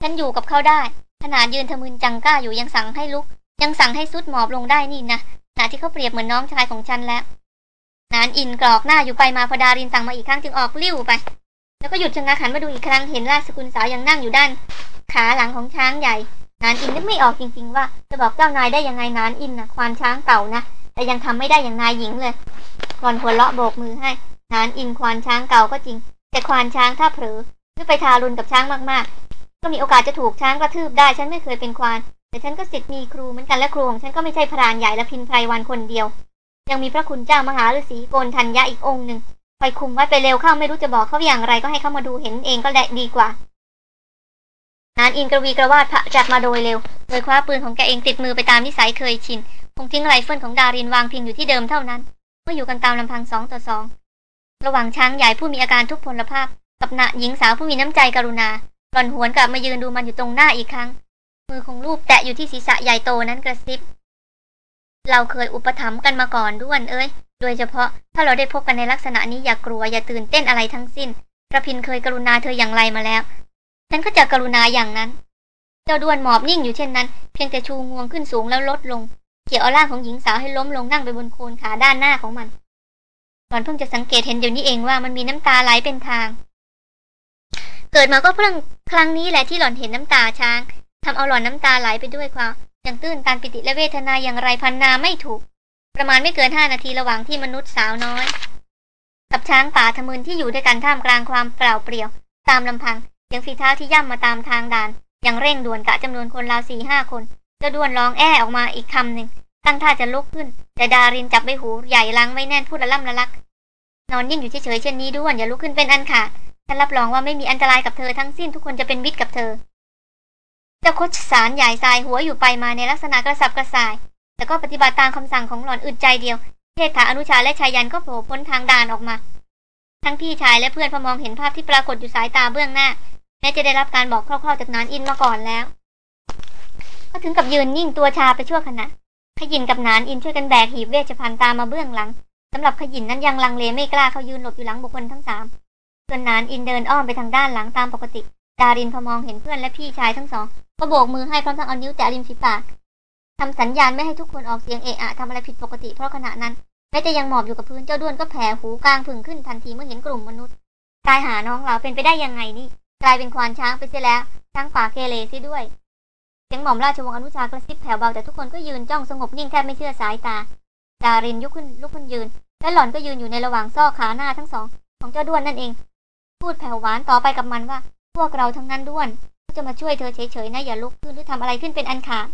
A: ฉันอยู่กับเขาได้ ขนาดยืนทะมึนจังก้าอยู่ยังสั่งให้ลุก ยังสั่งให้สุดหมอบลงได้นี่นะขณะที่เขาเปรียบเหมือนน้องชายของฉันแล้วนานอินกรอกหน้าอยู่ไปมาพอดารินสั่งมาอีกครั้งจึงออกลิ้วไป แล้วก็หยุดชะงักหันมาดูอีกครั้งเห็นราชสกุลสาวยังนั่งอยู่ด้าน ขาหลังของช้างใหญ่ นานอินนึกไม่ออกจริง ๆ ว่า จะบอกเจ้านายได้ยังไงนานอินนะควานช้างเก่านะแต่ยังทำไม่ได้อย่างนายหญิงเลยก่อนหัวเราะโบกมือให้ นานอินควานช้างเก่าก็จริง แต่ควานช้างถ้าเผลอหรือไปทารุณกับช้างมากๆ ก็มีโอกาสจะถูกช้างกระทืบได้ ฉันไม่เคยเป็นควาน แต่ฉันก็สิทธิ์มีครูเหมือนกันและครูของฉันก็ไม่ใช่พรานใหญ่และพินไพรวันคนเดียว ยังมีพระคุณเจ้ามหาฤาษีโกนทัญญะอีกองค์หนึ่งคอยคุมไว้ไปเร็วเข้าไม่รู้จะบอกเขาอย่างไรก็ให้เขามาดูเห็นเองก็ได้ดีกว่านานอินกระวีกระวาดผละจากมาโดยเร็ว โดยคว้าปืนของแกเองติดมือไปตามนิสัยเคยชิน คงทิ้งไรเฟิลของดารินวางพิงอยู่ที่เดิมเท่านั้น เมื่ออยู่กันตามลำพังสองต่อสอง ระหว่างช้างใหญ่ผู้มีอาการทุพพลภาพ กับนายหญิงสาวผู้มีน้ำใจกรุณาหล่อนหวนกลับมายืนดูมันอยู่ตรงหน้าอีกครั้ง มือของลูบแตะอยู่ที่ศีรษะใหญ่โตนั้นกระซิบ เราเคยอุปถัมภ์กันมาก่อนด้วนเอ้ย โดยเฉพาะถ้าเราได้พบกันในลักษณะนี้อย่ากลัวอย่าตื่นเต้นอะไรทั้งสิ้นกระพินเคยกรุณาเธออย่างไรมาแล้ว ฉันก็จะกรุณาอย่างนั้น เจ้าด้วนหมอบนิ่งอยู่เช่นนั้น เพียงแต่ชูงวงขึ้นสูงแล้วลดลง เกี่ยวเอาร่างของหญิงสาวให้ล้มลงนั่งไปบนโคนขาด้านหน้าของมัน หล่อนเพิ่งจะสังเกตเห็นเดี๋ยวนี้เองว่ามันมีน้ำตาไหลเป็นทาง เกิดมาก็เพิ่งครั้งนี้แหละที่หล่อนเห็นน้ำตาช้างทำเอาหล่อนน้ำตาไหลไปด้วยความอย่างตื้นตันปิติและเวทนาอย่างไรพันนาไม่ถูก ประมาณไม่เกินห้านาทีระหว่างที่มนุษย์สาวน้อย กับช้างป่าทะมึนที่อยู่ด้วยกันท่ามกลางความเปล่าเปลี่ยว ตามลำพังยังฝีเท้าที่ย่ำมาตามทางด่านอย่างเร่งด่วนกะจำนวนคนราวสี่ห้าคนจะด่วนร้องแอ้ออกมาอีกคำหนึ่ง ตั้งท่าจะลุกขึ้น แต่ดารินจับใบหูใหญ่ลังไว้แน่นพูดละล่ำละลัก นอนยิ่งอยู่เฉยๆเช่นนี้ด้วนอย่าลุกขึ้นเป็นอันขาดฉันรับรองว่าไม่มีอันตรายกับเธอทั้งสิ้นทุกคนจะเป็นวิทย์กับเธอเจ้าโคชสารใหญ่ทรายหัวอยู่ไปมาในลักษณะกระสับกระส่าย แต่ก็ปฏิบัติตามคำสั่งของหล่อนอึดใจเดียวเทษฐาอนุชาและชายันก็โผล่พ้นทางด่านออกมา ทั้งพี่ชายและเพื่อนพอมองเห็นภาพที่ปรากฏอยู่สายตาเบื้องหน้าแม้จะได้รับการบอกคร่าวๆจากนานอินมาก่อนแล้ว ก็ถึงกับยืนนิ่งตัวชาไปชั่วขณะ ขยินกับนานอินช่วยกันแบกหีบเวชภัณฑ์ตามมาเบื้องหลังสำหรับขยินนั้นยังลังเลไม่กล้าเขายืนหลบอยู่หลังบุคคลทั้งสามส่วนนานอินเดินอ้อมไปทางด้านหลังตามปกติ ดารินพอมองเห็นเพื่อนและพี่ชายทั้งสอง ก็โบกมือให้พร้อมทั้งเอานิ้วแตะริมฝีปากทำสัญญาณไม่ให้ทุกคนออกเสียงเอะอะทำอะไรผิดปกติ เพราะขณะนั้นแม้จะยังหมอบอยู่กับพื้นเจ้าด้วนก็แผ่หูกลางผึ่งขึ้นทันทีเมื่อเห็นกลุ่มมนุษย์ตายหาน้องเราเป็นไปได้ยังไงนี่กลายเป็นควานช้างไปเสียแล้วช้างป่าเกเรซิด้วย เสียงหม่อมราชวงศ์อนุชากระซิบแผ่วเบาแต่ทุกคนก็ยืนจ้องสงบนิ่งแทบไม่เชื่อสายตาดารินยุกขึ้นลุกขึ้นยืน และหล่อนก็ยืนอยู่ในระหว่างซอกขาหน้าทั้งสอง ของเจ้าด้วนนั่นเอง พูดแผ่วหวานต่อไปกับมันว่า พวกเราทั้งนั้นด้วนก็จะมาช่วยเธอเฉยๆนะอย่าลุกขึ้นหรือทำอะไรขึ้นเป็นอันขาด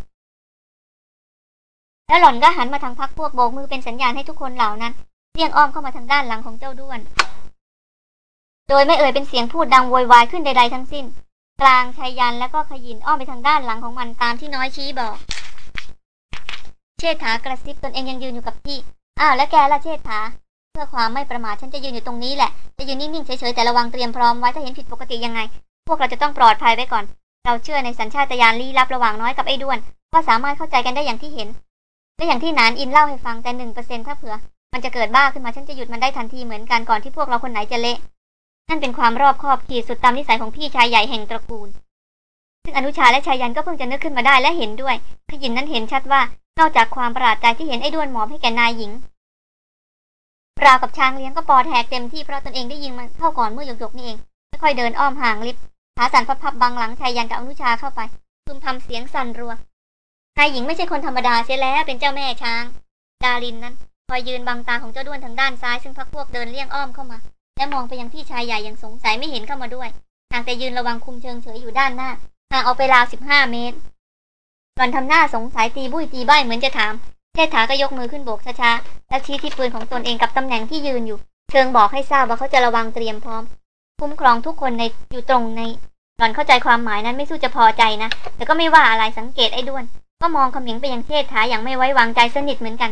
A: แล้วหล่อนก็หันมาทางพักพวกโบกมือเป็นสัญญาณให้ทุกคนเหล่านั้นเรียงอ้อมเข้ามาทางด้านหลังของเจ้าด้วน โดยไม่เอ่ยเป็นเสียงพูดดังโวยวายขึ้นใดๆทั้งสิ้น กลางชายยันแล้วก็ขยินอ้อมไปทางด้านหลังของมันตามที่น้อยชี้บอก เชษฐากระซิบตนเองยังยืนอยู่กับที่ อ้าวแล้วแกล่ะเชษฐา เพื่อความไม่ประมาทฉันจะยืนอยู่ตรงนี้แหละ จะยืนนิ่งๆเฉยๆแต่ระวังเตรียมพร้อมไว้ถ้าเห็นผิดปกติยังไง พวกเราจะต้องปลอดภัยไว้ก่อน เราเชื่อในสัญชาตญาณลี้ลับระหว่างน้อยกับไอ้ด้วนก็สามารถเข้าใจกันได้อย่างที่เห็น และอย่างที่นานอินเล่าให้ฟังแต่หนึ่งเปอร์เซ็นถ้าเผื่อ มันจะเกิดบ้าขึ้นมาฉันจะหยุดมันได้ทันทีเหมือนกันก่อนที่พวกเราคนไหนจะเละ นั่นเป็นความรอบคอบขีดสุดตามนิสัยของพี่ชายใหญ่แห่งตระกูล ซึ่งอนุชาและชายยันก็เพิ่งจะนึกขึ้นมาได้และเห็นด้วยขยินนั้นเห็นชัดว่านอกจากความประหลาดใจที่เห็นไอ้ด้วนหมอบให้แก่นายหญิงราวกับช้างเลี้ยงก็ปอดแหกเต็มที่เพราะตนเองได้ยิงมันเข้าก่อนเมื่อหยกๆนี่เองค่อยเดินอ้อมห่างลิฟขาสั่นพับๆบังหลังชายยันกับอนุชาเข้าไปพึมพำเสียงสั่นรัวนายหญิงไม่ใช่คนธรรมดาเสียแล้วเป็นเจ้าแม่ช้าง ดารินนั้นคอยยืนบังตาของเจ้าด้วนทางด้านซ้ายซึ่งพักพวกเดินเลี่ยงอ้อมเข้ามา และมองไปยังพี่ชายใหญ่อย่างสงสัยไม่เห็นเข้ามาด้วยหางแต่ยืนระวังคุมเชิงเฉยอยู่ด้านหน้าห่างออกไปราวสิบห้าเมตรหล่อนทำหน้าสงสัยตีบุ้ยตีใบเหมือนจะถามเทษฐาก็ยกมือขึ้นโบกช้าๆแล้วชี้ที่ปืนของตนเองกับตำแหน่งที่ยืนอยู่ เชิงบอกให้ทราบว่าเขาจะระวังเตรียมพร้อม คุ้มครองทุกคนในอยู่ตรงใน หล่อนเข้าใจความหมายนั้นไม่สู้จะพอใจนะ แต่ก็ไม่ว่าอะไรสังเกตไอ้ด้วน ก็มองขมิงไปยังเทษฐาอย่างไม่ไว้วางใจสนิทเหมือนกัน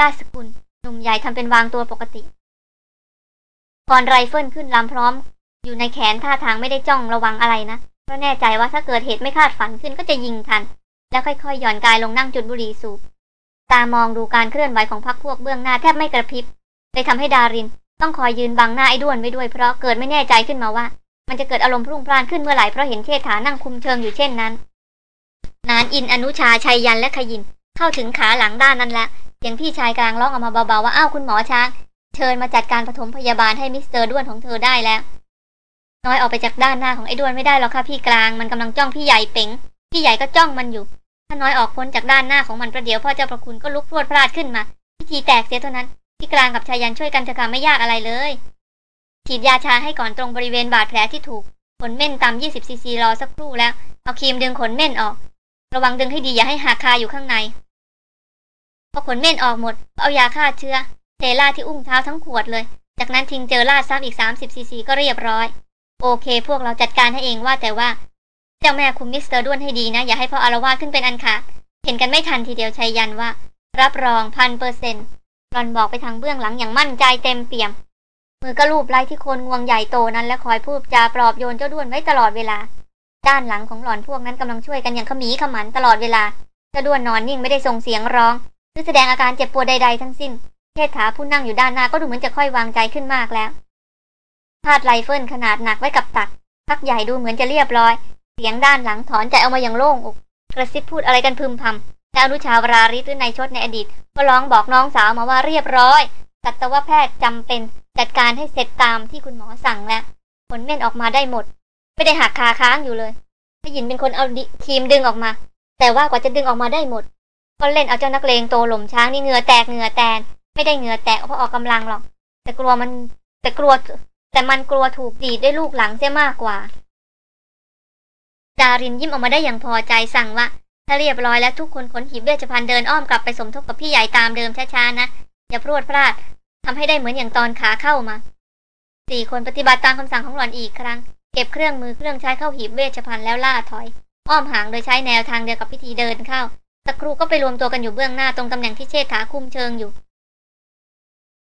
A: ราชสกุลหนุ่มใหญ่ทำเป็นวางตัวปกติ พรไรเฟิลขึ้นลำพร้อม อยู่ในแขนท่าทางไม่ได้จ้องระวังอะไรนะ เพราะแน่ใจว่าถ้าเกิดเหตุไม่คาดฝันขึ้นก็จะยิงทัน แล้วค่อยๆหย่อนกายลงนั่งจุดบุหรี่สูบ ตามองดูการเคลื่อนไหวของพักพวกเบื้องหน้าแทบไม่กระพริบเลยทำให้ดาริน ต้องคอยยืนบังหน้าไอ้ด้วนไว้ด้วยเพราะเกิดไม่แน่ใจขึ้นมาว่า มันจะเกิดอารมณ์พรุ่งพล่านขึ้นเมื่อไหร่เพราะเห็นเชษฐานั่งคุมเชิงอยู่เช่นนั้น นานอินอนุชาชัยยันและขยินเข้าถึงขาหลังด้านนั้นแล้วเสียงพี่ชายกลางร้องออกมาเบาๆว่าอ้าวคุณหมอช้าง เชิญมาจัดการปฐมพยาบาลให้มิสเตอร์ด้วนของเธอได้แล้ว น้อยออกไปจากด้านหน้าของไอ้ด้วนไม่ได้หรอกค่ะพี่กลาง มันกำลังจ้องพี่ใหญ่เป๋ง พี่ใหญ่ก็จ้องมันอยู่ ถ้าน้อยออกพ้นจากด้านหน้าของมันประเดี๋ยวพ่อเจ้าประคุณก็ลุกพรวดพราดขึ้นมา พิธีแตกเสียเท่านั้น พี่กลางกับชัยยันต์ช่วยกันเถอะค่ะไม่ยากอะไรเลย ฉีดยาชาให้ก่อนตรงบริเวณบาดแผลที่ถูก ขนเม่นตำ20ซีซีรอสักครู่แล้ว เอาคีมดึงขนเม่นออก ระวังดึงให้ดีอย่าให้หักคาอยู่ข้างใน พอขนเม่นออกหมด เอายาฆ่าเชื้อ เทราดที่อุ้งเท้าทั้งขวดเลย จากนั้นทิงเจอร์ราดซ้ำอีก 30ซีซีก็เรียบร้อย โอเค พวกเราจัดการให้เองว่าแต่ว่า เจ้าแม่คุมมิสเตอร์ด้วนให้ดีนะ อย่าให้พ่ออาละวาดขึ้นเป็นอันขาดเห็นกันไม่ทันทีเดียวชัยยันต์ว่า รับรองพันเปอร์เซ็นต์หล่อนบอกไปทางเบื้องหลังอย่างมั่นใจเต็มเปี่ยม มือก็ลูบไล้ที่โคนงวงใหญ่โตนั้นและคอยพูดจาปลอบโยนเจ้าด้วนไว้ตลอดเวลา ด้านหลังของหล่อนพวกนั้นกำลังช่วยกันอย่างขมีขมันตลอดเวลาเจ้าด้วนนอนนิ่งไม่ได้ส่งเสียงร้อง หรือแสดงอาการเจ็บปวดใด ๆ ทั้งสิ้น เชษฐาผู้นั่งอยู่ด้านหน้าก็ดูเหมือนจะค่อยวางใจขึ้นมากแล้วพาดไรเฟิลขนาดหนักไว้กับตัก พักใหญ่ดูเหมือนจะเรียบร้อย เสียงด้านหลังถอนใจออกมาอย่างโล่งอกกระซิบพูดอะไรกันพึมพำและอนุชาวราฤทธิ์หรือนายชดในอดีต ก็ร้องบอกน้องสาวมาว่าเรียบร้อยสัตวแพทย์จำเป็นจัดการให้เสร็จตามที่คุณหมอสั่งแล้วผลเม่นออกมาได้หมด ไม่ได้หักคาค้างอยู่เลยพยินเป็นคนเอาครีมดึงออกมา แต่ว่ากว่าจะดึงออกมาได้หมด ก็เล่นเอาเจ้านักเลงโตหล่มช้างนี่เหงื่อแตกเหงื่อแตน ไม่ได้เหงื่อแตกเพราะออกกำลังหรอก แต่กลัวมัน แต่กลัว แต่มันกลัวถูกดีดด้วยลูกหลังเสียมากกว่า ดารินยิ้มออกมาได้อย่างพอใจสั่งว่าถ้าเรียบร้อยแล้วทุกคนขนหีบเวชภัณฑ์เดินอ้อมกลับไปสมทบกับพี่ใหญ่ตามเดิมช้าๆนะอย่าพรวดพลาดทำให้ได้เหมือนอย่างตอนขาเข้ามาสี่คนปฏิบัติตามคำสั่งของหล่อนอีกครั้ง เก็บเครื่องมือเครื่องใช้เข้าหีบเวชภัณฑ์แล้วล่าถอย อ้อมหางโดยใช้แนวทางเดียวกับพิธีเดินเข้าสักครู่ก็ไปรวมตัวกันอยู่เบื้องหน้าตรงตำแหน่งที่เชษฐาคุมเชิงอยู่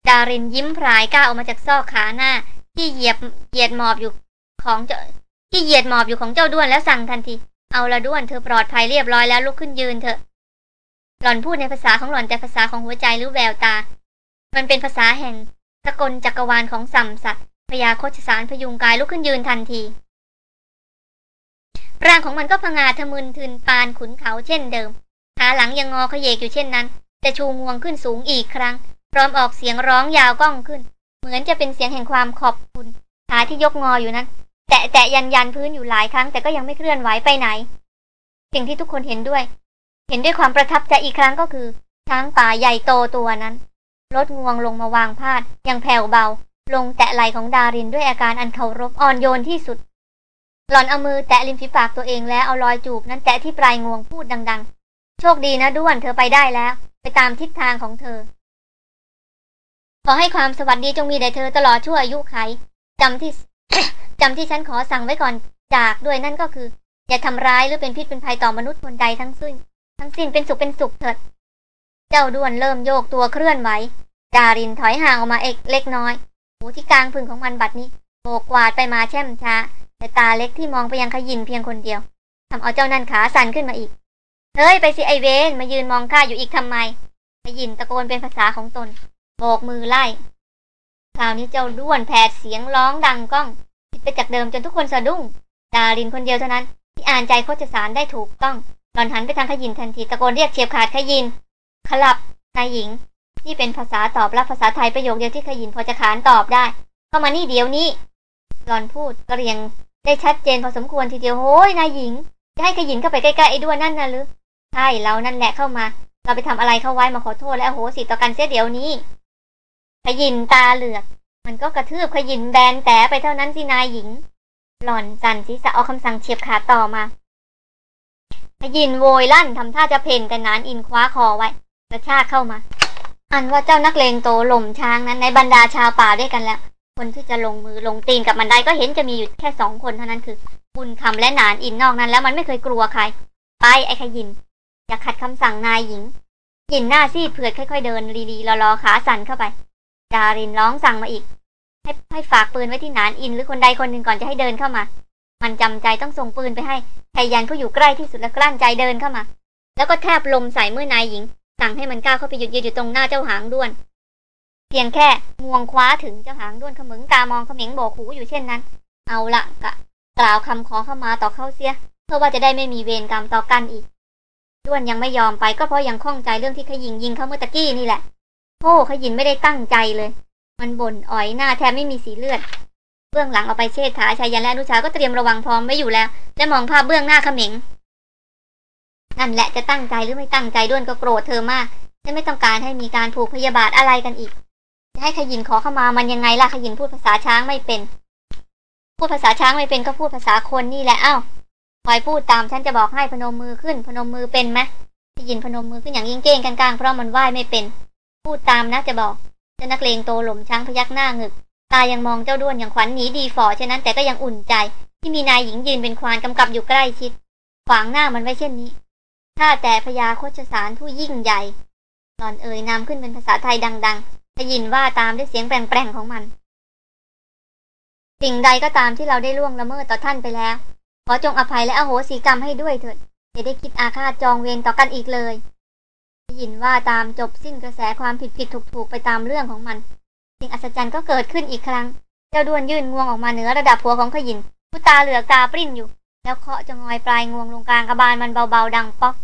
A: ดารินยิ้มพรายก้าวออกมาจากซอกขาหน้า ที่เหยียบเหยียดหมอบอยู่ของเจ้าที่เหยียดหมอบอยู่ของเจ้าด้วนแล้วสั่งทันที เอาละด้วนเธอปลอดภัยเรียบร้อยแล้วลุกขึ้นยืนเถอะ หล่อนพูดในภาษาของหล่อนแต่ภาษาของหัวใจหรือแววตา มันเป็นภาษาแห่งสกลจักรวาลของสัมสัตว์พยาโคชสารพยุงกายลุกขึ้นยืนทันที ร่างของมันก็พงาทะมึนทึนปานขุนเขาเช่นเดิมขาหลังยังงอขยเยกอยู่เช่นนั้น แต่ชูงวงขึ้นสูงอีกครั้ง พร้อมออกเสียงร้องยาวก้องขึ้น เหมือนจะเป็นเสียงแห่งความขอบคุณขาที่ยกงออยู่นั้น แตะแตะยันยันพื้นอยู่หลายครั้ง แต่ก็ยังไม่เคลื่อนไหวไปไหน สิ่งที่ทุกคนเห็นด้วย เห็นด้วยความประทับใจอีกครั้งก็คือ ช้างป่าใหญ่โตตัวนั้นลดงวงลงมาวางพาดยังแผ่วเบา ลงแตะไหลของดารินด้วยอาการอันเคารพอ่อนโยนที่สุด หล่อนเอามือแตะริมฝีปากตัวเองแล้วเอารอยจูบนั้นแตะที่ปลายงวงพูดดัง ๆ โชคดีนะด้วนเธอไปได้แล้ว ไปตามทิศทางของเธอ ขอให้ความสวัสดีจงมีแด่เธอตลอดชั่วอายุไขจำที่จำที่ฉันขอสั่งไว้ก่อนจากด้วยนั่นก็คือ อย่าทำร้ายหรือเป็นพิษเป็นภัยต่อมนุษย์คนใดทั้งสิ้น ทั้งสิ้นเป็นสุขเป็นสุขเถิด เจ้าด้วนเริ่มโยกตัวเคลื่อนไหวดารินถอยห่างออกมาเอกเล็กน้อย หูที่กลางพึงของมันบัดนี้โบกวาดไปมาแช่มช้าแต่ตาเล็กที่มองไปยังขยินเพียงคนเดียวทำเอาเจ้านั่นขาสั่นขึ้นมาอีกเฮ้ยไปสิไอเวนมายืนมองข้าอยู่อีกทำไมขยินตะโกนเป็นภาษาของตน โบกมือไล่คราวนี้เจ้าด้วนแผดเสียงร้องดังก้องผิดไปจากเดิมจนทุกคนสะดุ้ง ดารินคนเดียวเท่านั้น ที่อ่านใจโคจสารได้ถูกต้องหลอนหันไปทางขยินทันทีตะโกนเรียกเฉียบขาดขยินขลับนายหญิง นี่เป็นภาษาตอบรับภาษาไทยประโยคเดียวที่ขยินพอจะขานตอบได้เข้ามานี่เดี๋ยวนี้หลอนพูดกระเรียงได้ชัดเจนพอสมควรทีเดียวโอ้ยนายหญิงจะให้ขยินเข้าไปใกล้ๆไอ้ด้วนนั่นนะหรือใช่เรานั่นแหละเข้ามา เราไปทำอะไรเข้าไว้มาขอโทษและโหสิต่อกันเสียเดี๋ยวนี้ ขยินตาเหลือก มันก็กระทืบขยินแบนแต่ไปเท่านั้นสินายหญิง หล่อนสันศีรษะเอาคำสั่งเฉียบขาต่อมาขยินโวยลั่นทำท่าจะเพ่นแต่นานอินคว้าคอไว้กระชากเข้ามา อันว่าเจ้านักเลงโตหล่มช้างนั้นในบรรดาชาวป่าด้วยกันแล้ว คนที่จะลงมือลงตีนกับมันได้ก็เห็นจะมีอยู่แค่สองคนเท่านั้นคือ บุญคำและนานอินนอกนั้น แล้วมันไม่เคยกลัวใคร ไปไอ้ขยิน อย่าขัดคำสั่งนายหญิงหยินหน้าซีดเผือดค่อยๆเดินรีๆรอๆขาสั่นเข้าไป ดารินร้องสั่งมาอีก ให้ให้ฝากปืนไว้ที่นานอินหรือคนใดคนหนึ่งก่อนจะให้เดินเข้ามา มันจำใจต้องส่งปืนไปให้ไทยันผู้อยู่ใกล้ที่สุดและกลั้นใจเดินเข้ามา แล้วก็แทบลมใส่เมื่อนายหญิง สั่งให้มันก้าวเข้าไปหยุดยืนอยู่ตรงหน้าเจ้าหางด้วน เพียงแค่งวงคว้าถึงเจ้าหางด้วนขมึงตามองเขม็งโบกหูอยู่เช่นนั้น เอาละกะกล่าวคำขอเข้ามาต่อเข้าเสีย เพื่อว่าจะได้ไม่มีเวรกรรมต่อกันอีกด้วนยังไม่ยอมไปก็เพราะยังข้องใจเรื่องที่ขยิงยิงเขาเมื่อตะกี้นี่แหละ โอ้ขยินไม่ได้ตั้งใจเลย มันบ่นอ่อยหน้าแทบไม่มีสีเลือด เบื้องหลังเอาไปเชษฐาชายันและอนุชาก็เตรียมระวังพร้อมไว้อยู่แล้ว และมองภาพเบื้องหน้าเขม็งนั่นแหละจะตั้งใจหรือไม่ตั้งใจด้วนก็โกรธเธอมากฉันไม่ต้องการให้มีการผูกพยาบาทอะไรกันอีก จะให้ขยินขอเข้ามามันยังไงล่ะขยินพูดภาษาช้างไม่เป็น พูดภาษาช้างไม่เป็นก็พูดภาษาคนนี่แหละ เอ้าคอยพูดตามฉันจะบอกให้พนมมือขึ้น พนมมือเป็นไหมขยินพนมมือขึ้นอย่างยิ่งเก้งกลางๆเพราะมันไหว้ไม่เป็น พูดตามนะจะบอกเจ้านักเลงโตหล่มช้างพยักหน้าหงึก ตายังมองเจ้าด้วนอย่างขวัญหนีดีฝ่อฉะนั้นแต่ก็ยังอุ่นใจ ที่มีนายหญิงยืนเป็นควานกำกับอยู่ใกล้ชิด ขวางหน้ามันไว้เช่นนี้ถ้าแต่พญาโคชสารผู้ยิ่งใหญ่หลอนเอ่ยนำขึ้นเป็นภาษาไทยดังๆได้ยินว่าตามด้วยเสียงแปลงๆของมันสิ่งใดก็ตามที่เราได้ล่วงละเมิดต่อท่านไปแล้ว ขอจงอภัยและอโหสิกรรมให้ด้วยเถิดอย่าได้คิดอาฆาตจองเวรต่อกันอีกเลย ได้ยินว่าตามจบสิ้นกระแสความผิดผิดถูกถูกไปตามเรื่องของมัน สิ่งอัศจรรย์ก็เกิดขึ้นอีกครั้ง เจ้าด้วนยื่นงวงออกมาเหนือระดับหัวของขยิน ผู้ตาเหลือกตาปริ้นอยู่ แล้วเคาะจะงอยปลายงวงลงกลางกระบาลมันเบาๆดังป๊อก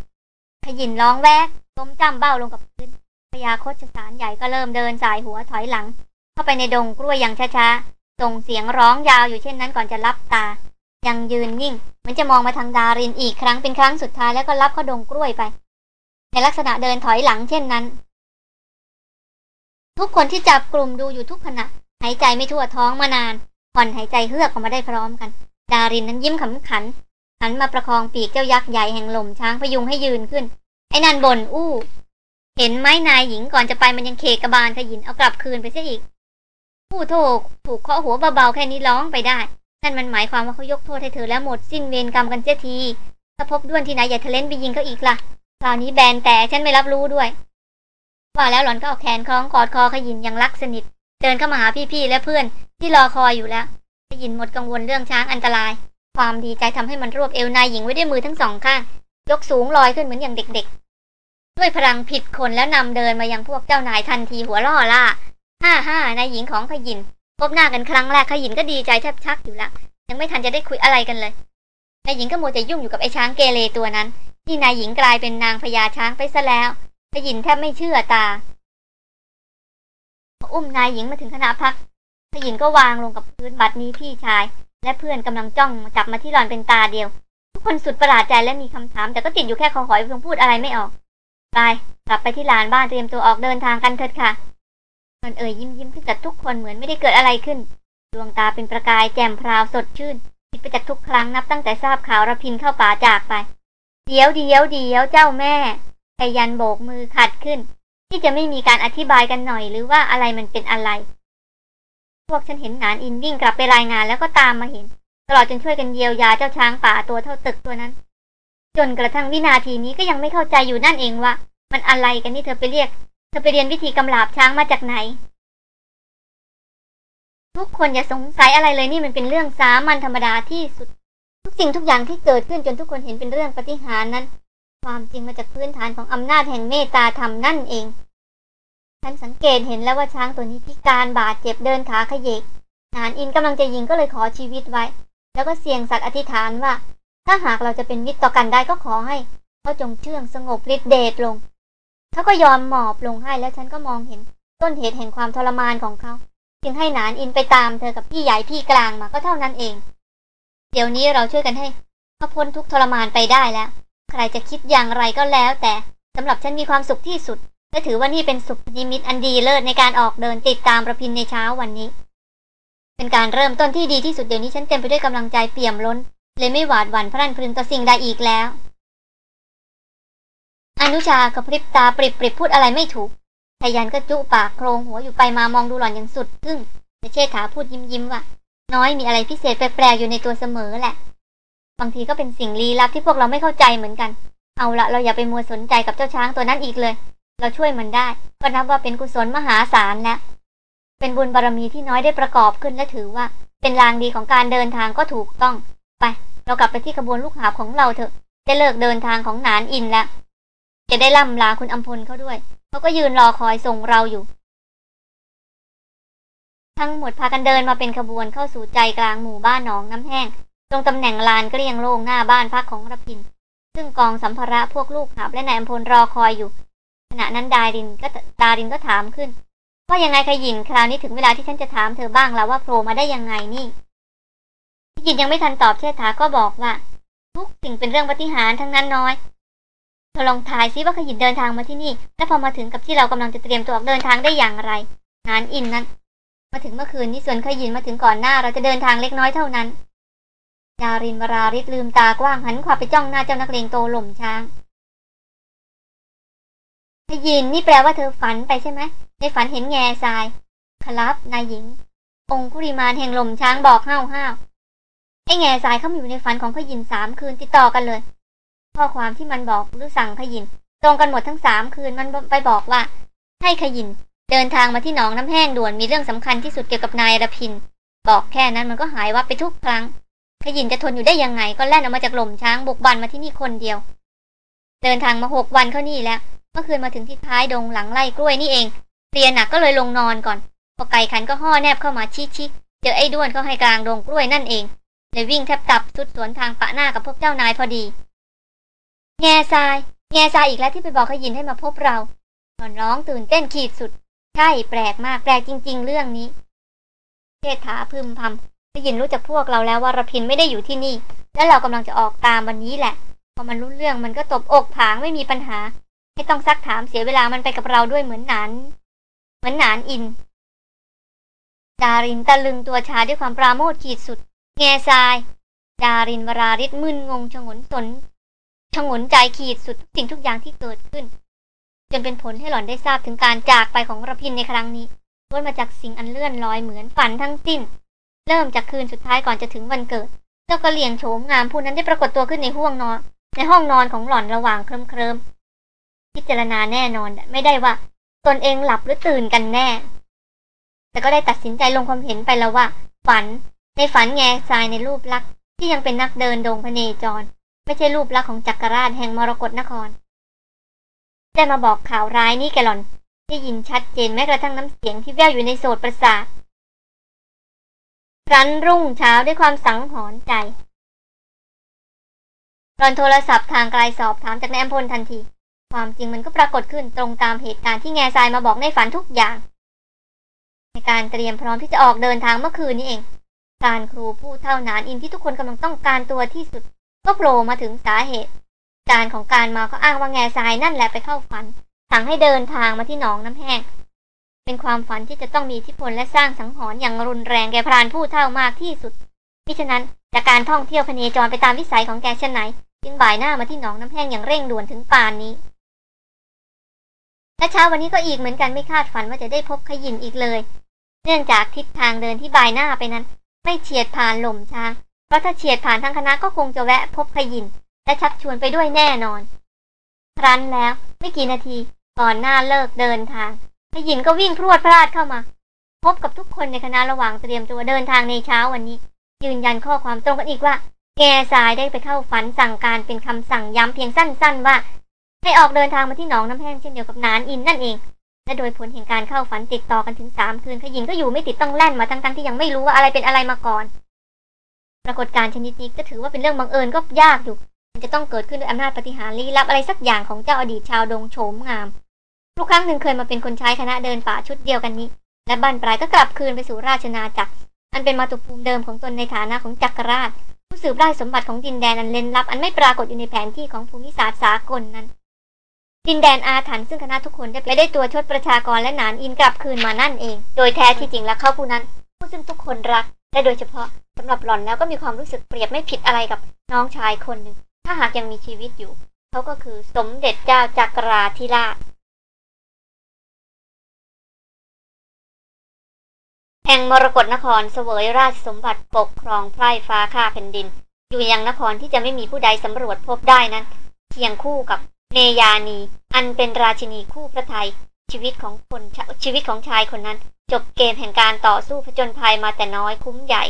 A: ขยินร้องแวกล้มจ้ำเบ้าลงกับพื้นพญาโคชสารใหญ่ก็เริ่มเดินสายหัวถอยหลัง เข้าไปในดงกล้วยอย่างช้าๆส่งเสียงร้องยาวอยู่เช่นนั้นก่อนจะรับตา ยังยืนนิ่งเหมือนจะมองมาทางดารินอีกครั้งเป็นครั้งสุดท้ายแล้วก็รับเข้าดงกล้วยไป ในลักษณะเดินถอยหลังเช่นนั้น ทุกคนที่จับกลุ่มดูอยู่ทุกขณะ หายใจไม่ทั่วท้องมานานผ่อนหายใจเฮือกออกมาได้พร้อมกัน ดารินนั้นยิ้มขำขันหันมาประคองปีกเจ้ายักษ์ใหญ่แห่งหล่มช้างพยุงให้ยืนขึ้น ไอ้นันบนอู้ เห็นไหมนายหญิงก่อนจะไปมันยังเคกระบาลขยินเอากลับคืนไปเสียอีก ผู้โทษถูกเคาะหัวเบาๆแค่นี้ร้องไปได้ นั่นมันหมายความว่าเขายกโทษให้เธอแล้วหมดสิ้นเวรกรรมกันเสียที ถ้าพบด้วนที่ไหนอย่าทะเลนไปยิงเขาอีกล่ะ คราวนี้แบนแต่ฉันไม่รับรู้ด้วย ว่าแล้วหล่อนก็เอาแขนคล้องกอดคอขยินอย่างรักสนิท เดินเข้ามาหาพี่ๆและเพื่อนที่รอคอยอยู่แล้วขยินหมดกังวลเรื่องช้างอันตราย ความดีใจทำให้มันรวบเอวนายหญิงไว้ด้วยมือทั้งสองข้าง ยกสูงลอยขึ้นเหมือนอย่างเด็กๆ ด้วยพลังผิดคนแล้วนำเดินมายังพวกเจ้านายทันทีหัวล่อล่าห้าห้านายหญิงของขยินพบหน้ากันครั้งแรกขยินก็ดีใจแทบชักอยู่ละยังไม่ทันจะได้คุยอะไรกันเลยนายหญิงก็โมัวแต่ยุ่งอยู่กับไอ้ช้างเกเรตัวนั้น ที่นายหญิงกลายเป็นนางพญาช้างไปซะแล้วขยินแทบไม่เชื่อตาอุ้มนายหญิงมาถึงขณะพักขยินก็วางลงกับพื้นบัดนี้พี่ชาย และเพื่อนกำลังจ้องจับมาที่หลอนเป็นตาเดียว ทุกคนสุดประหลาดใจและมีคำถาม แต่ก็ติดอยู่แค่คอหอยเพียงพูดอะไรไม่ออก ไปกลับไปที่ลานบ้านเตรียมตัวออกเดินทางกันเถิดค่ะมันเอ่ยยิ้มยิ้มขึ้นกับทุกคนเหมือนไม่ได้เกิดอะไรขึ้น ดวงตาเป็นประกายแจ่มพราวสดชื่น ผิดไปจากทุกครั้งนับตั้งแต่ทราบข่าวระพินเข้าป่าจากไป เดี๋ยวเดี๋ยวเดี๋ยวเจ้าแม่ไอยันโบกมือขัดขึ้น ที่จะไม่มีการอธิบายกันหน่อยหรือว่าอะไรมันเป็นอะไร พวกฉันเห็นนานอินวิ่งกลับไปรายงานแล้วก็ตามมาเห็น ตลอดจนช่วยกันเยียวยาเจ้าช้างป่าตัวเท่าตึกตัวนั้น จนกระทั่งวินาทีนี้ก็ยังไม่เข้าใจอยู่นั่นเองว่า มันอะไรกันนี่เธอไปเรียก เธอไปเรียนวิธีกำลาบช้างมาจากไหน ทุกคนอย่าสงสัยอะไรเลยนี่มันเป็นเรื่องสามัญธรรมดาที่สุด ทุกสิ่งทุกอย่างที่เกิดขึ้นจนทุกคนเห็นเป็นเรื่องปฏิหารนั้น ความจริงมาจากพื้นฐานของอำนาจแห่งเมตตาธรรมนั่นเองฉันสังเกตเห็นแล้วว่าช้างตัวนี้พิการบาดเจ็บเดินขาขยเยกนานอินกำลังจะยิงก็เลยขอชีวิตไว้ แล้วก็เสี่ยงสัตว์อธิษฐานว่า ถ้าหากเราจะเป็นมิตรต่อกันได้ก็ขอให้เขาจงเชื่องสงบฤทธิ์เดชลงเขาก็ยอมหมอบลงให้แล้วฉันก็มองเห็น ต้นเหตุแห่งความทรมานของเขา จึงให้นานอินไปตามเธอกับพี่ใหญ่พี่กลางมาก็เท่านั้นเอง เดี๋ยวนี้เราช่วยกันให้เขาพ้นทุกทรมานไปได้แล้ว ใครจะคิดอย่างไรก็แล้ว แต่สำหรับฉันมีความสุขที่สุดและถือว่านี่เป็นสุขยิมิตอันดีเลิศในการออกเดินติดตามประพินในเช้าวันนี้ เป็นการเริ่มต้นที่ดีที่สุดเดี๋ยวนี้ฉันเต็มไปด้วยกำลังใจเปี่ยมล้น เลยไม่หวาดหวั่นพรั่นพรึงต่อสิ่งใดอีกแล้ว อนุชากระพริบตาปริบปริบพูดอะไรไม่ถูกชายันก็จุปากโครงหัวอยู่ไปมามองดูหล่อนอย่างสุดทึ่งแต่เชษฐาพูดยิ้มยิ้มว่า น้อยมีอะไรพิเศษแปลกๆอยู่ในตัวเสมอแหละ บางทีก็เป็นสิ่งลี้ลับที่พวกเราไม่เข้าใจเหมือนกัน เอาละเราอย่าไปมัวสนใจกับเจ้าช้างตัวนั้นอีกเลย เราช่วยมันได้ ก็นับว่าเป็นกุศลมหาศาลแล้ว เป็นบุญบารรมีที่น้อยได้ประกอบขึ้นและถือว่า เป็นลางดีของการเดินทางก็ถูกต้อง ไป เรากลับไปที่ขบวนลูกหาบของเราเถอะ จะเลิกเดินทางของหนานอินแล้ว จะได้ล่ำลาคุณอัมพลเขาด้วย เขาก็ยืนรอคอยส่งเราอยู่ ทั้งหมดพากันเดินมาเป็นขบวนเข้าสู่ใจกลางหมู่บ้านหนองน้ำแห้ง ตรงตำแหน่งลานเกลี้ยงโล่งหน้าบ้านพักของระพิน ซึ่งกองสัมภาระพวกลูกหาบและนายอัมพลรอคอยอยู่ ขณะนั้นดารินก็ดารินก็ถามขึ้น ว่ายังไงขยินคราวนี้ถึงเวลาที่ฉันจะถามเธอบ้างแล้วว่าโผล่มาได้ยังไงนี่ขยินยังไม่ทันตอบเชษฐาก็บอกว่า ทุกสิ่งเป็นเรื่องปฏิหารทั้งนั้นน้อยเธอลองทายซิว่าขยินเดินทางมาที่นี่ และพอมาถึงกับที่เรากำลังจะเตรียมตัวออกเดินทางได้อย่างไร งานอินนั้น มาถึงเมื่อคืนนี้ส่วนขยินมาถึงก่อนหน้าเราจะเดินทางเล็กน้อยเท่านั้น ดารินวราริศลืมตากว้างหันขวาไปจ้องหน้าเจ้านักเลงโตหล่มช้างขยินนี่แปลว่าเธอฝันไปใช่ไหมในฝันเห็นแง่ทราย ครับนายหญิง องคุริมานแห่งหล่มช้างบอกห้าวห้าวไอ้แง่ทรายเข้ามาอยู่ในฝันของขยินสามคืนติดต่อกันเลย ข้อความที่มันบอกหรือสั่งขยิน ตรงกันหมดทั้งสามคืนมันไปบอกว่า ให้ขยิน เดินทางมาที่หนองน้ำแห้งด่วนมีเรื่องสำคัญที่สุดเกี่ยวกับนายระพิน บอกแค่นั้นมันก็หายวับไปทุกครั้งขยินจะทนอยู่ได้ยังไงก็แล่นออกมาจากหล่มช้างบุกบันมาที่นี่คนเดียว เดินทางมาหกวันเข้านี่แล้ว เมื่อคืนมาถึงที่ท้ายดงหลังไร่กล้วยนี่เองเตียหนักก็เลยลงนอนก่อน พอไก่ขันก็ห่อแนบเข้ามาชิชิเจอไอ้ด้วนเขาให้กลางดงกล้วยนั่นเองเลยวิ่งแทบตับสุดสวนทางปะหน้ากับพวกเจ้านายพอดี แง่ทราย แง่ทรายอีกแล้วที่ไปบอกขยินให้มาพบเราตอนร้องตื่นเต้นขีดสุด ใช่แปลกมากแปลกจริง ๆ เรื่องนี้เทษฐาพึมพำขยินรู้จากพวกเราแล้วว่ารพินไม่ได้อยู่ที่นี่ แล้วเรากำลังจะออกตามวันนี้แหละพอมันรู้เรื่องมันก็ตบอกผางไม่มีปัญหา ไม่ต้องซักถามเสียเวลามันไปกับเราด้วยเหมือนหนานเหมือนหนานอิน ดารินตะลึงตัวชาด้วยความปราโมทขีดสุด แง่ทราย ดารินวราริศมึนงงชงนสนชงนใจขีดสุดสิ่งทุกอย่างที่เกิดขึ้น จนเป็นผลให้หล่อนได้ทราบถึงการจากไปของระพินในครั้งนี้ล้วนมาจากสิ่งอันเลื่อนลอยเหมือนฝันทั้งสิ้น เริ่มจากคืนสุดท้ายก่อนจะถึงวันเกิด เจ้ากระเหลี่ยงโฉมงามผู้นั้นได้ปรากฏตัวขึ้นในห้องนอน ในห้องนอนของหล่อนระหว่างเคลิมเคลิมพิจารณาแน่นอนไม่ได้ว่า ตนเองหลับหรือตื่นกันแน่ แต่ก็ได้ตัดสินใจลงความเห็นไปแล้วว่า ฝัน ในฝันแง่ทรายในรูปลักษณ์ที่ยังเป็นนักเดินดงพเนจร ไม่ใช่รูปลักษณ์ของจักรราชแห่งมรกรนคร ได้มาบอกข่าวร้ายนี้แกหล่อน ได้ยินชัดเจนแม้กระทั่งน้ำเสียงที่แว่วอยู่ในโสดประสาทรันรุ่งเช้าด้วยความสังหรณ์ใจรอนโทรศัพท์ทางไกลสอบถามจากนายอำพลทันที ความจริงมันก็ปรากฏขึ้นตรงตามเหตุการณ์ที่แง่ทรายมาบอกในฝันทุกอย่าง ในการเตรียมพร้อมที่จะออกเดินทางเมื่อคืนนี้เอง การครูผู้เท่านานอินที่ทุกคนกำลังต้องการตัวที่สุด ก็โผล่มาถึงสาเหตุ การของการมาก็อ้างว่าแง่ทรายนั่นแหละไปเข้าฝัน สั่งให้เดินทางมาที่หนองน้ำแห้ง เป็นความฝันที่จะต้องมีที่พลและสร้างสังหรณ์อย่างรุนแรงแก่พรานผู้เท่ามากที่สุดมิฉะนั้นจากการท่องเที่ยวพเนจรไปตามวิสัยของแกเช่นไหนจึงบ่ายหน้ามาที่หนองน้ำแห้งอย่างเร่งด่วนถึงป่านนี้และเช้าวันนี้ก็อีกเหมือนกันไม่คาดฝันว่าจะได้พบขยินอีกเลย เนื่องจากทิศทางเดินที่บายหน้าไปนั้น ไม่เฉียดผ่านหล่มช้างเพราะถ้าเฉียดผ่านทางคณะก็คงจะแวะพบขยิน และชักชวนไปด้วยแน่นอน ครั้นแล้วไม่กี่นาทีก่อนหน้าเลิกเดินทางขยินก็วิ่งพรวดพลาดเข้ามา พบกับทุกคนในคณะระหว่างเตรียมตัวเดินทางในเช้าวันนี้ ยืนยันข้อความตรงกันอีกว่า แง่สายได้ไปเข้าฝันสั่งการเป็นคำสั่งย้ำเพียงสั้น ๆ ว่า ให้ออกเดินทางมาที่หนองน้ำแห้งเช่นเดียวกับนานอินนั่นเอง และโดยผลแห่งการเข้าฝันติดต่อกันถึงสามคืนขยินก็อยู่ไม่ติดต้องแล่นมาทั้งๆที่ยังไม่รู้ว่าอะไรเป็นอะไรมาก่อน ปรากฏการณ์ชนิดนี้ก็ถือว่าเป็นเรื่องบังเอิญก็ยากอยู่ มันจะต้องเกิดขึ้นด้วยอำนาจปฏิหารลี้ลับอะไรสักอย่างของเจ้าอดีตชาวดงโฉมงามทุกครั้งหนึ่งเคยมาเป็นคนใช้คณะเดินป่าชุดเดียวกันนี้ และบั้นปลายก็กลับคืนไปสู่ราชนาจักร อันเป็นมาตุภูมิเดิมของตนในฐานะของจักรราช ผู้สืบราชสมบัติของดินแดนอันเล่นลับ อันไม่ปรากฏอยู่ในแผนที่ของภูมิศาสตร์สากลนั้น ดินแดนอาถรรพ์ซึ่งคณะทุกคนได้ไปได้ตัวชดประชากรและหนานอินกลับคืนมานั่นเอง โดยแท้ที่จริงแล้วเขาผู้นั้น ผู้ซึ่งทุกคนรักและโดยเฉพาะสำหรับหล่อนแล้วก็มีความรู้สึกเปรียบไม่ผิดอะไรกับน้องชายคนหนึ่ง ถ้าหากยังมีชีวิตอยู่ เขาก็คือสมเด็จเจ้าจักราธิราชแห่งมรกรนครเสวยราชสมบัติปกครองไพร่ฟ้าข้าแผ่นดิน อยู่ยังนครที่จะไม่มีผู้ใดสำรวจพบได้นั้นเคียงคู่กับเนยานี อันเป็นราชินีคู่พระไทย ชีวิตของคนชีวิตของชายคนนั้น จบเกมแห่งการต่อสู้ผจญภัยมาแต่น้อยคุ้มใหญ่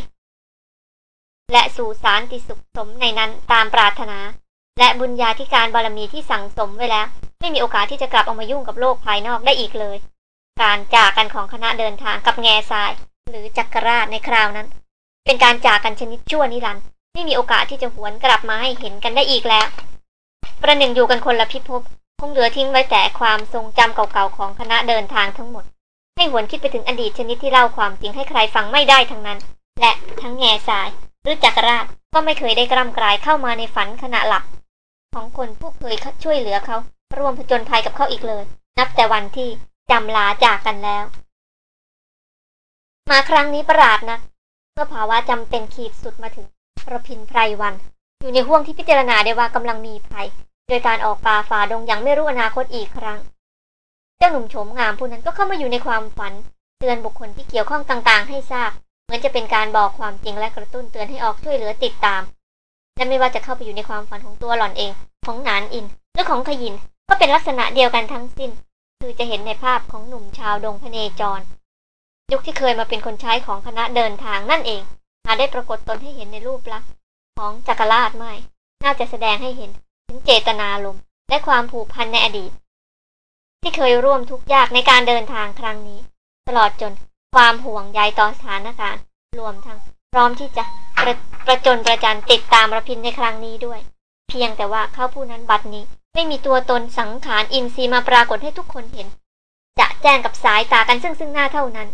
A: และสู่สารติสุขสมในนั้นตามปรารถนา และบุญญาธิการบารมีที่สั่งสมไว้แล้ว ไม่มีโอกาสที่จะกลับออกมายุ่งกับโลกภายนอกได้อีกเลย การจากกันของคณะเดินทางกับแง่ทราย หรือจักรราชในคราวนั้น เป็นการจากกันชนิดชั่วนิรันดร์ไม่มีโอกาสที่จะหวนกลับมาให้เห็นกันได้อีกแล้ว ประหนึ่งอยู่กันคนละพิภพคงเหลือทิ้งไว้แต่ความทรงจำเก่าๆของคณะเดินทางทั้งหมด ให้หวนคิดไปถึงอดีตชนิดที่เล่าความจริงให้ใครฟังไม่ได้ทั้งนั้น และทั้งแง่ทราย รือจักรราชก็ไม่เคยได้กล้ำกลายเข้ามาในฝันขณะหลับ ของคนผู้เคยช่วยเหลือเขา ร่วมผจญภัยกับเขาอีกเลย นับแต่วันที่จำลาจากกันแล้ว มาครั้งนี้ประหลาดนะเมื่อภาวะจำเป็นขีดสุดมาถึงระพินไพรวัน อยู่ในห่วงที่พิจารณาได้ว่ากำลังมีภัย โดยการออกป่าฝ่าดงยังไม่รู้อนาคตอีกครั้ง เจ้าหนุ่มโฉมงามผู้นั้นก็เข้ามาอยู่ในความฝัน เตือนบุคคลที่เกี่ยวข้องต่างๆ ให้ทราบ เหมือนจะเป็นการบอกความจริงและกระตุ้นเตือนให้ออกช่วยเหลือติดตาม และไม่ว่าจะเข้าไปอยู่ในความฝันของตัวหล่อนเอง ของนานอินหรือของขยินก็เป็นลักษณะเดียวกันทั้งสิ้น คือจะเห็นในภาพของหนุ่มชาวดงพเนจร ยุคที่เคยมาเป็นคนใช้ของคณะเดินทางนั่นเองหาได้ปรากฏตนให้เห็นในรูปลักษณ์ของจักรราชไม่ น่าจะแสดงให้เห็นถึงเจตนาลมและความผูกพันในอดีต ที่เคยร่วมทุกข์ยากในการเดินทางครั้งนี้ ตลอดจน ความห่วงใยต่อสถานการณ์รวมทั้งพร้อมที่จะประประจนประจันติดตามระพินในครั้งนี้ด้วย เพียงแต่ว่าเขาผู้นั้นบัดนี้ ไม่มีตัวตนสังขารอินทรีย์มาปรากฏให้ทุกคนเห็น จะแจ้งกับสายตากันซึ่งซึ่งหน้าเท่านั้น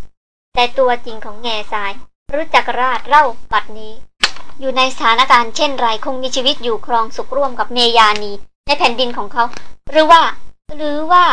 A: แต่ตัวจริงของแง่ทราย รู้จักราชเล่าบัดนี้ อยู่ในสถานการณ์เช่นไรคงมีชีวิตอยู่ครองสุขร่วมกับเมยานีในแผ่นดินของเขา หรือว่า หรือว่า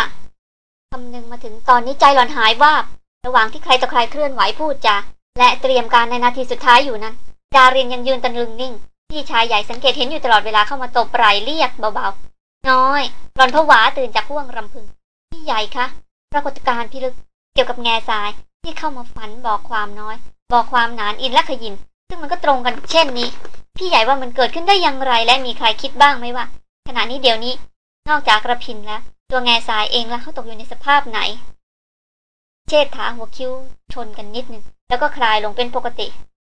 A: คำนึงมาถึงตอนนี้ใจหลอนหายว่าบ ระหว่างที่ใครต่อใครเคลื่อนไหวพูดจาและเตรียมการในนาทีสุดท้ายอยู่นั้น ดารินยังยืนตะลึงนิ่ง พี่ชายใหญ่สังเกตเห็นอยู่ตลอดเวลาเข้ามาตบไหล่เรียกเบาๆ น้อยหลอนผวาตื่นจากห่วงรำพึง พี่ใหญ่คะ ปรากฏการณ์พิลึกเกี่ยวกับแง่ทรายที่เข้ามาฝันบอกความน้อย บอกความหนานอินและขยิน ซึ่งมันก็ตรงกันเช่นนี้ พี่ใหญ่ว่ามันเกิดขึ้นได้อย่างไรและมีใครคิดบ้างไหมว่า ขณะนี้เดี๋ยวนี้ นอกจากกระพินแล้ว ตัวแง่ทรายเองแล้วเขาตกอยู่ในสภาพไหน เชษฐาหัวคิ้วชนกันนิดนึง แล้วก็คลายลงเป็นปกติ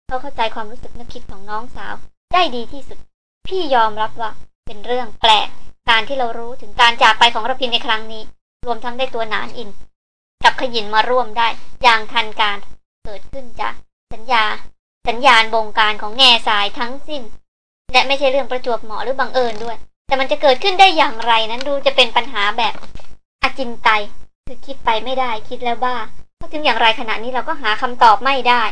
A: เขาเข้าใจความรู้สึกนึกคิดของน้องสาว ได้ดีที่สุด พี่ยอมรับว่า เป็นเรื่องแปลก การที่เรารู้ถึงการจากไปของระพินในครั้งนี้ รวมทั้งได้ตัวนานอิน กับขยินมาร่วมได้ อย่างทันการ เกิดขึ้นจากสัญญา สัญญาณบงการของแง่สายทั้งสิ้น และไม่ใช่เรื่องประจวบเหมาะหรือบังเอิญด้วย แต่มันจะเกิดขึ้นได้อย่างไรนั้นดูจะเป็นปัญหาแบบ อจินไตย คือคิดไปไม่ได้คิดแล้วบ้าเพราะถึงอย่างไรขณะนี้เราก็หาคำตอบไม่ได้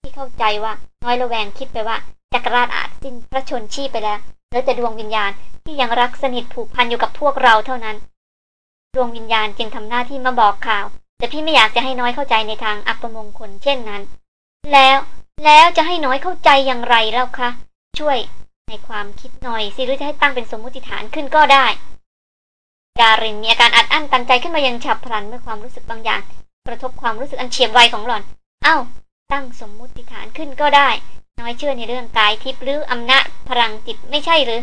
A: ที่เข้าใจว่าน้อยระแวงคิดไปว่าจักรราชอาจสิ้นพระชนชีพไปแล้วเหลือแต่ดวงวิญญาณที่ยังรักสนิทผูกพันอยู่กับพวกเราเท่านั้น ดวงวิญญาณจึงทำหน้าที่มาบอกข่าว แต่พี่ไม่อยากจะให้น้อยเข้าใจในทางอัปมงคลเช่นนั้น แล้วแล้วจะให้น้อยเข้าใจอย่างไรแล้วคะช่วยในความคิดหน่อยสิหรือจะให้ตั้งเป็นสมมุติฐานขึ้นก็ได้ ดารินมีอาการอัดอั้นตันใจขึ้นมายังฉับพลันเมื่อความรู้สึกบางอย่าง กระทบความรู้สึกอันเฉียบไวของหล่อน เอ้า ตั้งสมมุติฐานขึ้นก็ได้ น้อยเชื่อในเรื่องกายทิพย์หรืออำนาจพลังจิตไม่ใช่หรือ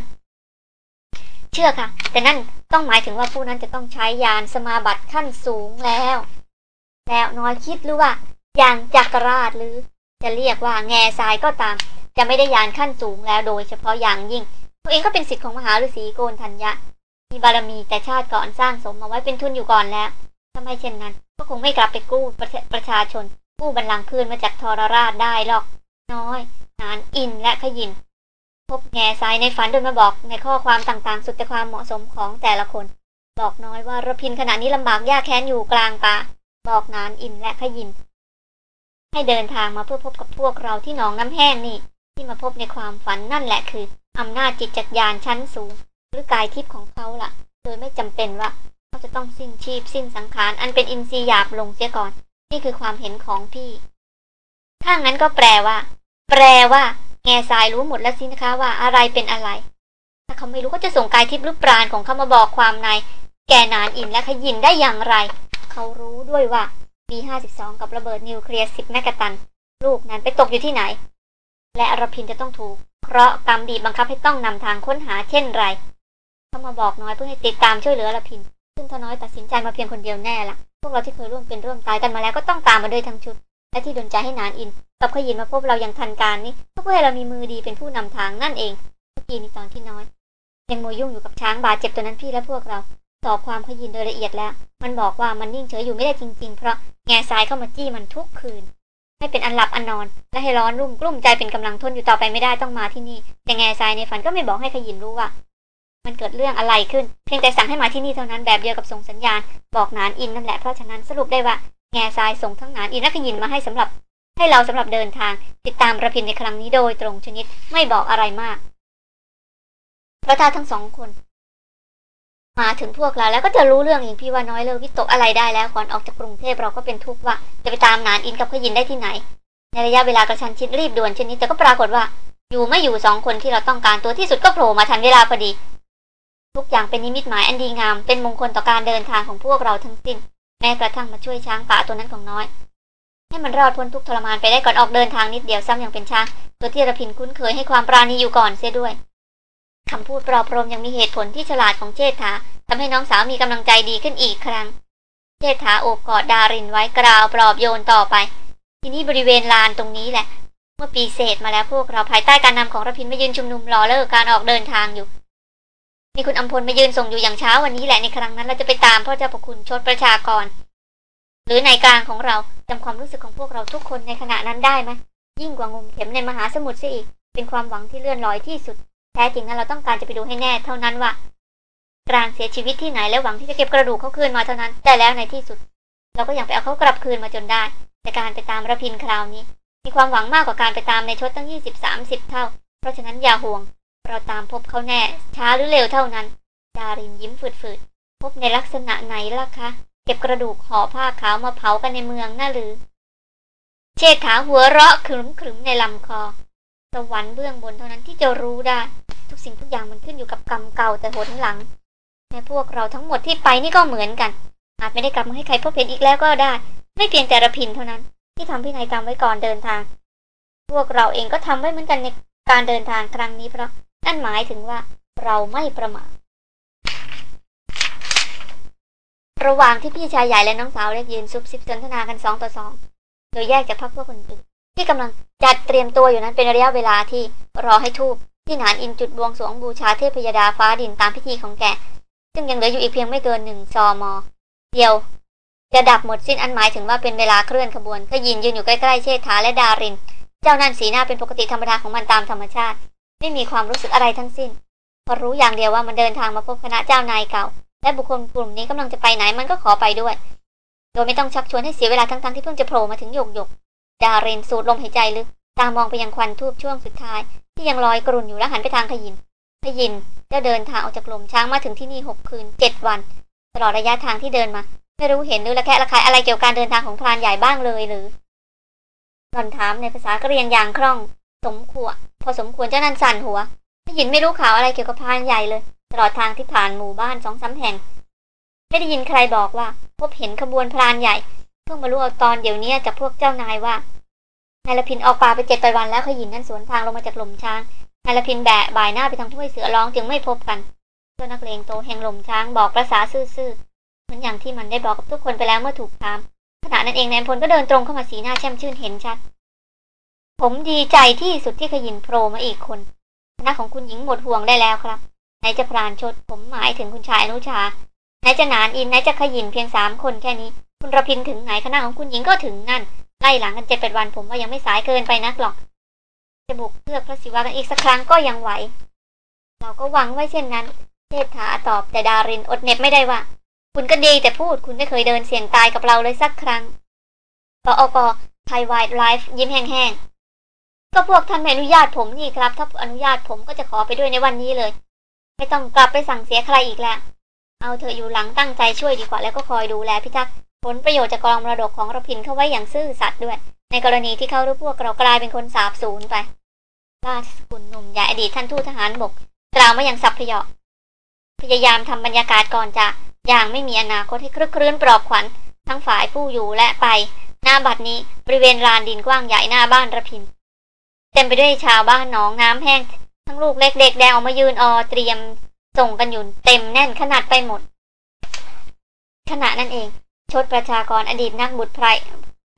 A: เชื่อค่ะ แต่นั่นต้องหมายถึงว่าผู้นั้นจะต้องใช้ยานสมาบัติขั้นสูงแล้ว แล้วน้อยคิดหรือว่าอย่างจักรราชหรือ จะเรียกว่าแง่ทรายก็ตาม จะไม่ได้ยานขั้นสูงแล้วโดยเฉพาะอย่างยิ่งตัวเองก็เป็นสิทธิ์ของมหาฤาษีโกนทัญญะ มีบารมีแต่ชาติก่อนสร้างสมมาไว้เป็นทุนอยู่ก่อนแล้วถ้าไม่เช่นนั้น ก็คงไม่กลับไปกู้ประประชาชน กู้บัลลังก์คืนมาจากทรราชได้หรอก น้อย นานอินและขยิน พบแง่ทรายในฝันโดยมาบอกในข้อความต่างๆ สุดแต่ความเหมาะสมของแต่ละคน บอกน้อยว่าระพินขณะนี้ลำบากยากแค้นอยู่กลางป่าบอกนานอินและขยิน ให้เดินทางมาเพื่อพบกับพวกเราที่หนองน้ำแห้งนี่ ที่มาพบในความฝันนั่นแหละคืออำนาจจิตจักรยานชั้นสูง หรือกายทิพย์ของเขาล่ะ โดยไม่จำเป็นว่าเขาจะต้องสิ้นชีพสิ้นสังขาร อันเป็นอินทรีย์หยาบลงเสียก่อน นี่คือความเห็นของพี่ ถ้างั้นก็แปลว่า แปลว่า แง่ทรายรู้หมดแล้วสินะคะว่าอะไรเป็นอะไร ถ้าเขาไม่รู้ก็จะส่งกายทิพย์หรือปราณของเขามาบอกความใน แก่นานอินและขยินได้อย่างไร เขารู้ด้วยว่า B52 กับระเบิดนิวเคลียร์10แมกกาตัน ลูกนั้นไปตกอยู่ที่ไหน และอรพินจะต้องถูก เพราะกรรมบีบบังคับให้ต้องนำทางค้นหาเช่นไร เขามาบอกน้อยเพื่อให้ติดตามช่วยเหลืออรพิน ซึ่งถ้าน้อยตัดสินใจมาเพียงคนเดียวแน่ละพวกเราที่เคยร่วมเป็นร่วมตายกันมาแล้วก็ต้องตามมาด้วยทั้งชุด และที่ดนใจให้นานอินกับขยินมาพบเราอย่างทันการนี้ก็เพื่อให้เรามีมือดีเป็นผู้นำทางนั่นเองเมื่อกี้นี้ตอนที่น้อย ยังโมยุ่งอยู่กับช้างบาดเจ็บตัวนั้นพี่และพวกเราสอบความขยินโดยละเอียดแล้ว มันบอกว่ามันนิ่งเฉยอยู่ไม่ได้จริง ๆ เพราะแง่ทรายเข้ามาจี้มันทุกคืนไม่เป็นอันหลับอันนอน และให้ร้อนรุ่มกลุ้มใจเป็นกำลังทนอยู่ต่อไปไม่ได้ต้องมาที่นี่แต่แง่ทรายในฝันก็ไม่บอกให้ขยินรู้ว่า มันเกิดเรื่องอะไรขึ้น เพียงแต่สั่งให้มาที่นี่เท่านั้นแบบเดียวกับส่งสัญญาณ บอกนานอินนั่นแหละเพราะฉะนั้นสรุปได้ว่าแง่ทรายส่งทั้งนานอินและขยินมาให้สำหรับ ให้เราสำหรับเดินทาง ติดตามระพินในครั้งนี้โดยตรงชนิดไม่บอกอะไรมากพระถ้าทั้งสองคน มาถึงพวกเราแล้วก็จะรู้เรื่องเองพี่ว่าน้อยเลิกวิตกอะไรได้แล้วก่อนออกจากกรุงเทพเราก็เป็นทุกข์ว่าจะไปตามนานอินกับขยินได้ที่ไหน ในระยะเวลากระชั้นชิดรีบด่วนเช่นนี้แต่ก็ปรากฏว่า อยู่ไม่อยู่สองคนที่เราต้องการตัวที่สุดก็โผล่มาทันเวลาพอดี ทุกอย่างเป็นนิมิตหมายอันดีงาม เป็นมงคลต่อการเดินทางของพวกเราทั้งสิ้น แม้กระทั่งมาช่วยช้างป่าตัวนั้นของน้อย ให้มันรอดพ้นทุกทรมานไปได้ก่อนออกเดินทางนิดเดียวซ้ำยังเป็นช้างตัวที่ระพินคุ้นเคยให้ความปราณีอยู่ก่อนเสียด้วยคำพูดปลอบประโลมยังมีเหตุผลที่ฉลาดของเจษฐาทำให้น้องสาวมีกำลังใจดีขึ้นอีกครั้งเจษฐาโอบกอดดารินไว้กราวปลอบโยนต่อไป ที่นี่บริเวณลานตรงนี้แหละ เมื่อปีเศษมาแล้วพวกเราภายใต้การนำของระพินมายืนชุมนุมรอเลิกการออกเดินทางอยู่ มีคุณอัมพลมายืนส่งอยู่อย่างเช้าวันนี้แหละในครั้งนั้นเราจะไปตามพ่อเจ้าประคุณชดประชากร หรือในกลางของเราจำความรู้สึกของพวกเราทุกคนในขณะนั้นได้ไหมยิ่งกว่างมเข็มในมหาสมุทรซะอีก เป็นความหวังที่เลื่อนลอยที่สุด แท้จริงนั้นเราต้องการจะไปดูให้แน่เท่านั้นว่ากลารเสียชีวิตที่ไหนและหวังที่จะเก็บกระดูกเขาคืนมาเท่านั้น แต่แล้วในที่สุด เราก็ยังไปเอาเขากลับคืนมาจนได้ แต่การไปตามระพินคราวนี้ มีความหวังมากกว่าการไปตามในชดตั้งยี่สิบสามสิบเท่า เพราะฉะนั้นอย่าห่วง เราตามพบเขาแน่ ช้าหรือเร็วเท่านั้น ดารินยิ้มฝืดๆ พบในลักษณะไหนล่ะคะ เก็บกระดูกห่อผ้าขาวมาเผากันในเมืองน่าหรือ เชษฐาหัวเราะขรึมๆในลำคอ สวรรค์เบื้องบนเท่านั้นที่จะรู้ได้ ทุกสิ่งทุกอย่างมันขึ้นอยู่กับกรรมเก่าแต่หนหลังแม้พวกเราทั้งหมดที่ไปนี่ก็เหมือนกัน อาจไม่ได้กลับมาให้ใครพบเห็นอีกแล้วก็ได้ ไม่เพียงแต่ระพินเท่านั้น ที่ทำพินัยกรรมไว้ก่อนเดินทาง พวกเราเองก็ทำไว้เหมือนกันในการเดินทางครั้งนี้เพราะ นั่นหมายถึงว่าเราไม่ประมาทระหว่างที่พี่ชายใหญ่และน้องสาวเล็กยืนซุบซิบสนทนากันสองต่อสองโดยแยกจากพักพวกคนอื่นที่กำลังจัดเตรียมตัวอยู่นั้นเป็นระยะเวลาที่รอให้ทูบที่หนานอินจุดบวงสรวงบูชาเทพยดาฟ้าดินตามพิธีของแกซึ่งยังเหลืออยู่อีกเพียงไม่เกินหนึ่งซอมอเดียว จะดับหมดสิ้นอันหมายถึงว่าเป็นเวลาเคลื่อนขบวนก็ยินยืนอยู่ใกล้ๆเชษฐาและดาริน เจ้านั่นสีหน้าเป็นปกติธรรมดาของมันตามธรรมชาติ ไม่มีความรู้สึกอะไรทั้งสิ้นพอรู้อย่างเดียวว่ามันเดินทางมาพบคณะเจ้านายเก่า และบุคคลกลุ่มนี้กำลังจะไปไหนมันก็ขอไปด้วย โดยไม่ต้องชักชวนให้เสียเวลาทั้งๆที่เพิ่งจะโผล่มาถึงหยกหยกดารินสูดลมหายใจลึกตามองไปยังควันทูบช่วงสุดท้าย ที่ยังลอยกรุ่นอยู่แล้วหันไปทางขยินขยินจ้เดินทางออกจากลมช้างมาถึงที่นี่หกคืนเจ็ดวัน ตลอดระยะทางที่เดินมาไม่รู้เห็นหรือละแคะละคายอะไรเกี่ยวกับการเดินทางของพรานใหญ่บ้างเลยหรือหลอนถามในภาษากะเรียงอย่างคล่อง สมควร พอสมควรเจ้านันสั่นหัวขยินไม่รู้ข่าวอะไรเกี่ยวกับพานใหญ่เลย ตลอดทางที่ผ่านหมู่บ้านสองสาแห่ง ไม่ได้ยินใครบอกว่า พบเห็นขบวนพรานใหญ่ เพิ่งมารู้เอาตอนเดี๋ยวนี้จากพวกเจ้านายว่านายละพินออกป่าไปเจ็ดไปวันแล้วขยินนั้นสวนทางลงมาจากหล่มช้างนายละพินแบะบ่ายหน้าไปทางห้วยเสือร้องจึงไม่พบกันเจ้านักเลงโตแห่งหล่มช้างบอกภาษาซื่อๆเหมือนอย่างที่มันได้บอกกับทุกคนไปแล้วเมื่อถูกถามขณะนั้นเองนายพลก็เดินตรงเข้ามาสีหน้าแช่มชื่นเห็นชัด ผมดีใจที่สุดที่ขยินโผล่มาอีกคนคณะของคุณหญิงหมดห่วงได้แล้วครับนายจะพรานชดผมหมายถึงคุณชายอนุชานายจะนานอินนายจะขยินเพียงสามคนแค่นี้ คุณระพินถึงไหนคณะของคุณหญิงก็ถึงนั่น ไล่หลังกันเจ็ดแปดวันผมว่ายังไม่สายเกินไปนักหรอก จะบุกเพื่อพระศิวะกันอีกสักครั้งก็ยังไหว เราก็หวังไว้เช่นนั้นเทษฐาตอบแต่ดารินอดเน็บไม่ได้ว่า คุณก็ดีแต่พูดคุณไม่เคยเดินเสี่ยงตายกับเราเลยสักครั้งปออกไทยวท์ไลฟ์ยิ้มแห้งๆ ก็พวกท่านไม่อนุญาตผมนี่ครับ ถ้าอนุญาตผมก็จะขอไปด้วยในวันนี้เลย ไม่ต้องกลับไปสั่งเสียใครอีกแล้วเอาเธออยู่หลังตั้งใจช่วยดีกว่าแล้วก็คอยดูแลพิทักษ์ผลประโยชน์จากกองมรดกของระพินเข้าไว้อย่างซื่อสัตย์ด้วย ในกรณีที่เขาหรือพวกเรากลายเป็นคนสาบสูญไป ราชสกุลหนุ่มใหญ่อดีตท่านทูตทหารบก กล่าวมาอย่างสับพยอพยายามทำบรรยากาศก่อนจะอย่างไม่มีอนาคตให้คลึกครื้นปลอบขวัญ ทั้งฝ่ายผู้อยู่และไป หน้าบัดนี้บริเวณลานดินกว้างใหญ่หน้าบ้านระพิน เต็มไปด้วยชาวบ้านหนองน้ำแห้ง ทั้งลูกเล็กเด็กแดงออกมายืนออเตรียมส่งกันอยู่เต็มแน่นขนาดไปหมด ขณะนั้นเอง ชดประชากรอดีตนักบุตรไพร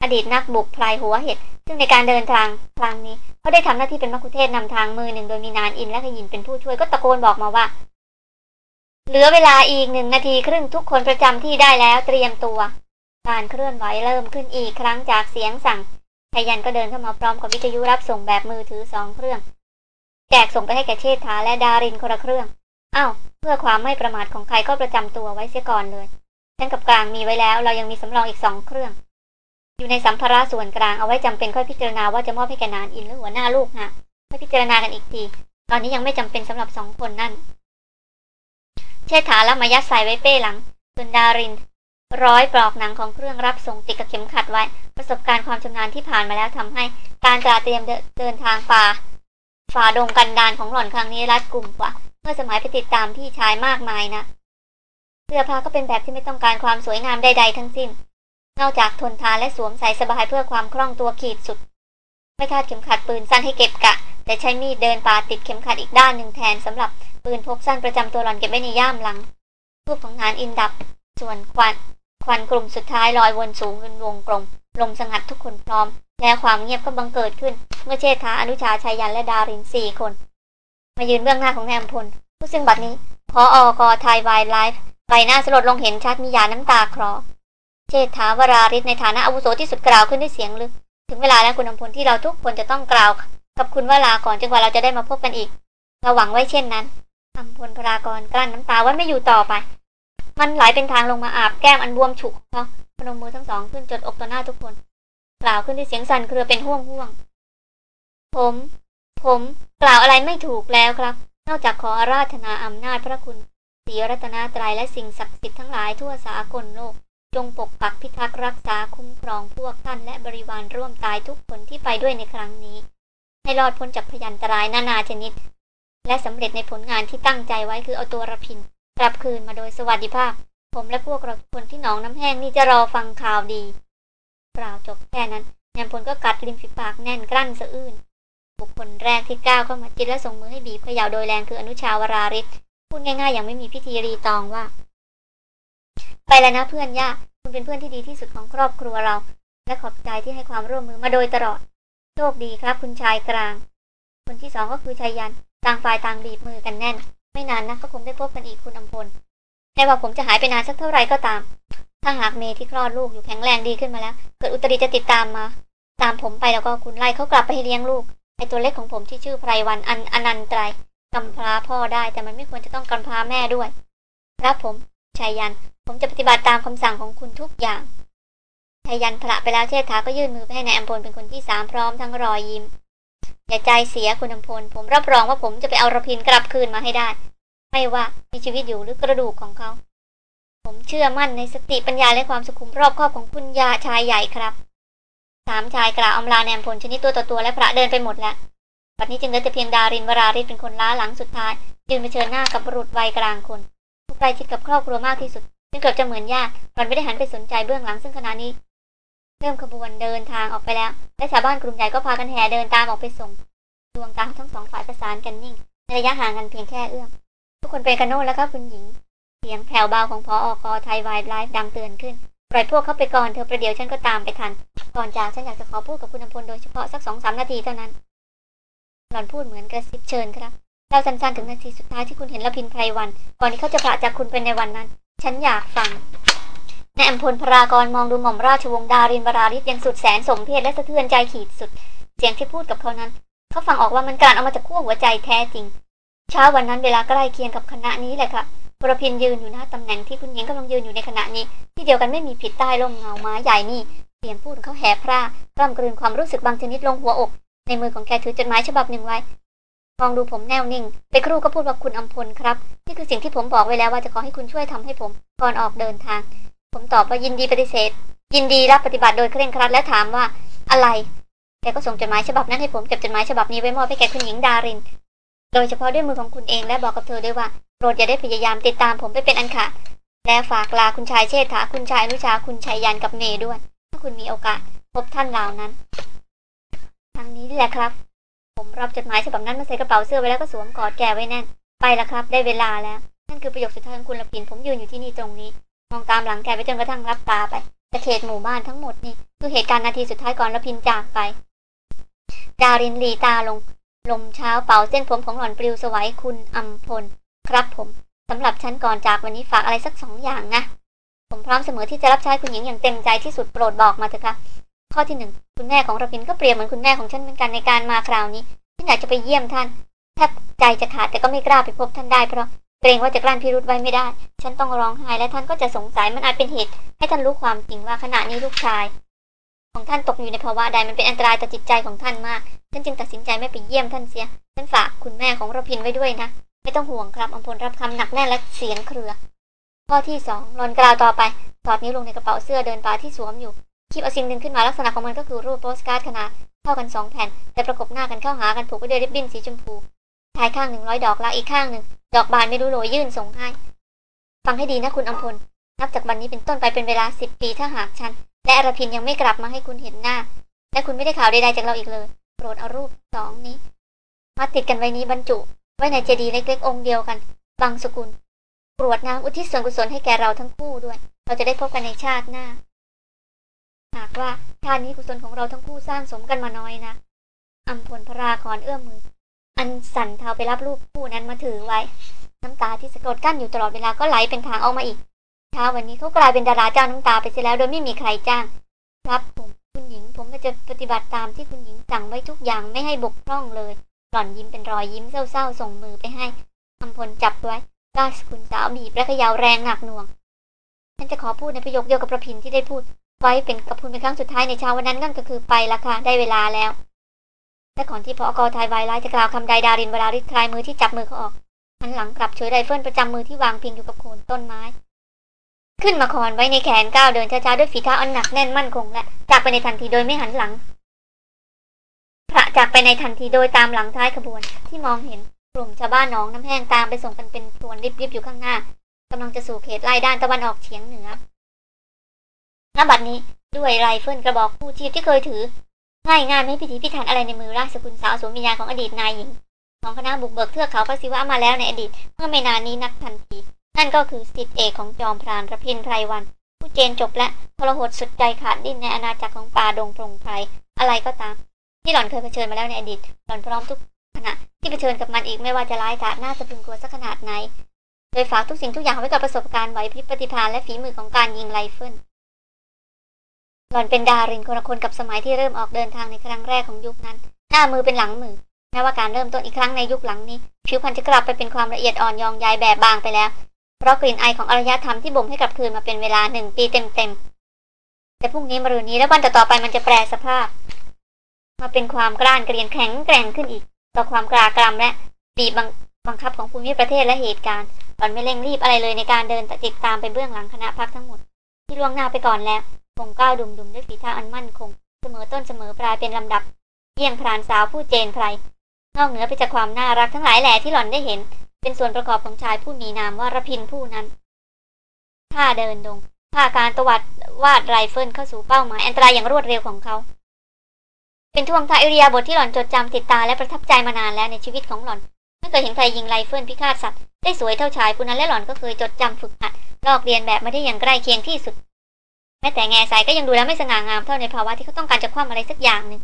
A: อดีตนักบุกไพรหัวเห็ด ซึ่งในการเดินทางครั้งนี้เขาได้ทำหน้าที่เป็นมัคคุเทศนำทางมือหนึ่งโดยมีนานอินและขยินเป็นผู้ช่วยก็ตะโกนบอกมาว่า เหลือเวลาอีกหนึ่งนาทีครึ่งทุกคนประจำที่ได้แล้วเตรียมตัว การเคลื่อนไหวเริ่มขึ้นอีกครั้งจากเสียงสั่ง ชายันก็เดินเข้ามาพร้อมกับวิทยุรับส่งแบบมือถือสองเครื่อง แจกส่งไปให้แก่เชษฐาและดารินคนละเครื่องอ้าวเพื่อความไม่ประมาทของใครก็ประจำตัวไว้เสียก่อนเลยฉันกับกลางมีไว้แล้ว เรายังมีสำรองอีกสองเครื่อง อยู่ในสัมภาระส่วนกลางเอาไว้จำเป็นค่อยพิจารณาว่าจะมอบให้แกนานอินหรือหัวหน้าลูกฮะค่อยพิจารณากันอีกที ตอนนี้ยังไม่จำเป็นสำหรับสองคนนั่น เชษฐาแล้วมายัดใส่ไว้เป้หลังส่วนดาริน ร้อยปลอกหนังของเครื่องรับส่งติดกับเข็มขัดไว้ ประสบการณ์ความชำนาญที่ผ่านมาแล้วทำให้การตราเตรียมเดินทางป่าฝ่าดงกันดานของหล่อนครั้งนี้รัดกลุ่มกว่า เมื่อสมัยไปติดตามพี่ชายมากมายนะเสื้อผ้าก็เป็นแบบที่ไม่ต้องการความสวยงามใดๆทั้งสิ้น นอกจากทนทานและสวมใส่สบายเพื่อความคล่องตัวขีดสุด ไม่คาดเข็มขัดปืนสั้นให้เก็บกะ แต่ใช้มีดเดินป่าติดเข็มขัดอีกด้านหนึ่งแทนสำหรับปืนพกสั้นประจำตัวหล่อนเก็บไว้ในย่ามหลังรูปของงานอินดับ ส่วนควัน ควันกลุ่มสุดท้ายลอยวนสูงเป็นวงกลม ลมสงัดทุกคนพร้อม และความเงียบก็บังเกิดขึ้น เมื่อเชษฐาอนุชาชายันและดารินสี่คน มายืนเบื้องหน้าของแอมพลผู้ซึ่งบัดนี้พออกอไทยไวไลฟ์ใบหน้าสลดลงเห็นชัดมียาน้ำตาคลอเชษฐาวราริศในฐานะอาวุโสที่สุดกล่าวขึ้นด้วยเสียงลึก ถึงเวลาแล้วคุณอำพลที่เราทุกคนจะต้องกล่าว กับคุณวราก่อนจนกว่าเราจะได้มาพบกันอีกเราหวังไว้เช่นนั้นอำพลพรากรกลั้นน้ำตาไว้ไม่อยู่ต่อไป มันไหลเป็นทางลงมาอาบแก้มอันบวมฉุกของเขาพนมมือทั้งสองขึ้นจดอกต่อหน้าทุกคน กล่าวขึ้นด้วยเสียงสั่นเครือเป็นห่วงห่วง ผม ผมกล่าวอะไรไม่ถูกแล้วครับ นอกจากขออาราธนาอำนาจพระคุณศีรัตนาตรัยและสิ่งศักดิ์สิทธิ์ทั้งหลายทั่วสากลโลก จงปกปักพิทักษ์รักษาคุ้มครองพวกท่านและบริวารร่วมตายทุกคนที่ไปด้วยในครั้งนี้ ให้รอดพ้นจากพยันตรายนานาชนิด และสำเร็จในผลงานที่ตั้งใจไว้คือเอาตัวระพิน กลับคืนมาโดยสวัสดิภาพ ผมและพวกเราทุกคนที่หนองน้ำแห้งนี่จะรอฟังข่าวดีกล่าวจบแค่นั้นยามพลก็กัดริมฝีปากแน่นกลั้นสะอื้นบุคคลแรกที่ก้าวเข้ามาจิตและส่งมือให้บีบเขย่าโดยแรงคืออนุชาวราริศพูดง่ายๆ อย่างไม่มีพิธีรีตองว่า ไปแล้วนะเพื่อนย่าคุณเป็นเพื่อนที่ดีที่สุดของครอบครัวเรา และขอบใจที่ให้ความร่วมมือมาโดยตลอด โชคดีครับ คุณชายกลาง คนที่สองก็คือชายยัน ต่างฝ่ายต่างบีบมือกันแน่น ไม่นานนะก็คงได้พบกันอีกคุณอำพลแม้ว่าผมจะหายไปนานสักเท่าไหร่ก็ตาม ถ้าหากเมย์ที่คลอดลูกอยู่แข็งแรงดีขึ้นมาแล้ว เกิดอุตริจะติดตามมา ตามผมไปแล้วก็คุณไล่เขากลับไปให้เลี้ยงลูกไอตัวเล็กของผมที่ชื่อไพรวันอันอนันตรายกำพร้าพ่อได้แต่มันไม่ควรจะต้องกำพร้าแม่ด้วย ครับผมชายยัน ผมจะปฏิบัติตามคำสั่งของคุณทุกอย่างชายยันพระไปแล้วเชษฐาก็ยื่นมือไปให้นายอัมพลเป็นคนที่สามพร้อมทั้งรอยยิ้ม อย่าใจเสียคุณอัมพล ผมรับรองว่าผมจะไปเอาระพินกลับคืนมาให้ได้ ไม่ว่ามีชีวิตอยู่หรือกระดูกของเขา ผมเชื่อมั่นในสติปัญญาและความสุขุมรอบคอบของคุณยาชายใหญ่ครับสามชายกล่าวอำลาแนมพลชนิดตัวต่อตัวและพระเดินไปหมดแล้วบัดนี้จึงเหลือแต่เพียงดารินวราริศเป็นคนล้าหลังสุดท้าย ยืนมาเชิญหน้ากับบุรุษวัยกลางคนผู้ใกล้ชิดกับครอบครัวมากที่สุดจึงเกือบจะเหมือนญาติหล่อนไม่ได้หันไปสนใจเบื้องหลังซึ่งขณะนี้ เริ่มขบวนเดินทางออกไปแล้ว และชาวบ้านกลุ่มใหญ่ก็พากันแห่เดินตามออกไปส่ง ดวงตาทั้งสองฝ่ายประสานกันนิ่ง ในระยะห่างกันเพียงแค่เอื้อม ทุกคนเป็นกันโน่แล้วครับคุณหญิง เสียงแผ่วเบาของพออกไทยไวไลฟ์ดังเตือนขึ้น ปล่อยพวกเขาไปก่อนเธอประเดี๋ยวฉันก็ตามไปทัน ก่อนจากฉันอยากจะขอพูดกับคุณอำพลโดยเฉพาะสักสองสามนาทีเท่านั้น หล่อนพูดเหมือนกระซิบเชิญครับเราสั้นๆถึงนาทีสุดท้ายที่คุณเห็นละพินไพรวัน ก่อนที่เขาจะพระจากคุณเป็นในวันนั้น ฉันอยากฟัง ในอัมพลพรากรมองดูหม่อมราชวงศ์ดารินวราริศยังสุดแสนสมเพชและสะเทือนใจขีดสุด เสียงที่พูดกับเขานั้น เขาฟังออกว่ามันการเอามาจากขั้วหัวใจแท้จริง เช้าวันนั้นเวลาใกล้เคียงกับคณะนี้แหละค่ะพรพินยืนอยู่หน้าตำแหน่งที่คุณหญิงกำลังยืนอยู่ในขณะนี้ ที่เดียวกันไม่มีผิดใต้ร่มเงาไม้ใหญ่นี่เสียงพูดเขาแห่พร่ากล้ำกลืนความรู้สึกบางชนิดลงหัวอก ในมือของแกถือจดหมายฉบับหนึ่งไว้มองดูผมแน่วนิ่ง ไปครู่ก็พูดว่าคุณอัมพลครับ นี่คือสิ่งที่ผมบอกไว้แล้วว่าจะขอให้คุณช่วยทำให้ผมก่อนออกเดินทาง ผมตอบว่ายินดีปฏิเสธ ยินดีรับปฏิบัติโดยเคร่งครัดและถามว่าอะไร แกก็ส่งจดหมายฉบับนั้นให้ผมเก็บจดหมายฉบับนี้ไว้มอบให้แกคุณหญิงดาริน โดยเฉพาะด้วยมือของคุณเองและบอกกับเธอด้วยว่าโปรดอย่าได้พยายามติดตามผมไปเป็นอันขาดและฝากลาคุณชายเชษฐาคุณชายอนุชาคุณชายยันกับเมย์ด้วย ถ้าคุณมีโอกาสพบท่านเหล่านั้นทางนี้แหละครับ ผมรับจดหมายฉบับนั้นมาใส่กระเป๋าเสื้อไว้แล้วก็สวมกอดแกไว้แน่น ไปละครับ ได้เวลาแล้ว นั่นคือประโยคสุดท้ายของคุณละพินผมยืนอยู่ที่นี่ตรงนี้ มองตามหลังแกไปจนกระทั่งรับตาไปแต่เขตหมู่บ้านทั้งหมดนี่คือเหตุการณ์นาทีสุดท้ายก่อนละพินจากไป ดารินลีตาลง ลมเช้าเป่าเส้นผมของหล่อนปลิวสวัยคุณอัมพล ครับผมสำหรับฉันก่อนจากวันนี้ฝากอะไรสักสองอย่างนะ ผมพร้อมเสมอที่จะรับใช้คุณหญิงอย่างเต็มใจที่สุดโปรดบอกมาเถอะครับ ข้อที่หนึ่งคุณแม่ของระพินก็เปรียบเหมือนคุณแม่ของฉันเหมือนกันในการมาคราวนี้ฉันอยากจะไปเยี่ยมท่านแทบใจจะขาดแต่ก็ไม่กล้าไปพบท่านได้เพราะ เกรงว่าจะกลั้นพิรุธไว้ไม่ได้ ฉันต้องร้องไห้และท่านก็จะสงสัยมันอาจเป็นเหตุ ให้ท่านรู้ความจริงว่าขณะนี้ลูกชาย ของท่านตกอยู่ในภาวะใดมันเป็นอันตรายต่อจิตใจของท่านมาก ฉันจึงตัดสินใจไม่ไปเยี่ยมท่านเสีย ฉันฝากคุณแม่ของระพินไว้ด้วยนะ ไม่ต้องห่วงครับอมพลรับคำหนักแน่นและเสียงเครือ ข้อที่สองรอนกล่าวต่อไปถอดนิ้วลงในกระเป๋าเสื้อเดินป่าที่สวมอยู่คีบเอาสิ่งหนึ่งขึ้นมาลักษณะของมันก็คือรูปโปสการ์ดขนาดเท่ากันสองแผ่น แต่ประกบหน้ากันเข้าหากันผูกไว้ด้วยริบบิ้นสีชมพูชายข้างหนึ่งร้อยดอกลากอีกข้างหนึ่ง ดอกบานไม่รู้โรยยื่นส่งให้ ฟังให้ดีนะคุณอมพล นับจากวันนี้เป็นต้นไปเป็นเวลาสิบปีถ้าหากฉัน และอรพินยังไม่กลับมาให้คุณเห็นหน้า และคุณไม่ได้ข่าวใดๆจากเราอีกเลยโปรดเอารูปสองนี้ มาติดกันไว้นี้บรรจุ ไว้ในเจดีย์เล็กๆองค์เดียวกัน บางสกุลกรวดน้ำอุทิศส่วนกุศลให้แก่เราทั้งคู่ด้วย เราจะได้พบกันในชาติหน้า หากว่าชาตินี้กุศลของเราทั้งคู่สร้างสมกันมาน้อยนะอัมพลพระราคอนเอื้อมมือ อันสั่นเทาไปรับรูปคู่นั้นมาถือไว้ น้ำตาที่สะกดกั้นอยู่ตลอดเวลาก็ไหลเป็นทางออกมาอีกเช้าวันนี้เขากลายเป็นดาราเจ้าน้ำตาไปเสียแล้วโดยไม่มีใครจ้าง ครับผมคุณหญิงผมก็จะปฏิบัติตามที่คุณหญิงสั่งไว้ทุกอย่างไม่ให้บกพร่องเลยหล่อนยิ้มเป็นรอยยิ้มเศร้าๆส่งมือไปให้อัมพลจับไว้กาสคุณสาวบีบและขยาวแรงหนักหน่วงฉันจะขอพูดในประโยคเดียวกับประพินที่ได้พูด ไว้เป็นกับคุณเป็นครั้งสุดท้ายในเช้าวันนั้นนั่นก็คือไปละค่ะได้เวลาแล้ว และก่อนที่พอกอทายวายไลจะกล่าวคำใดดารินเวลาริคลายมือที่จับมือเขาออกหันหลังกลับเฉยไรเฟิลประจำมือที่วางพิงอยู่กับโคนต้นไม้ ขึ้นมาคอนไว้ในแขนก้าวเดินช้าๆด้วยฝีเท้าอันหนักแน่นมั่นคงและจากไปในทันทีโดยไม่หันหลังพระจากไปในทันทีโดยตามหลังท้ายขบวน ที่มองเห็นกลุ่มชาวบ้านน้องน้ำแห้งตามไปส่งกันเป็นพรวนริบๆอยู่ข้างหน้ากำลังจะสู่เขตไล่ด้านตะวันออกเฉียงเหนือณบัดนี้ด้วยไรเฟิลกระบอกคู่ชีพที่เคยถือ ง่ายง่ายไม่พิถีพิถันอะไรในมือราชสกุลสาวสวมวิญญาณของอดีตนายหญิงของคณะบุกเบิกเทือกเขาพระศิวะมาแล้วในอดีต เมื่อไม่นานนี้นักทันที นั่นก็คือศิษย์เอกของจอมพรานรพินทร์ ไพรวัลย์ ผู้เจนจบและทรหดสุดใจขาดดิ้นในอาณาจักรของป่าดงพงไพรอะไรก็ตาม ที่หล่อนเคยเผชิญมาแล้วในอดีต หล่อนพร้อมทุกขณะที่เผชิญกับมันอีกไม่ว่าจะร้ายกาจน่าสะพรึงกลัวสักขนาดไหนโดยฝากทุกสิ่งทุกอย่างไว้กับประสบการณ์ไหวพริบปฏิภาณและฝีมือของการยิงไรเฟิล หล่อนเป็นดารินคนละคนกับสมัยที่เริ่มออกเดินทางในครั้งแรกของยุคนั้น หน้ามือเป็นหลังมือแม้ว่าการเริ่มต้นอีกครั้งในยุคหลังนี้ ผิวพรรณจะกลับไปเป็นความละเอียดอ่อนยองใยแบบบางไปแล้ว เพราะกลิ่นไอของอารยธรรมที่บ่มให้กลับคืนมาเป็นเวลาหนึ่งปีเต็มๆแต่พรุ่งนี้มรืนนี้และวันต่อๆไปมันจะแปรสภาพ มาเป็นความกล้านเกรียนแข็งแกร่งขึ้นอีก ต่อความตรากตรำและบีบบังบังคับของภูมิประเทศและเหตุการณ์หล่อนไม่เร่งรีบอะไรเลยในการเดินติดตามไปเบื้องหลังคณะพรรคทั้งหมด ที่ล่วงหน้าไปก่อนแล้ว คงก้าวดุมดุมด้วยฝีเท้าอันมั่นคง เสมอต้นเสมอปลายเป็นลำดับ เยี่ยงพรานสาวผู้เจนไพรนอกเหนือไปจากความน่ารักทั้งหลายแหล่ที่หล่อนได้เห็น เป็นส่วนประกอบของชายผู้มีนามว่ารพินทร์ผู้นั้นท่าเดินดงท่าการตวัดวาดไรเฟิลเข้าสู่เป้าหมายอันตรายอย่างรวดเร็วของเขา เป็นท่วงท่าอิริยาบถที่หล่อนจดจำติดตาและประทับใจมานานแล้วในชีวิตของหล่อนไม่เคยเห็นใครยิงไรเฟิลพิฆาตสัตว์ได้สวยเท่าชายผู้นั้นและหล่อนก็เคยจดจำฝึกหัดลอกเลียนแบบมาได้อย่างใกล้เคียงที่สุด แม้แต่แงซายก็ยังดูแล้วไม่สง่างามเท่าในภาวะที่เขาต้องการจะคว่ำอะไรสักอย่างหนึ่ง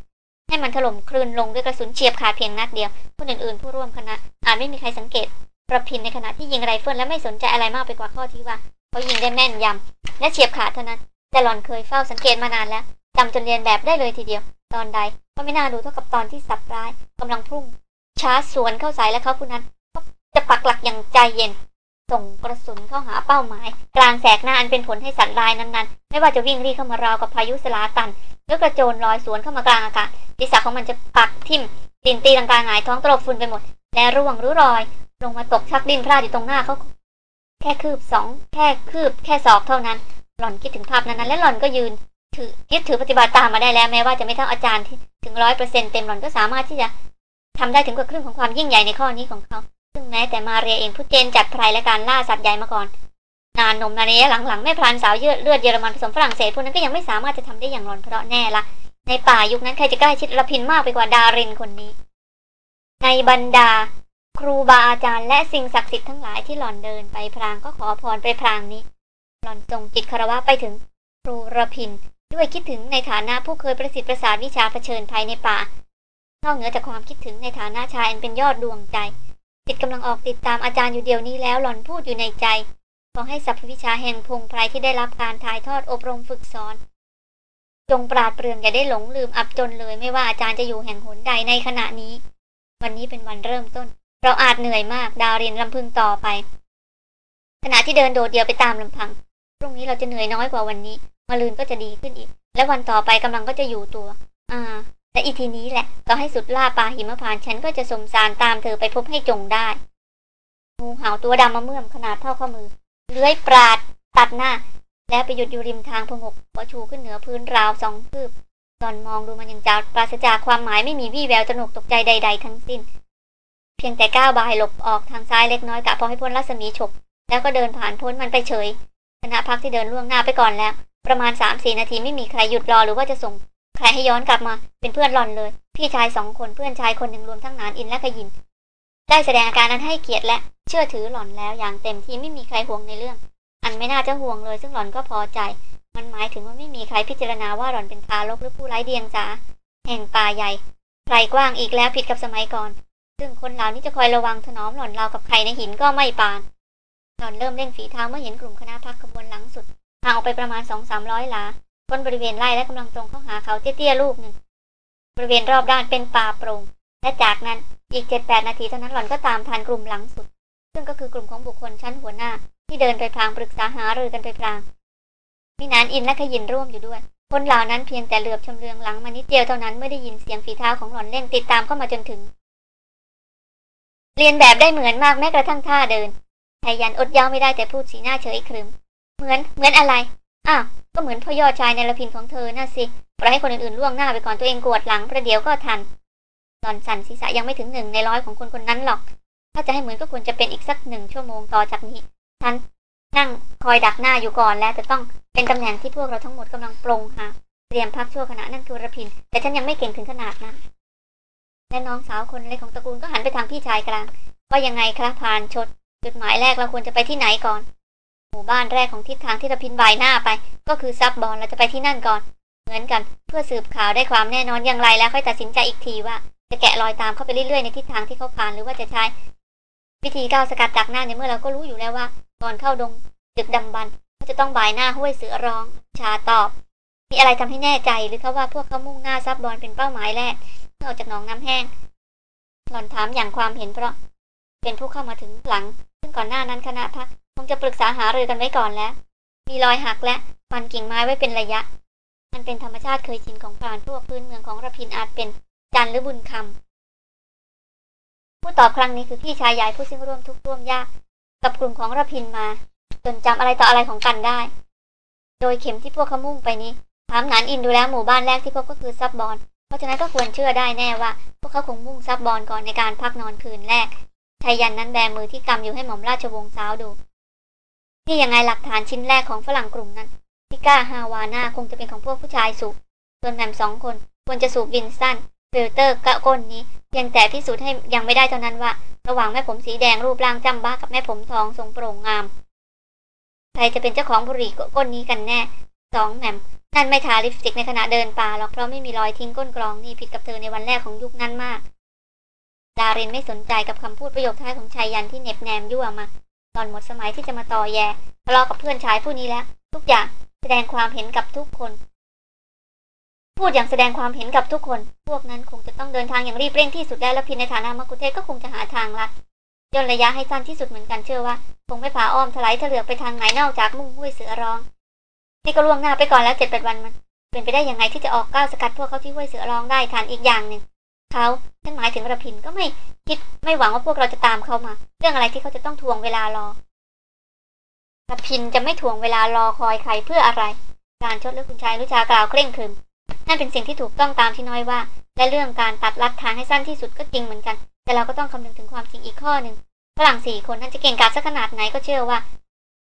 A: ให้มันถล่มครืนลงด้วยกระสุนเฉียบขาดเพียงนัดเดียวคนอื่นๆผู้ร่วมคณะอาจไม่มีใครสังเกต รพินทร์ในขณะที่ยิงไรเฟิลและไม่สนใจอะไรมากไปกว่าข้อที่ว่าเขายิงได้แม่นยำและเฉียบขาดเท่านั้น แต่หล่อนเคยเฝ้าสังเกตมานานแล้วจำจนเรียนแบบได้เลยทีเดียว ตอนใดก็ไม่น่าดูเท่ากับตอนที่สับร้ายกำลังพุ่งชาร์จสวนเข้าใส่และเขาผู้นั้นก็จะปักหลักอย่างใจเย็น ส่งกระสุนเข้าหาเป้าหมาย กลางแสกหน้าอันเป็นผลให้สัตว์ลายนั้นๆ ไม่ว่าจะวิ่งรีเข้ามาราวกับพายุสลาตันหรือกระโจนลอยสวนเข้ามากลางอากาศศีรษะของมันจะปักทิ่มดินตีลังกาหงายท้องตลบฝุ่นไปหมด และร่วงรือรอย ลงมาตกชักดินพลาดอยู่ตรงหน้าเขาแค่คืบสองแค่คืบ แค่ศอกเท่านั้น หล่อนคิดถึงภาพนั้นและหล่อนก็ยืน ถือยึดถือปฏิบัติตามมาได้แล้วแม้ว่าจะไม่เท่าอาจารย์ที่ถึงร้อยเปอร์เซ็นเต็มหล่อนก็สามารถที่จะทำได้ถึงกว่าครึ่งของความยิ่งใหญ่ในข้อนี้ของเขา ซึ่งแม้แต่มาเรียเองผู้เจนจัดไพรและการล่าสัตว์ใหญ่มาก่อน นานนมนานระยหลังๆแม่พรานสาวเลือดเลือดเยอรมันผสมฝรั่งเศสพวกนั้นก็ยังไม่สามารถจะทำได้อย่างหลอนเพราะแน่ละในป่ายุคนั้นใครจะใกล้ชิดระพินมากไปกว่าดารินคนนี้ ในบรรดา ครูบาอาจารย์และสิ่งศักดิ์สิทธิ์ทั้งหลายที่หล่อนเดินไปพรางก็ขอพรไปพรางนี้ หล่อนส่งจิตคารวะไปถึงครูระพินด้วยคิดถึงในฐานะผู้เคยประสิทธิ์ประสาทวิชาเผชิญภัยในป่า นอกเหนือจากความคิดถึงในฐานะชายอันเป็นยอดดวงใจ จิตกำลังออกติดตามอาจารย์อยู่เดี๋ยวนี้แล้วหล่อนพูดอยู่ในใจขอให้สัพพวิชาแห่งพงไพรที่ได้รับการถ่ายทอดอบรมฝึกสอน จงปราดเปรื่องอย่าได้หลงลืมอับจนเลยไม่ว่าอาจารย์จะอยู่แห่งหนใดในขณะนี้ วันนี้เป็นวันเริ่มต้น เราอาจเหนื่อยมากดาวเรียนลำพึงต่อไป ขณะที่เดินโดดเดียวไปตามลำพังพรุ่งนี้เราจะเหนื่อยน้อยกว่าวันนี้มะลืนก็จะดีขึ้นอีก และวันต่อไปกำลังก็จะอยู่ตัว อ่า แต่อีทีนี้แหละต่อให้สุดล่าปลาหิมพานฉันก็จะสมสารตามเธอไปพบให้จงได้ งูเห่าตัวดำมาเมื่อมขนาดเท่าข้อมือ เลื้อยปราด ตัดหน้า แล้วไปหยุดอยู่ริมทางพงกหัวชูขึ้นเหนือพื้นราวสองคืบตอนมองดูมันยังจาปราศจากความหมายไม่มีวี่แววตระหนกตกใจใด ๆ ทั้งสิ้น เพียงแต่ก้าวบายหลบออกทางซ้ายเล็กน้อยกะพอให้พ้นรัศมีฉกแล้วก็เดินผ่านพ้นมันไปเฉยคณะพักที่เดินล่วงหน้าไปก่อนแล้ว ประมาณสามสี่นาทีไม่มีใครหยุดรอหรือว่าจะส่ง ใครให้ย้อนกลับมา เป็นเพื่อนหล่อนเลย พี่ชายสองคนเพื่อนชายคนหนึ่งรวมทั้งนานอินและขยิน ได้แสดงอาการนั้นให้เกียรติและเชื่อถือหล่อนแล้วอย่างเต็มที่ไม่มีใครห่วงในเรื่อง อันไม่น่าจะห่วงเลย ซึ่งหล่อนก็พอใจ มันหมายถึงว่าไม่มีใครพิจารณาว่าหล่อนเป็นทารกหรือผู้ไร้เดียงสาแห่งป่าใหญ่ไกลกว้างอีกแล้วผิดกับสมัยก่อน ซึ่งคนเหล่านี้จะคอยระวังถนอมหล่อนราวกับใครในหินก็ไม่ปาน หล่อนเริ่มเร่งฝีเท้าเมื่อเห็นกลุ่มคณะพักขบวนหลังสุดห่างออกไปประมาณสองสามร้อยหลา บนบริเวณไร่และกำลังตรงเข้าหาเขาเตี้ยๆลูกหนึ่งบริเวณรอบด้านเป็นป่าโปร่งและจากนั้นอีกเจ็ดแปดนาทีเท่านั้นหล่อนก็ตามทันกลุ่มหลังสุด ซึ่งก็คือกลุ่มของบุคคลชั้นหัวหน้า ที่เดินไปพลางปรึกษาหารือกันไปพลางมีนานอินและขยินร่วมอยู่ด้วย คนเหล่านั้นเพียงแต่เหลือบชำเลืองหลังมานิดเดียวเท่านั้นเมื่อได้ยินเสียงฝีเท้าของหล่อนเร่งติดตามเข้ามาจนถึง เรียนแบบได้เหมือนมากแม้กระทั่งท่าเดินชายันอดยาไม่ได้แต่พูดสีหน้าเฉยครึม เหมือนเหมือนอะไรอ้าว ก็เหมือนพ่อยอดชายในละพินของเธอน่ะสิปล่อยให้คนอื่นๆล่วงหน้าไปก่อนตัวเองกวดหลังประเดี๋ยวก็ทันหลอนสันศีรษะยังไม่ถึงหนึ่งในร้อยของคนคนนั้นหรอก ถ้าจะให้เหมือนก็ควรจะเป็นอีกสักหนึ่งชั่วโมงต่อจากนี้ฉันนั่งคอยดักหน้าอยู่ก่อนแล้วจะต้องเป็นตำแหน่งที่พวกเราทั้งหมดกำลังปรงหาเตรียมพักชั่วขณะนั่นคือระพิน แต่ฉันยังไม่เก่งถึงขนาดนั้นและน้องสาวคนเล็กของตระกูลก็หันไปทางพี่ชายกลางว่ายังไงครับพานชด จุดหมายแรกเราควรจะไปที่ไหนก่อน หมู่บ้านแรกของทิศทางที่ระพินบหน้าไป ก็คือซับบอลเราจะไปที่นั่นก่อน เหมือนกันเพื่อสืบข่าวได้ความแน่นอนอย่างไรแล้ว ค่อยตัดสินใจอีกทีว่า จะแกะรอยตามเข้าไปเรื่อยๆในทิศทางที่เขาผ่านหรือว่าจะใช้ วิธีก้าวสกัดจากหน้าในเมื่อเราก็รู้อยู่แล้วว่าก่อนเข้าดงดึกดำบรรพ์เขาจะต้องบายหน้าห้วยเสือร้อง ชาตอบ มีอะไรทำให้แน่ใจหรือเขาว่าพวกเขามุ่งหน้าซับบอลเป็นเป้าหมายแรกเมื่อออกจากหนองน้ำแห้งหล่อนถามอย่างความเห็นเพราะ เป็นผู้เข้ามาถึงหลัง ซึ่งก่อนหน้านั้นคณะพัก งจะปรึกษาหารือกันไว้ก่อนแล้ว มีรอยหักและฟันกิ่งไม้ไว้เป็นระยะ มันเป็นธรรมชาติเคยชินของพรานพวกพื้นเมืองของระพินอาจเป็นจันหรือบุญคำผู้ตอบครั้งนี้คือพี่ชายใหญ่ผู้ซึ่งร่วมทุกข์ร่วมยากกับกลุ่มของระพินมา จนจำอะไรต่ออะไรของกันได้ โดยเข็มที่พวกเขามุ่งไปนี้ถามหนานอินดูแล้วหมู่บ้านแรกที่พบก็คือซับบอลเพราะฉะนั้นก็ควรเชื่อได้แน่ว่า พวกเขาคงมุ่งซับบอลก่อนในการพักนอนคืนแรกชายยันนั้นแบมือที่กำอยู่ให้หม่อมราชวงศ์สาวดู นี่ยังไงหลักฐานชิ้นแรกของฝรั่งกลุ่มนั้นซิการ์ฮาวาน่าคงจะเป็นของพวกผู้ชายสูบส่วนแหม่มสองคนควรจะสูบ Winston Filter กะก้นนี้เพียงแต่พิสูจน์ให้ยังไม่ได้เท่านั้นว่า ระหว่างแม่ผมสีแดงรูปร่างจ้ำบ๊ะกับแม่ผมทองทรงโปร่งงาม ใครจะเป็นเจ้าของบุหรี่ก้นนี้กันแน่สองแหม่มนั่นไม่ทาลิปสติกในขณะเดินป่าหรอกเพราะไม่มีรอยทิ้งก้นกรองนี่ผิดกับเธอในวันแรกของยุคนั้นมาก ดารินไม่สนใจกับคำพูดประโยคท้ายของชัยยันต์ที่เหน็บแนมยั่วมา ตอนหมดสมัยที่จะมาต่อแยทะเลาะกับเพื่อนชายผู้นี้แล้ว ทุกอย่างแสดงความเห็นกับทุกคน พูดอย่างแสดงความเห็นกับทุกคน พวกนั้นคงจะต้องเดินทางอย่างรีบเร่งที่สุดได้และพินในฐานะมักุเทศก็คงจะหาทางลัดย่นระยะให้สั้นที่สุดเหมือนกันเชื่อว่า คงไม่ผาอ้อมถลายเถลือกไปทางไหนนอกจากมุ่งห้วยเสือร้อง นี่ก็ล่วงหน้าไปก่อนแล้วเจ็ดแปดวันมัน เป็นไปได้ยังไงที่จะออกก้าวสกัดพวกเขาที่ห้วยเสือร้องได้ทันอีกอย่างหนึ่ง เขาฉันหมายถึงระพินก็ไม่คิดไม่หวังว่าพวกเราจะตามเขามา เรื่องอะไรที่เขาจะต้องทวงเวลารอระพินจะไม่ทวงเวลารอคอยใครเพื่ออะไร การชดหรือคุณชายรุชากล่าวเคร่งครึม นั่นเป็นสิ่งที่ถูกต้องตามที่น้อยว่า และเรื่องการตัดลัดทางให้สั้นที่สุดก็จริงเหมือนกัน แต่เราก็ต้องคำนึงถึงความจริงอีกข้อหนึ่งฝรั่งสี่คนนั้นจะเก่งกาจสักขนาดไหนก็เชื่อว่า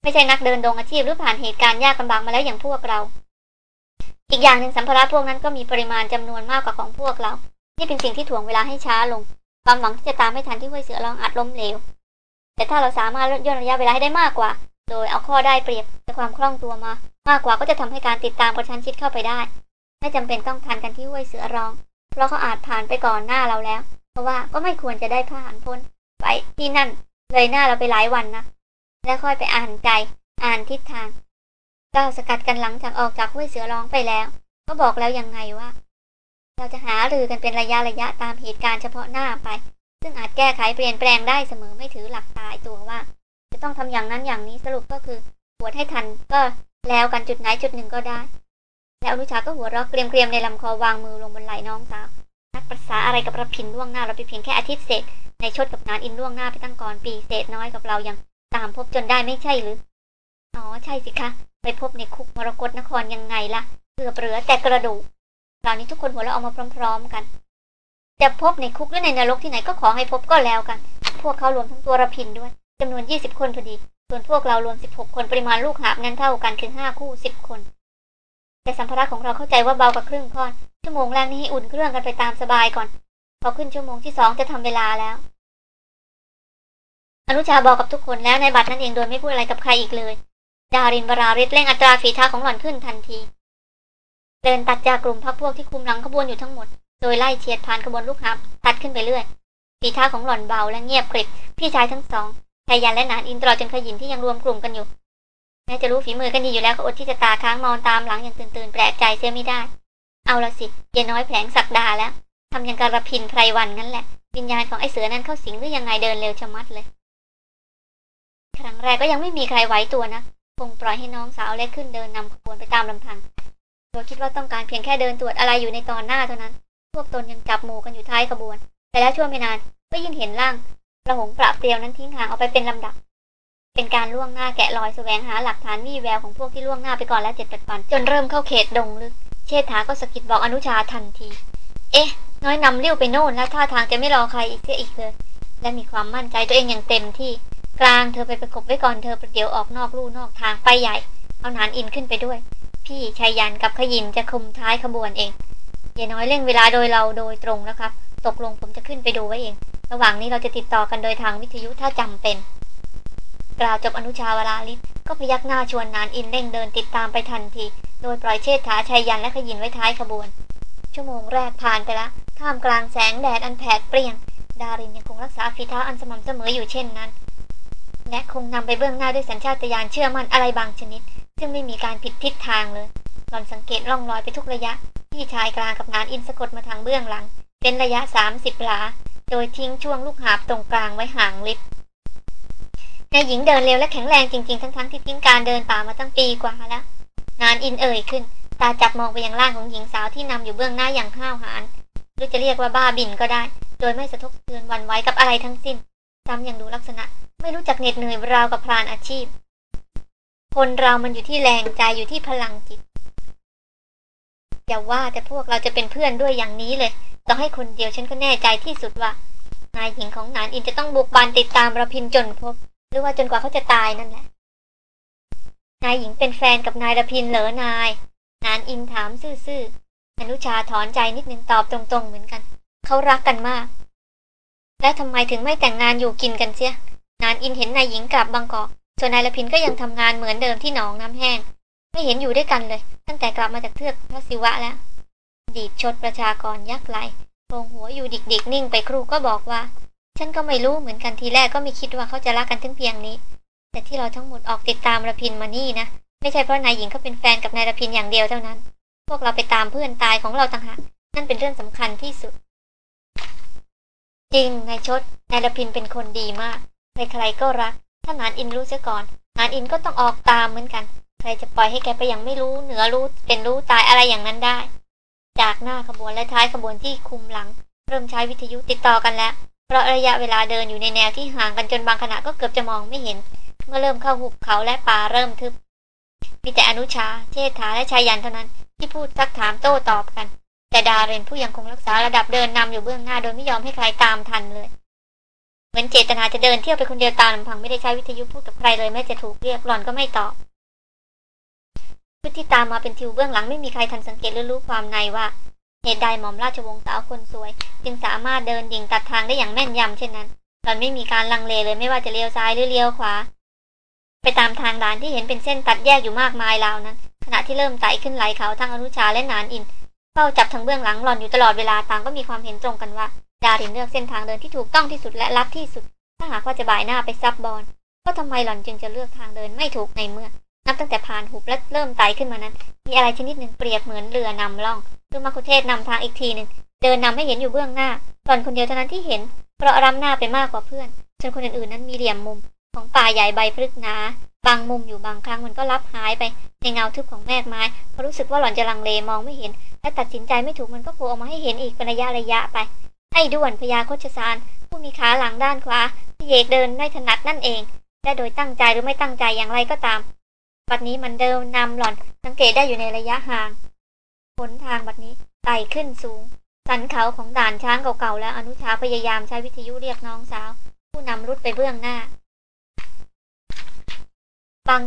A: ไม่ใช่นักเดินดงอาชีพหรือผ่านเหตุการณ์ยากลำบากมาแล้วอย่างพวกเรา อีกอย่างหนึ่งสัมภาระพวกนั้นก็มีปริมาณจำนวนมากกว่าของพวกเรา นี่เป็นสิ่งที่ถ่วงเวลาให้ช้าลง ความหวังที่จะตามไม่ทันที่ห้วยเสือลองอาจล้มเหลว แต่ถ้าเราสามารถลดย่นระยะเวลาให้ได้มากกว่า โดยเอาข้อได้เปรียบแต่ความคล่องตัวมา มากกว่าก็จะทำให้การติดตามกระชั้นชิดเข้าไปได้ ไม่จำเป็นต้องทันกันที่ห้วยเสือร้อง เพราะเขาอาจผ่านไปก่อนหน้าเราแล้ว เพราะว่าก็ไม่ควรจะได้ผ่านพ้นไว้ที่นั่น เลยหน้าเราไปหลายวันนะ แล้วค่อยไปอ่านใจ อ่านทิศทางก้าวสกัดกันหลังจากออกจากห้วยเสือร้องไปแล้ว ก็บอกแล้วยังไงว่า เราจะหารือกันเป็นระยะระยะตามเหตุการณ์เฉพาะหน้าไป ซึ่งอาจแก้ไขเปลี่ยนแปลงได้เสมอไม่ถือหลักตายตัวว่า จะต้องทำอย่างนั้นอย่างนี้สรุปก็คือหัวดให้ทันก็แล้วกันจุดไหนจุดหนึ่งก็ได้ แล้วอนุชาก็หัวเราะเกรียมๆในลำคอวางมือลงบนไหล่น้องสาวนัดประษาอะไรกับระพินล่วงหน้าเราไปเพียงแค่อาทิตย์เศษในชดกับนานอินล่วงหน้าไปตั้งก่อนปีเศษน้อยกับเรายังตามพบจนได้ไม่ใช่หรืออ๋อใช่สิคะ ไปพบในคุกมรกรนครยังไงล่ะเกือบเหลือแต่กระดูก คราวนี้ทุกคนหัวเราะออกมาพร้อม ๆ กัน จะพบในคุกหรือในนรกที่ไหนก็ขอให้พบก็แล้วกัน พวกเขารวมทั้งตัวระพินด้วยจำนวนยี่สิบคนพอดี ส่วนพวกเรารวมสิบหกคนปริมาณลูกหาบนั้นเท่ากันคือห้าคู่สิบคน แต่สัมภาระของเราเข้าใจว่าเบากว่าครึ่งค่อน ชั่วโมงแรกนี้ให้อุ่นเครื่องกันไปตามสบายก่อน พอขึ้นชั่วโมงที่สองจะทำเวลาแล้วอนุชาบอกกับทุกคนแล้วในบัตรนั้นเองโดยไม่พูดอะไรกับใครอีกเลย ดารินบราริศเร่งอัตราฝีเท้าของหล่อนขึ้นทันที เดินตัดจากกลุ่มพักพวกที่คุมหลังขบวนอยู่ทั้งหมด โดยไล่เฉียดผ่านขบวนลูกหับตัดขึ้นไปเรื่อยฝีเท้าของหล่อนเบาและเงียบกริบพี่ชายทั้งสองชายยันและนานอินตลอดจนขยินที่ยังรวมกลุ่มกันอยู่แม้จะรู้ฝีมือกันดีอยู่แล้วก็อดที่จะตาค้างมองตามหลังอย่างตื่นตื่นแปลกใจเสียไม่ได้ เอาละสิเยน้อยแผลงสักดาแล้วทำอยังกระพินไพรวันงั้นแหละ วิญญาณของไอ้เสือนั้นเข้าสิงหรือยังไงเดินเร็วชะมัดเลย ครั้งแรกก็ยังไม่มีใครไหวตัวนะคงปล่อยให้น้องสาวเล็กขึ้นเดินนำขบวนไปตามลำพัง โดยคิดว่าต้องการเพียงแค่เดินตรวจอะไรอยู่ในตอนหน้าเท่านั้น พวกตนยังจับหมู่กันอยู่ท้ายขบวน แต่แล้วช่วงไม่นานก็ยิ่งเห็นร่างระหงปราบเปรียวนั้นทิ้งห่างออกไปเป็นลำดับ เป็นการล่วงหน้าแกะรอยแสวงหาหลักฐานวี่แววของพวกที่ล่วงหน้าไปก่อนแล้วเจ็ดแปดวัน จนเริ่มเข้าเขตดงลึก เชษฐาก็สะกิดบอกอนุชาทันที เอ๊ะ น้อยนำเลี้ยวไปโน่นแล้วท่าทางจะไม่รอใครอีกเสียอีกเลย และมีความมั่นใจตัวเองอย่างเต็มที่ กลางเธอไปประกบไว้ก่อนเธอประเดี๋ยวออกนอกลู่นอกทางไปใหญ่ เอานานอินขึ้นไปด้วย พี่ชายยันกับขยินจะคุมท้ายขบวนเอง อย่าน้อยเร่งเวลาโดยเราโดยตรงแล้วครับ ตกลงผมจะขึ้นไปดูไว้เอง ระหว่างนี้เราจะติดต่อกันโดยทางวิทยุถ้าจำเป็น กล่าวจบอนุชาวราลิศก็พยักหน้าชวนนานอินเร่งเดินติดตามไปทันที โดยปล่อยเชษฐาชายยันและขยินไว้ท้ายขบวน ชั่วโมงแรกผ่านไปละท่ามกลางแสงแดดอันแผดเปรี้ยง ดารินยังคงรักษาฝีเท้าอันสม่ำเสมออยู่เช่นนั้นและคงนำไปเบื้องหน้าด้วยสัญชาตญาณเชื่อมั่นอะไรบางชนิด ซึ่งไม่มีการผิดทิศทางเลย หล่อนสังเกตร่องรอยไปทุกระยะ ที่ชายกลางกับนานอินสะกดมาทางเบื้องหลัง เป็นระยะสามสิบหลา โดยทิ้งช่วงลูกหาบตรงกลางไว้ห่างลิบนายหญิงเดินเร็วและแข็งแรงจริงๆ ทั้งๆที่ทิ้งการเดินป่ามาตั้งปีกว่าแล้วนานอินเอ่ยขึ้น ตาจับมองไปยังร่างของหญิงสาวที่นำอยู่เบื้องหน้าอย่างห้าวหาญหรือจะเรียกว่าบ้าบินก็ได้ โดยไม่สะทกสะเทือนหวันไหวกับอะไรทั้งสิ้นซ้ำยังดูลักษณะ ไม่รู้จักเหน็ดเหนื่อยราวกับพรานอาชีพ คนเรามันอยู่ที่แรงใจอยู่ที่พลังจิต อย่าว่าแต่พวกเราจะเป็นเพื่อนด้วยอย่างนี้เลย ต้องให้คนเดียวฉันก็แน่ใจที่สุดว่านายหญิงของนานอินจะต้องบุกบานติดตามระพินจนพบ หรือว่าจนกว่าเขาจะตายนั่นแหละ นายหญิงเป็นแฟนกับนายระพินเหรอนาย นานอินถามซื่อๆอนุชาถอนใจนิดนึงตอบตรงๆเหมือนกัน เขารักกันมาก และทำไมถึงไม่แต่งงานอยู่กินกันเสีย นานอินเห็นนายหญิงกลับบางกอก ส่วนนายละพินก็ยังทำงานเหมือนเดิมที่หนองน้ำแห้ง ไม่เห็นอยู่ด้วยกันเลย ตั้งแต่กลับมาจากเทือกพระศิวะแล้ว ดีดชดประชากรยักไหลโงหัวอยู่ดิกๆ นิ่งไปครูก็บอกว่า ฉันก็ไม่รู้เหมือนกันทีแรกก็ไม่คิดว่าเขาจะรักกันถึงเพียงนี้ แต่ที่เราทั้งหมดออกติดตามระพินมานี่นะ ไม่ใช่เพราะนายหญิงเขาเป็นแฟนกับนายระพินอย่างเดียวเท่านั้น พวกเราไปตามเพื่อนตายของเราต่างหากนั่นเป็นเรื่องสำคัญที่สุด จริงนายชดนายระพินเป็นคนดีมากใครๆก็รัก ถ้านานอินรู้เสียก่อน นานอินก็ต้องออกตามเหมือนกัน ใครจะปล่อยให้แกไปอย่างไม่รู้เหนือรู้เป็นรู้ตายอะไรอย่างนั้นได้ จากหน้าขบวนและท้ายขบวนที่คุมหลัง เริ่มใช้วิทยุติดต่อกันแล้ว เพราะระยะเวลาเดินอยู่ในแนวที่ห่างกันจนบางขณะก็เกือบจะมองไม่เห็น เมื่อเริ่มเข้าหุบเขาและป่าเริ่มทึบ มีแต่อนุชา เชษฐาและชายยันเท่านั้น ที่พูดซักถามโต้ตอบกัน แต่ดาเรนผู้ยังคงรักษาระดับเดินนำอยู่เบื้องหน้าโดยไม่ยอมให้ใครตามทันเลย เหมือนเจตนาจะเดินเที่ยวไปคนเดียวตามลำพังไม่ได้ใช้วิทยุพูดกับใครเลยแม้จะถูกเรียกหล่อนก็ไม่ตอบชุดที่ตามมาเป็นทิวเบื้องหลังไม่มีใครทันสังเกตหรือรู้ความในว่าเหตุใดหม่อมราชวงศ์สาวคนสวย จึงสามารถเดินยิงตัดทางได้อย่างแม่นยำเช่นนั้นหล่อนไม่มีการลังเลเลยไม่ว่าจะเลี้ยวซ้ายหรือเลี้ยวขวา ไปตามทางด่านที่เห็นเป็นเส้นตัดแยกอยู่มากมายราวนั้น ขณะที่เริ่มไต่ขึ้นไหลเขาทั้งอนุชาและนานอินเฝ้าจับทางเบื้องหลังหล่อนอยู่ตลอดเวลาต่างก็มีความเห็นตรงกันว่า ดารินเลือกเส้นทางเดินที่ถูกต้องที่สุดและลัดที่สุด ถ้าหากว่าจะบ่ายหน้าไปซับบอลก็ทำไมหล่อนจึงจะเลือกทางเดินไม่ถูกในเมื่อ นับตั้งแต่ผ่านหุบและเริ่มไต่ขึ้นมานั้น มีอะไรชนิดหนึ่งเปรียบเหมือนเรือนำล่องคือมาคุเทศนำทางอีกทีหนึ่งเดินนำให้เห็นอยู่เบื้องหน้าหล่อนคนเดียวเท่านั้นที่เห็น เพราะรำหน้าไปมากกว่าเพื่อนจนคนอื่นๆนั้นมีเหลี่ยมมุม ของป่าใหญ่ใบพฤกษ์หนาบางมุมอยู่บางครั้งมันก็ลับหายไปในเงาทึบของแมกไม้เพราะรู้สึกว่าหล่อนจะลังเลมองไม่เห็น และตัดสินใจไม่ถูกมันก็โผล่ออกมาให้เห็นอีกเป็นระยะระยะไป ไอ้ด่วนพญาโคชสาร ผู้มีขาหลังด้านขวาที่เยกเดินได้ถนัดนั่นเองและโดยตั้งใจหรือไม่ตั้งใจอย่างไรก็ตาม บัดนี้มันเดินนำหล่อนสังเกตได้อยู่ในระยะห่างหนทางบัดนี้ไต่ขึ้นสูง สันเขาของด่านช้างเก่าๆแล้วอนุชาพยายามใช้วิทยุเรียกน้องสาว ผู้นำรุดไปเบื้องหน้า บาง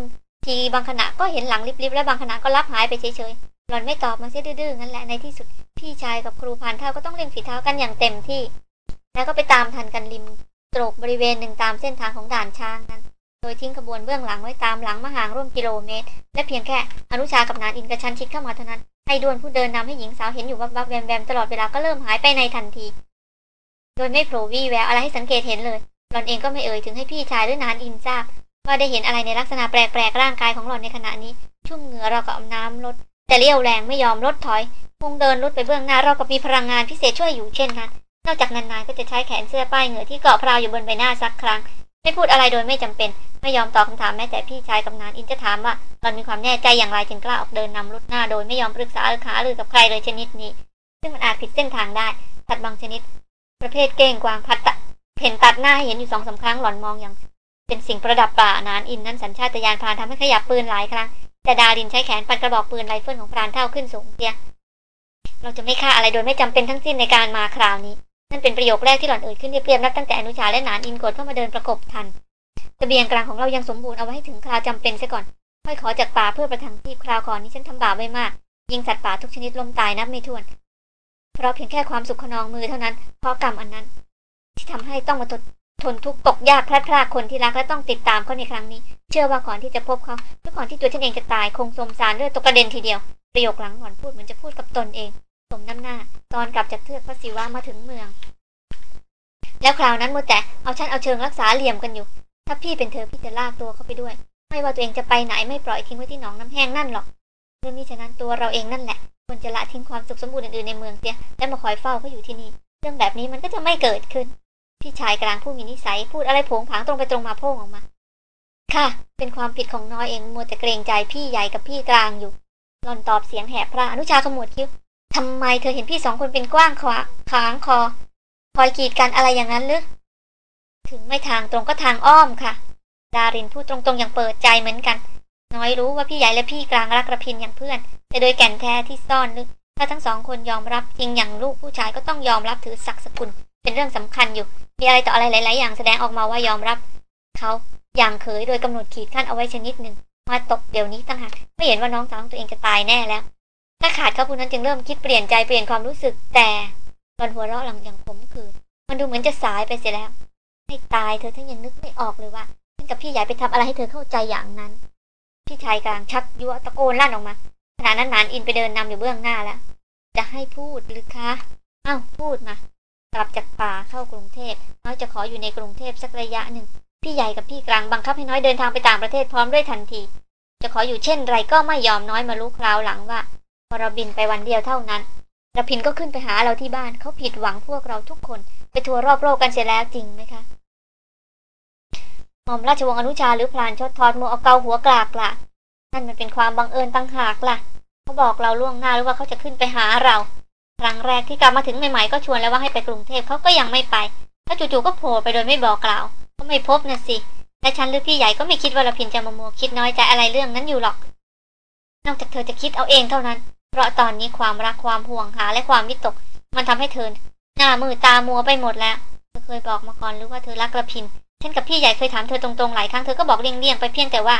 A: ทีบางขณะก็เห็นหลังลิบๆและบางขณะก็ลับหายไปเฉย หล่อนไม่ตอบมาเสียดื้อๆงั้นแหละในที่สุดพี่ชายกับครูพานเท่าก็ต้องเล่นฝีเท้ากันอย่างเต็มที่ แล้วก็ไปตามทันกันริมตรกบริเวณหนึ่งตามเส้นทางของด่านช้างนั้น โดยทิ้งขบวนเบื้องหลังไว้ตามหลังมาห่างร่วมกิโลเมตร และเพียงแค่อนุชากับนานอินกระชันชิดเข้ามาเท่านั้นให้ดวนผู้เดินนำให้หญิงสาวเห็นอยู่วับๆแวมๆตลอดเวลาก็เริ่มหายไปในทันที โดยไม่โผล่วี่แววอะไรให้สังเกตเห็นเลยหล่อนเองก็ไม่เอ่ยถึงให้พี่ชายหรือนานอินทราบว่าได้เห็นอะไรในลักษณะแปลกๆร่างกายของหล่อนในขณะนี้ ชุ่มเหงื่อเรากับน้ำลด แต่เลี้ยวแรงไม่ยอมลดถอยคงเดินลุดไปเบื้องหน้าเรากับมีพลังงานพิเศษช่วยอยู่เช่นนั้น นอกจากนานๆก็จะใช้แขนเสื้อป้ายเหงื่อที่เกาะพราวอยู่บนใบหน้าสักครั้ง ไม่พูดอะไรโดยไม่จำเป็น ไม่ยอมตอบคำถามแม้แต่พี่ชายกับนานอินจะถามว่าหล่อนมีความแน่ใจอย่างไรจึงกล้าออกเดินนำรุดหน้าโดยไม่ยอมปรึกษาหรือขาหรือกับใครเลยชนิดนี้ ซึ่งมันอาจผิดเส้นทางได้สัตว์บางชนิด ประเภทเก้งกวางพัดเห็นตัดหน้าให้เห็นอยู่สองสาครั้งหล่อนมองอย่างเป็นสิ่งประดับป่านานอินนั้นสัญชาตญาณพรานทำให้ขยับปืนหลายครั้ง แต่ดารินใช้แขนปัดกระบอกปืนไรเฟิลของพรานเฒ่าขึ้นสูงเสียเราจะไม่ฆ่าอะไรโดยไม่จำเป็นทั้งสิ้นในการมาคราวนี้ นั่นเป็นประโยคแรกที่หล่อนเอ่ยขึ้นเรียบๆนับตั้งแต่อนุชาและนานอินกดเข้ามาเดินประกบทันเสบียงกรังของเรายังสมบูรณ์เอาไว้ให้ถึงคราวจำเป็นซะก่อน ค่อยขอจากป่าเพื่อประทังชีพคราวก่อนนี้ฉันทำบาปไว้มาก ยิงสัตว์ป่าทุกชนิดล้มตายนับไม่ถ้วน เพราะเพียงแค่ความสุขคะนองมือเท่านั้นเพราะกรรมอันนั้น ที่ทำให้ต้องมาทน ทนทุกข์ตกยากพลัดพรากคนที่รักและต้องติดตามเขาในครั้งนี้ เชื่อว่าก่อนที่จะพบเขาหรือก่อนที่ตัวฉันเองจะตายคงสมสารเลือดตกกระเด็นทีเดียว ประโยคหลังหล่อนพูดเหมือนจะพูดกับตนเอง สมน้ำหน้า ตอนกลับจากเทือกพระศิวะมาถึงเมือง แล้วคราวนั้นมัวแต่เอาฉันเอาเชิงรักษาเหลี่ยมกันอยู่ ถ้าพี่เป็นเธอพี่จะลากตัวเข้าไปด้วย ไม่ว่าตัวเองจะไปไหนไม่ปล่อยทิ้งไว้ที่หนองน้ำแห้งนั่นหรอกเรื่องนี้ฉะนั้นตัวเราเองนั่นแหละควรจะละทิ้งความสุขสมบูรณ์อื่นๆในเมืองเสียและมาคอยเฝ้าเขาอยู่ที่นี่ เรื่องแบบนี้มันก็จะไม่เกิดขึ้น พี่ชายกลางผู้มีนิสัยพูดอะไรผงผางตรงไปตรงมาโพ่งออกมา ค่ะ เป็นความผิดของน้อยเองมัวแต่เกรงใจพี่ใหญ่กับพี่กลางอยู่หลอนตอบเสียงแหบพระอนุชาขมวดคิ้วทำไมเธอเห็นพี่สองคนเป็นกว้างขวาขางคอ คอยกีดกันอะไรอย่างนั้นหรือถึงไม่ทางตรงก็ทางอ้อมค่ะ ดารินพูดตรงๆอย่างเปิดใจเหมือนกัน น้อยรู้ว่าพี่ใหญ่และพี่กลางรักระพินอย่างเพื่อน แต่โดยแก่นแท้ที่ซ่อนลึกถ้าทั้งสองคนยอมรับจริงอย่างลูกผู้ชายก็ต้องยอมรับถือศักดิ์สกุล เป็นเรื่องสำคัญอยู่ มีอะไรต่ออะไรหลาย ๆ อย่างแสดงออกมาว่ายอมรับเขาอย่างเคยโดยกำหนดขีดขั้นเอาไว้ชนิดหนึ่งมาตกเดี๋ยวนี้ตั้งหากไม่เห็นว่าน้องสาวของตัวเองจะตายแน่แล้ว ถ้าขาดเขาผู้นั้นจึงเริ่มคิดเปลี่ยนใจเปลี่ยนความรู้สึกแต่ตอนหัวเราะหลังอย่างขมขื่นมันดูเหมือนจะสายไปเสียแล้ว ให้ตายเธอทั้งยังนึกไม่ออกเลยว่าฉันกับพี่ใหญ่ไปทำอะไรให้เธอเข้าใจอย่างนั้น พี่ชายกลางชักยั่วตะโกนลั่นออกมาขณะนั้นนานอินไปเดินนำอยู่เบื้องหน้าแล้ว จะให้พูดหรือคะอ้าวพูดมา กลับจากป่าเข้ากรุงเทพ น้อยจะขออยู่ในกรุงเทพสักระยะหนึ่ง พี่ใหญ่กับพี่กลางบังคับให้น้อยเดินทางไปต่างประเทศพร้อมด้วยทันที จะขออยู่เช่นไรก็ไม่ยอมน้อยมารู้คราวหลังว่า พอเราบินไปวันเดียวเท่านั้นระพินก็ขึ้นไปหาเราที่บ้านเขาผิดหวังพวกเราทุกคน ไปทัวร์รอบโลกกันเสียแล้วจริงไหมคะหม่อมราชวงศ์อนุชาหรือพลานชดทอดมัวเอาเกาหัวกลากละนั่นมันเป็นความบังเอิญตั้งหากล่ะเขาบอกเราล่วงหน้าหรือว่าเขาจะขึ้นไปหาเรา ครั้งแรกที่กลับมาถึงใหม่ๆก็ชวนแล้วว่าให้ไปกรุงเทพเขาก็ยังไม่ไปถ้าจู่ๆก็โผล่ไปโดยไม่บอกกล่าว ก็ไม่พบนะสิและฉันหรือพี่ใหญ่ก็ไม่คิดว่าระพินจะมามัวคิดน้อยใจอะไรเรื่องนั้นอยู่หรอก นอกจากเธอจะคิดเอาเองเท่านั้น เพราะตอนนี้ความรักความห่วงหาและความวิตก มันทำให้เธอหน้ามือตามัวไปหมดแล้วเธอเคยบอกมาก่อนหรือว่าเธอรักระพินฉันกับพี่ใหญ่เคยถามเธอตรงๆหลายครั้งเธอก็บอกเลี่ยงๆไปเพียงแต่ว่า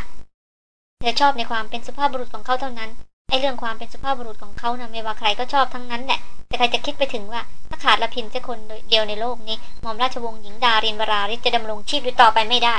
A: เธอชอบในความเป็นสุภาพบุรุษของเขาเท่านั้น ไอเรื่องความเป็นสุภาพบุรุษของเขานะ่ะไม่ว่าใครก็ชอบทั้งนั้นแหละแต่ใครจะคิดไปถึงว่าถ้าขาดละพินสักคนเดียวในโลกนี้หม่อมราชวงศ์หญิงดารินวราริจะดำรงชีพอยู่ต่อไปไม่ได้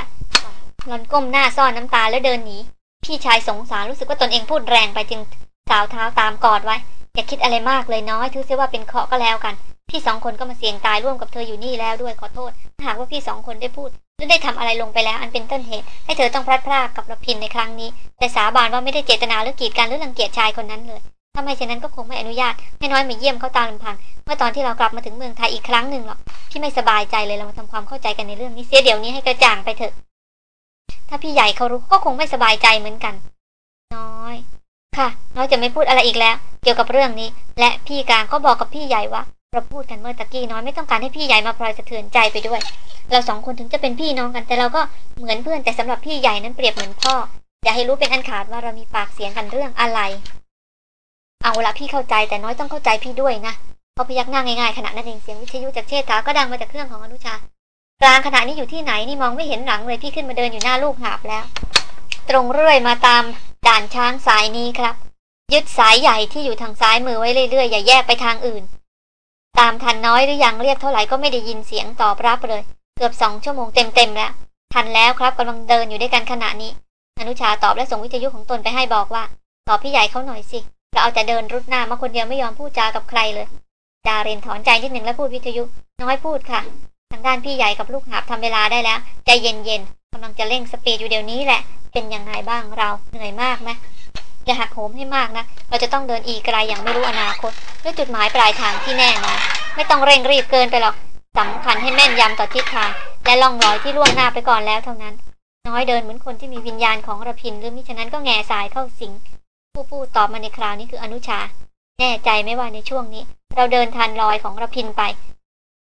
A: หลอนก้มหน้าซ่อนน้ำตาแล้วเดินหนีพี่ชายสงสารรู้สึกว่าตนเองพูดแรงไปจึงสาวเท้าตามกอดไว้อย่าคิดอะไรมากเลยน้อยถือเสียว่าเป็นเคาะก็แล้วกัน พี่สองคนก็มาเสี่ยงตายร่วมกับเธออยู่นี่แล้วด้วยขอโทษถ้าหากว่าพี่สองคนได้พูด หรือได้ทำอะไรลงไปแล้วอันเป็นต้นเหตุ ให้เธอต้องพลัดพรากกับระพินในครั้งนี้ แต่สาบานว่าไม่ได้เจตนาหรือกีดกันหรือรังเกียจชายคนนั้นเลยถ้าไม่เช่นนั้นก็คงไม่อนุญาตให้น้อยมาเยี่ยมเขาตามลำพัง เมื่อตอนที่เรากลับมาถึงเมืองไทยอีกครั้งหนึ่งหรอกพี่ไม่สบายใจเลยเรามาทำความเข้าใจกันในเรื่องนี้เสียเดี๋ยวนี้ให้กระจ่างไปเถอะ ถ้าพี่ใหญ่เขารู้ก็คงไม่สบายใจเหมือนกัน น้อย ค่ะ น้อยจะไม่พูดอะไรอีกแล้ว เกี่ยวกับเรื่องนี้ และพี่กลางก็บอกกับพี่ใหญ่ว่า เราพูดกันเมื่อตะกี้น้อยไม่ต้องการให้พี่ใหญ่มาพลอยสะเทือนใจไปด้วย เราสองคนถึงจะเป็นพี่น้องกันแต่เราก็เหมือนเพื่อนแต่สำหรับพี่ใหญ่นั้นเปรียบเหมือนพ่อ อย่าให้รู้เป็นอันขาดว่าเรามีปากเสียงกันเรื่องอะไร เอาละพี่เข้าใจแต่น้อยต้องเข้าใจพี่ด้วยนะเขาพยักหน้าง่ายๆขณะนั้นเองเสียงวิทยุจากเชษฐาก็ดังมาจากเครื่องของอนุชากลางขณะนี้อยู่ที่ไหนนี่มองไม่เห็นหลังเลยพี่ขึ้นมาเดินอยู่หน้าลูกหาบแล้ว ตรงเรื่อยมาตามด่านช้างสายนี้ครับ ยึดสายใหญ่ที่อยู่ทางซ้ายมือไว้เรื่อยๆอย่าแยกไปทางอื่น ตามทันน้อยหรือยังเรียกเท่าไหร่ก็ไม่ได้ยินเสียงตอบรับเลย เกือบสองชั่วโมงเต็มๆแล้ว ทันแล้วครับกำลังเดินอยู่ด้วยกันขณะนี้ อนุชาตอบและส่งวิทยุของตนไปให้บอกว่า ตอบพี่ใหญ่เขาหน่อยสิเราเอาแต่เดินรุดหน้ามาคนเดียวไม่ยอมพูดจากับใครเลยดาเรนถอนใจนิดหนึ่งแล้วพูดวิทยุ น้อยพูดค่ะ ทางด้านพี่ใหญ่กับลูกหาบทำเวลาได้แล้ว ใจเย็นๆกำลังจะเร่งสปีดอยู่เดี๋ยวนี้แหละ เป็นยังไงบ้างเราเหนื่อยมากไหม อย่าหักโหมให้มากนะ เราจะต้องเดินอีกไกลอย่างไม่รู้อนาคตด้วยจุดหมายปลายทางที่แน่นอนไม่ต้องเร่งรีบเกินไปหรอกสำคัญให้แม่นยำต่อทิศทาง และล่องรอยที่ล่วงหน้าไปก่อนแล้วเท่านั้น น้อยเดินเหมือนคนที่มีวิญญาณของระพินหรือมิฉะนั้นก็แง่สายเข้าสิง ผู้พูดตอบมาในคราวนี้คืออนุชา แน่ใจไหมว่าในช่วงนี้ เราเดินทันรอยของระพินไป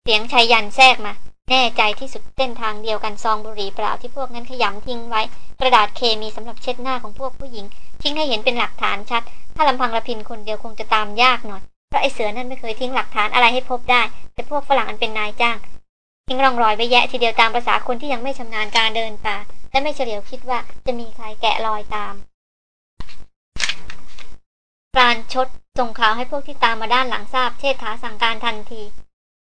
A: เสียงชายยันแทรกมา แน่ใจที่สุดเส้นทางเดียวกันซองบุหรี่เปล่าที่พวกนั้นขยำทิ้งไว้ กระดาษเคมีสำหรับเช็ดหน้าของพวกผู้หญิง ทิ้งให้เห็นเป็นหลักฐานชัด ถ้าลำพังระพินคนเดียวคงจะตามยากหน่อยเพราะไอเสือนั่นไม่เคยทิ้งหลักฐานอะไรให้พบได้ แต่พวกฝรั่งอันเป็นนายจ้าง ทิ้งร่องรอยไว้แยะทีเดียวตามภาษาคนที่ยังไม่ชำนาญการเดินป่าและไม่เฉลียวคิดว่าจะมีใครแกะรอยตามปราณชดส่งข่าวให้พวกที่ตามมาด้านหลังทราบเชษฐาสั่งการทันที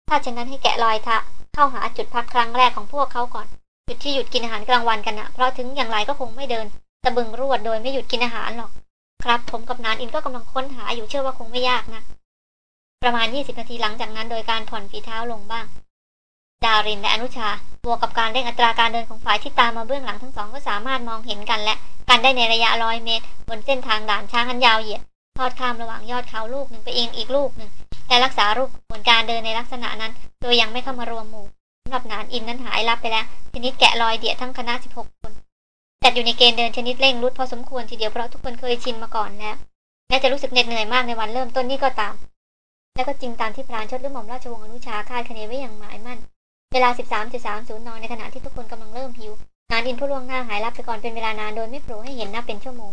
A: ถ้าเช่นนั้นให้แกะรอยทะ เข้าหาจุดพักครั้งแรกของพวกเขาก่อน จุดที่หยุดกินอาหารกลางวันกันนะเพราะถึงอย่างไรก็คงไม่เดินตะบึงรวดโดยไม่หยุดกินอาหารหรอก ครับผมกับนานอินก็กำลังค้นหาอยู่เชื่อว่าคงไม่ยากนะประมาณ 20 นาทีหลังจากนั้นโดยการผ่อนฝีเท้าลงบ้าง ดารินและอนุชา บวกกับการเร่งอัตราการเดินของฝ่ายที่ตามมาเบื้องหลังทั้งสองก็สามารถมองเห็นกันและ กันได้ในระยะร้อยเมตร บนเส้นทางด่านช้างอันยาวเหยียด ทอดข้ามระหว่างยอดเขาลูกหนึ่งไปเองอีกลูกหนึ่งและรักษารูปขบวนการเดินในลักษณะนั้น โดยยังไม่เข้ามารวมหมู่สำหรับนานอินนั้นหายลับไปแล้ว ชนิดแกะรอยเดี่ยทั้งคณะ16 คนจัดอยู่ในเกณฑ์เดินชนิดเร่งรุดพอสมควรทีเดียวเพราะทุกคนเคยชินมาก่อนแล้วแม้จะรู้สึกเหน็ดเหนื่อยมากในวันเริ่มต้นนี่ก็ตาม แล้วก็จริงตามที่พรานชดหรือหม่อมราชวงศ์อนุชาคาดคะเนไว้อย่างหมายมั่น เวลา 13.30นในขณะที่ทุกคนกำลังเริ่มหิว นานอินผู้ล่วงหน้าหายลับไปก่อนเป็นเวลานานโดยไม่โผล่ให้เห็นนับเป็นชั่วโมง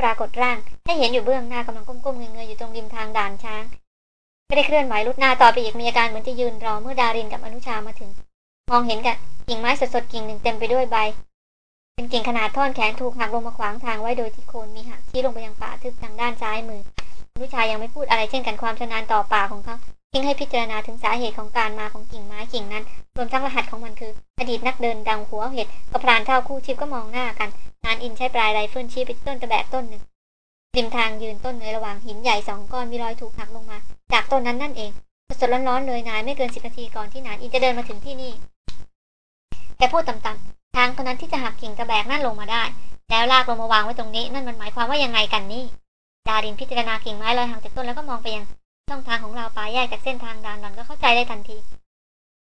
A: ปรากฏร่าง ให้เห็นอยู่เบื้องหน้ากำลังก้มๆเงยๆอยู่ตรงริมทางด่านช้าง ไม่ได้เคลื่อนไหวลุดหน้าต่อไปอีกมีอาการเหมือนจะยืนรอเมื่อดารินกับอนุชามาถึง มองเห็นกับกิ่งไม้สดๆกิ่งหนึ่งเต็มไปด้วยใบ เป็นกิ่งขนาดท่อนแขนถูกหักลงมาขวางทางไว้โดยที่โคนมีหักชี้ลงไปยังป่าทึบทางด้านซ้ายมืออนุชายังไม่พูดอะไรเช่นกันความชำนาญต่อป่าของเขาทิ้งให้พิจารณาถึงสาเหตุของการมาของกิ่งไม้กิ่งนั้นรวมทั้งรหัสของมันคือ อดีตนักเดินดงหัวเห็ดกับพรานเฒ่าคู่ชีพก็มองหน้ากัน หนานอินใช้ปลายไรเฟิลชี้ไปที่ต้นตะแบกต้นหนึ่งริมทางยืนต้นในระหว่างหินใหญ่สองก้อนมีรอยถูกหักลงมา จากต้นนั้นนั่นเองสดร้อนๆเลยนายไม่เกินสิบนาทีก่อนที่หนานอินจะเดินมาถึงที่นี่แกพูดต่ำๆช้างเท่านั้นที่จะหักกิ่งตะแบกนั่นลงมาได้ แล้วลากลงมาวางไว้ตรงนี้ นั่นมันหมายความว่ายังไงกันนี่ดารินพิจารณากิ่งไม้ลอยห่างจากต้นแล้วก็มองไปยังช่องทางของเราป่ายแยกจากเส้นทางดานหล่อนก็เข้าใจได้ทันที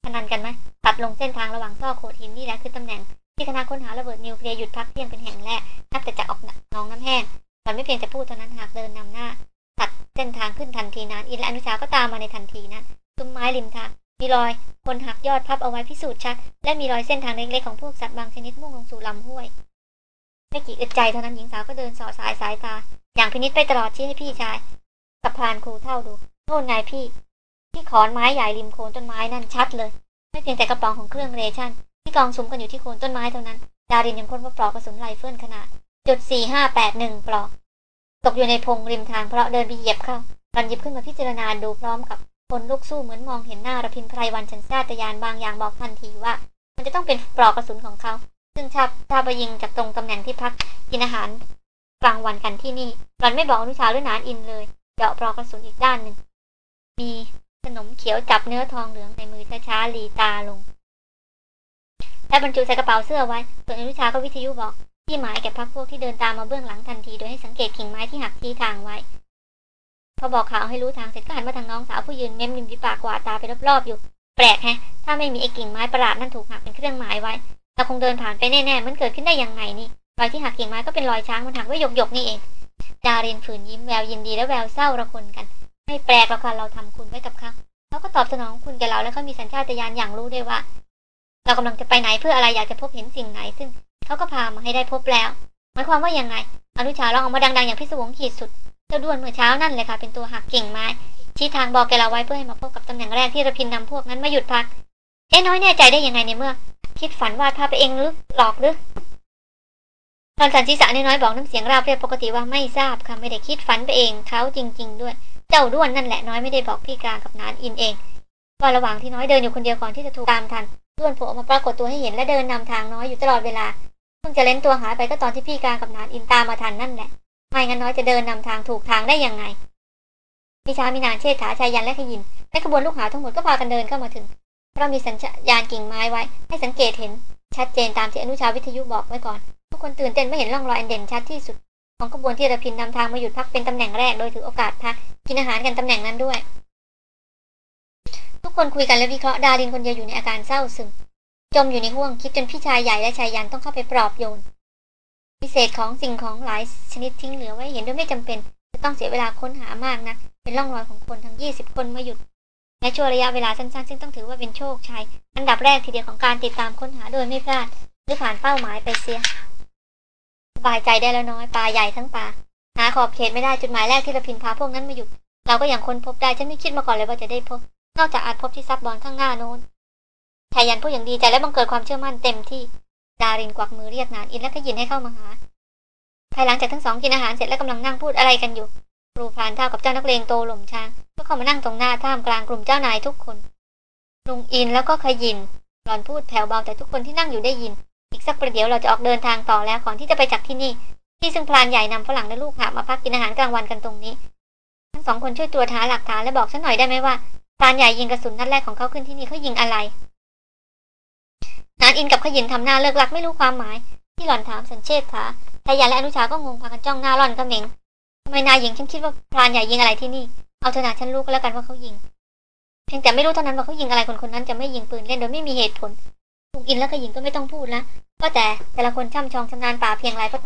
A: พนันกันไหมตัดลงเส้นทางระหว่างซอกโขดหินนี่แหละคือตำแหน่ง ที่คณะค้นหาระเบิดนิวเคลียร์หยุดพักเที่ยงเป็นแห่งแรกนับแต่จากออกน้องน้ำแห้งหล่อนไม่เพียงแต่พูดเท่านั้นหากเดินนำหน้า ตัดเส้นทางขึ้นทันทีนั้น อินและอนุชาก็ตามมาในทันทีนั้นซุ้มไม้ริมทางมีรอย คนหักยอดพับเอาไว้พิสูจน์ชัด และมีรอยเส้นทางเล็กๆของพวกสัตว์บางชนิดมุ่งลงสู่ลำห้วยไม่กี่อึดใจเท่านั้นหญิงสาวก็เดินสอดส่ายสายตา อย่างพินิจไปตลอดชี้ให้พี่ชายกับพรานครูเฒ่าดูโน่นไงพี่ ที่ขอนไม้ใหญ่ริมโคนต้นไม้นั่นชัดเลย ไม่เพียงแต่กระป๋องของเครื่อง ration ที่กองสุมกันอยู่ที่โคนต้นไม้เท่านั้น ดารินยังค้นพบปลอกกระสุนไรเฟิลขนาดจุดสี่ห้าแปดหนึ่งปลอก ตกอยู่ในพงริมทางเพราะเดินไปเหยียบเข้าตอนหยิบขึ้นมาพิจารณาดูพร้อมกับคนลุกสู้เหมือนมองเห็นหน้าระพินไพรวันชันชาตยานบางอย่างบอกทันทีว่า มันจะต้องเป็นปลอกกระสุนของเขา ซึ่งชาบชาไปยิงจากตรงตำแหน่งที่พักกินอาหารกลางวันกันที่นี่หลอนไม่บอกอนุชาหรือนานอินเลยเจาะปลอกกระสุนอีกด้านหนึ่งมีขนมเขียวจับเนื้อทองเหลืองในมือช้าๆลีตาลง และบรรจุใส่กระเป๋าเสื้อไว้ ส่วนอนุชาก็วิทยุบอก ที่หมายแก่พักพวกที่เดินตามมาเบื้องหลังทันที โดยให้สังเกตกิ่งไม้ที่หักชี้ทางไว้ พอบอกข่าวให้รู้ทางเสร็จก็หันมาทางน้องสาวผู้ยืนเม้มริมฝีปากกวาดตาไปรอบๆอยู่ แปลกแฮะ ถ้าไม่มีไอ้กิ่งไม้ประหลาดนั่นถูกหักเป็นเครื่องหมายไว้เราคงเดินผ่านไปแน่ๆ มันเกิดขึ้นได้ยังไงนี่ รอยที่หักกิ่งไม้ก็เป็นรอยช้างมันหักไว้หยกๆนี่เอง ดารินฝืนยิ้มแววยินดีและแววเศร้าระคนกัน ไม่แปลกหรอกค่ะเราทำคุณไว้กับเขาเขาก็ตอบสนองคุณแกเราแล้วเขามีสัญชาตญาณอย่างรู้ด้วยว่า เรากำลังจะไปไหนเพื่ออะไรอยากจะพบเห็นสิ่งไหน ซึ่งเขาก็พามาให้ได้พบแล้ว หมายความว่ายังไง อนุชาร้องออกมาดังๆอย่างพิศวงขีดสุด เจ้าด้วนเมื่อเช้านั่นเลยค่ะ เป็นตัวหักกิ่งไม้ ชี้ทางบอกแกเราไว้เพื่อให้มาพบกับตำแหน่งแรกที่ระพินนำพวกนั้นมาหยุดพัก เอ๊น้อยแน่ใจได้ยังไงในเมื่อ คิดฝันวาดภาพไปเองหรือหลอกหรือตอนสันศีษะน้อยๆบอกน้ำเสียงราบเรียบปกติว่าไม่ทราบค่ะไม่ได้คิดฝันไปเองเขาจริง ๆ ด้วย เจ้าด้วนนั่นแหละน้อยไม่ได้บอกพี่กลางกับนานอินเองว่าระหว่างที่น้อยเดินอยู่คนเดียวก่อนที่จะถูกตามทัน ด้วนโผล่มาปรากฏตัวให้เห็นและเดินนำทางน้อยอยู่ตลอดเวลา เพิ่งจะเล่นตัวหายไปก็ตอนที่พี่กางกับนานอินตามมาทันนั่นแหละ ไม่งั้นน้อยจะเดินนำทางถูกทางได้ยังไงมิชามีนานเชษฐาชายยันและขยินและขบวนลูกหาทั้งหมดก็พากันเดินเข้ามาถึงเรามีสัญญาณกิ่งไม้ไว้ ให้สังเกตเห็นชัดเจนตามที่อนุชาวิทยุบอกไว้ก่อน ทุกคนตื่นเต้นเมื่อเห็นร่องรอยอันเด่นชัดที่สุด ของขบวนที่ระพินนำทางมาหยุดพักเป็นตำแหน่งแรกโดยถือโอกาสพักกินอาหารกันตำแหน่งนั้นด้วย คนคุยกันและวิเคราะห์ดารินคนเดียวอยู่ในอาการเศร้าซึม จมอยู่ในห่วงคิดจนพี่ชายใหญ่และชายยันต้องเข้าไปปลอบโยน พิเศษของสิ่งของหลายชนิดทิ้งเหลือไว้เห็นโดยไม่จำเป็น จะต้องเสียเวลาค้นหามากนะเป็นร่องรอยของคนทั้งยี่สิบคนมาหยุดในช่วงระยะเวลาสั้นๆ ซึ่งต้องถือว่าเป็นโชคชัย อันดับแรกทีเดียวของการติดตามค้นหาโดยไม่พลาด หรือผ่านเป้าหมายไปเสียสบายใจได้แล้วน้อยปลาใหญ่ทั้งปลาหาขอบเขตไม่ได้จุดหมายแรกที่เราพินพาพวกนั้นมาหยุดเราก็ยังค้นพบได้ฉันไม่คิดมาก่อนเลยว่าจะได้พบ นอกจากอาจพบที่ซับบอลข้างหน้าโน้นชายันพูดอย่างดีใจและบังเกิดความเชื่อมั่นเต็มที่ดารินกวักมือเรียกนานอินและก็ยินให้เข้ามาหา ภายหลังจากทั้งสองกินอาหารเสร็จและกำลังนั่งพูดอะไรกันอยู่ครูพรานเท่ากับเจ้านักเลงโตหล่มช้างก็เข้ามานั่งตรงหน้าท่ามกลางกลุ่มเจ้านายทุกคนลุงอินแล้วก็ขยินหลอนพูดแผ่วเบาแต่ทุกคนที่นั่งอยู่ได้ยิน อีกสักประเดี๋ยวเราจะออกเดินทางต่อแล้วก่อนที่จะไปจากที่นี่ ที่ซึ่งพรานใหญ่นำฝรั่งและลูกหามาพักกินอาหารกลางวันกันตรงนี้ ทั้งสองคนช่วยตรวจหาหลักฐานและบอกฉันหน่อยได้ไหมว่า พรานใหญ่ยิงกระสุนนัดแรกของเขาขึ้นที่นี่เขายิงอะไรนานอินกับขยินทำหน้าเลิกลักไม่รู้ความหมาย ที่หล่อนถามสันเชษฐาชายันและอนุชาก็งงพากันจ้องหน้าหล่อนก็เหม็งทำไมนายหญิงฉันคิดว่าพรานใหญ่ยิงอะไรที่นี่ เอาเถอะนะฉันรู้ก็แล้วกันว่าเขายิง เพียงแต่ไม่รู้เท่านั้นว่าเขายิงอะไรคนคนนั้นจะไม่ยิงปืนเล่นโดยไม่มีเหตุผลลุงอินและขยินก็ไม่ต้องพูดละก็แต่แต่ละคนช่ำชองชำนาญป่าเพียงไรเพราะ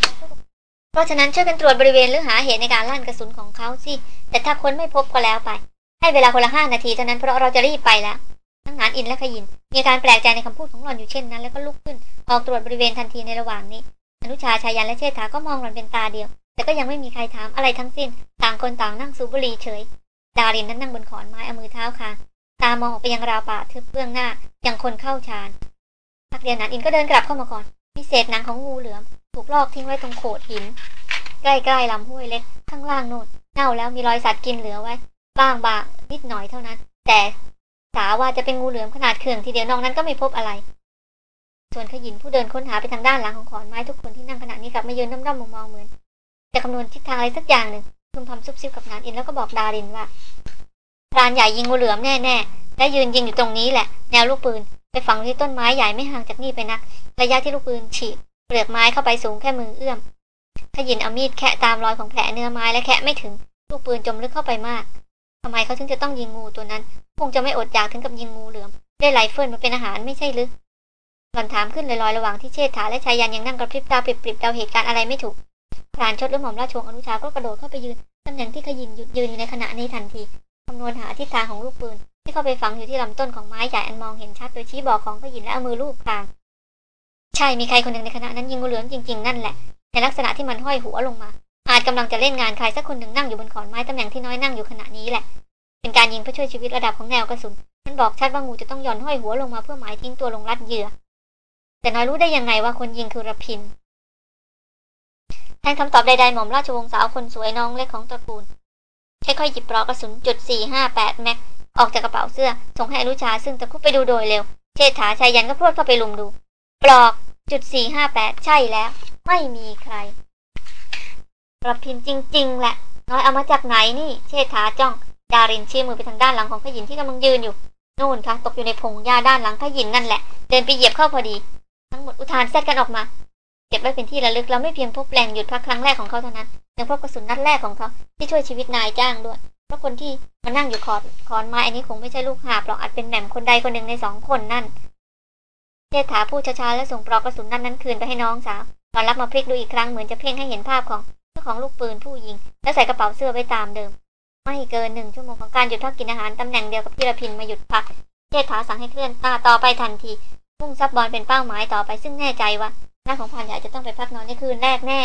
A: เพราะฉะนั้นช่วยกันตรวจบริเวณหรือหาเหตุในการลั่นกระสุนของเขาสิแต่ถ้าคนไม่พบก็แล้วไป ให้เวลาคนละห้านาทีเท่านั้นเพราะเราจะรีบไปแล้วทั้งนานอินและขยิน มีการแปลกใจในคำพูดของหล่อนอยู่เช่นนั้น แล้วก็ลุกขึ้นออกตรวจบริเวณทันทีในระหว่างนี้ อนุชาชายันและเชษฐาก็มองหล่อนเป็นตาเดียว แต่ก็ยังไม่มีใครถามอะไรทั้งสิ้น ต่างคนต่างนั่งสูบบุหรี่เฉย ดารินนั้นนั่งบนขอนไม้เอามือเท้าคางตามองออกไปยังราวป่าทึบเบื้องหน้าอย่างคนเข้าฌานพักเดียวนานอินก็เดินกลับเข้ามาก่อนมีเศษหนังของงูเหลือมถูกลอกทิ้งไว้ตรงโขดหิน ใกล้ๆลำห้วยเล็กข้างล่างโน่นเน่าแล้วมีรอยสัตว์กินเหลือไว้ บ้างบางนิดหน่อยเท่านั้น แต่สาว่าจะเป็นงูเหลือมขนาดเขื่องทีเดียวนอกนั้นก็ไม่พบอะไร ส่วนขยินผู้เดินค้นหาไปทางด้านหลังของขอนไม้ทุกคนที่นั่งขณะนี้กลับมายืนด้อมๆมองๆเหมือนจะคำนวณทิศทางอะไรสักอย่างหนึ่งพึมพำซุบซิบกับนานอินแล้วก็บอกดารินว่าพรานใหญ่ยิงงูเหลือมแน่ๆและยืนยิงอยู่ตรงนี้แหละ แนวลูกปืนไปฝังที่ต้นไม้ใหญ่ไม่ห่างจากนี่ไปนัก ระยะที่ลูกปืนฉีดเปลือกไม้เข้าไปสูงแค่มือเอื้อมขยินเอามีดแคะตามรอยของแผลเนื้อไม้และแคะไม่ถึง ลูกปืนจมลึกเข้าไปมาก ทำไมเขาถึงจะต้องยิงงูตัวนั้น คงจะไม่อดอยากถึงกับยิงงูเหลือม ได้ไรเฟิลมาเป็นอาหารไม่ใช่หรือหล่อนถามขึ้นลอยๆระหว่างที่เชษฐาและชายยันยังนั่งกระพริบตาปริบๆเดาเหตุการณ์อะไรไม่ถูกพรานชดหรือหม่อมราชวงศ์อนุชาก็กระโดดเข้าไปยืนตำแหน่งที่ขยินหยุดยืนอยู่ในขณะนี้ทันทีคำนวณหาทิศทางของลูกปืน ที่เข้าไปฝังอยู่ที่ลำต้นของไม้ใหญ่อันมองเห็นชัดโดยชี้บอกของขยินและเอามือลูบคางใช่มีใครคนหนึ่งในคณะนั้นยิงงูเหลือมจริง ๆ นั่นแหละในลักษณะที่มันห้อยหัวลงมา อาจกำลังจะเล่นงานใครสักคนหนึ่งนั่งอยู่บนขอนไม้ตำแหน่งที่น้อยนั่งอยู่ขณะนี้แหละ เป็นการยิงเพื่อช่วยชีวิตระดับของแนวกระสุน มันบอกชัดว่างูจะต้องย่อนห้อยหัวลงมาเพื่อหมายทิ้งตัวลงรัดเหยื่อ แต่น้อยรู้ได้ยังไงว่าคนยิงคือระพิน แทนคำตอบใดๆหม่อมราชวงศ์สาวคนสวยน้องเล็กของตระกูลค่อยๆหยิบปลอกกระสุนจุดสี่ห้าแปดแม็กออกจากกระเป๋าเสื้อ ส่งให้อนุชาซึ่งตะคุบไปดูโดยเร็ว เชษฐาชายยันก็พรวดเข้าไปลุมดู ปลอกจุดสี่ห้าแปดใช่แล้ว ไม่มีใคร รพินจริง ๆ แหละ น้อยเอามาจากไหนนี่ เชษฐาจ้อง ดารินชี้มือไปทางด้านหลังของขยินที่กำลังยืนอยู่ นู่นค่ะ ตกอยู่ในพงหญ้าด้านหลังขยินนั่นแหละ เดินไปเหยียบเข้าพอดี ทั้งหมดอุทานแซดกันออกมา เก็บไว้เป็นที่ระลึกเราไม่เพียงพบแหล่งหยุดพักครั้งแรกของเขาเท่านั้น ยังพบกระสุนนัดแรกของเขาที่ช่วยชีวิตนายจ้างด้วย เพราะคนที่มานั่งอยู่ขอดขอนไม้อันนี้คงไม่ใช่ลูกหาบหรอกอาจเป็นแหม่มคนใดคนหนึ่งในสองคนนั่นเชษฐาพูดช้าๆและส่งปลอกกระสุนนัดนั้นคืนไปให้น้องสาวก่อนรับมาพลิกดูอีกครั้งเหมือนจะเพ่งให้เห็นภาพของ ของลูกปืนผู้ยิง แล้วใส่กระเป๋าเสื้อไว้ตามเดิม ไม่เกินหนึ่งชั่วโมงของการหยุดพักกินอาหารตำแหน่งเดียวกับที่ระพินมาหยุดพักเจษฐาสั่งให้เคลื่อนตาต่อไปทันที มุ่งซับบอลเป็นเป้าหมายต่อไปซึ่งแน่ใจว่าหน้าของพันใหญ่จะต้องไปพักนอนในคืนแรกแน่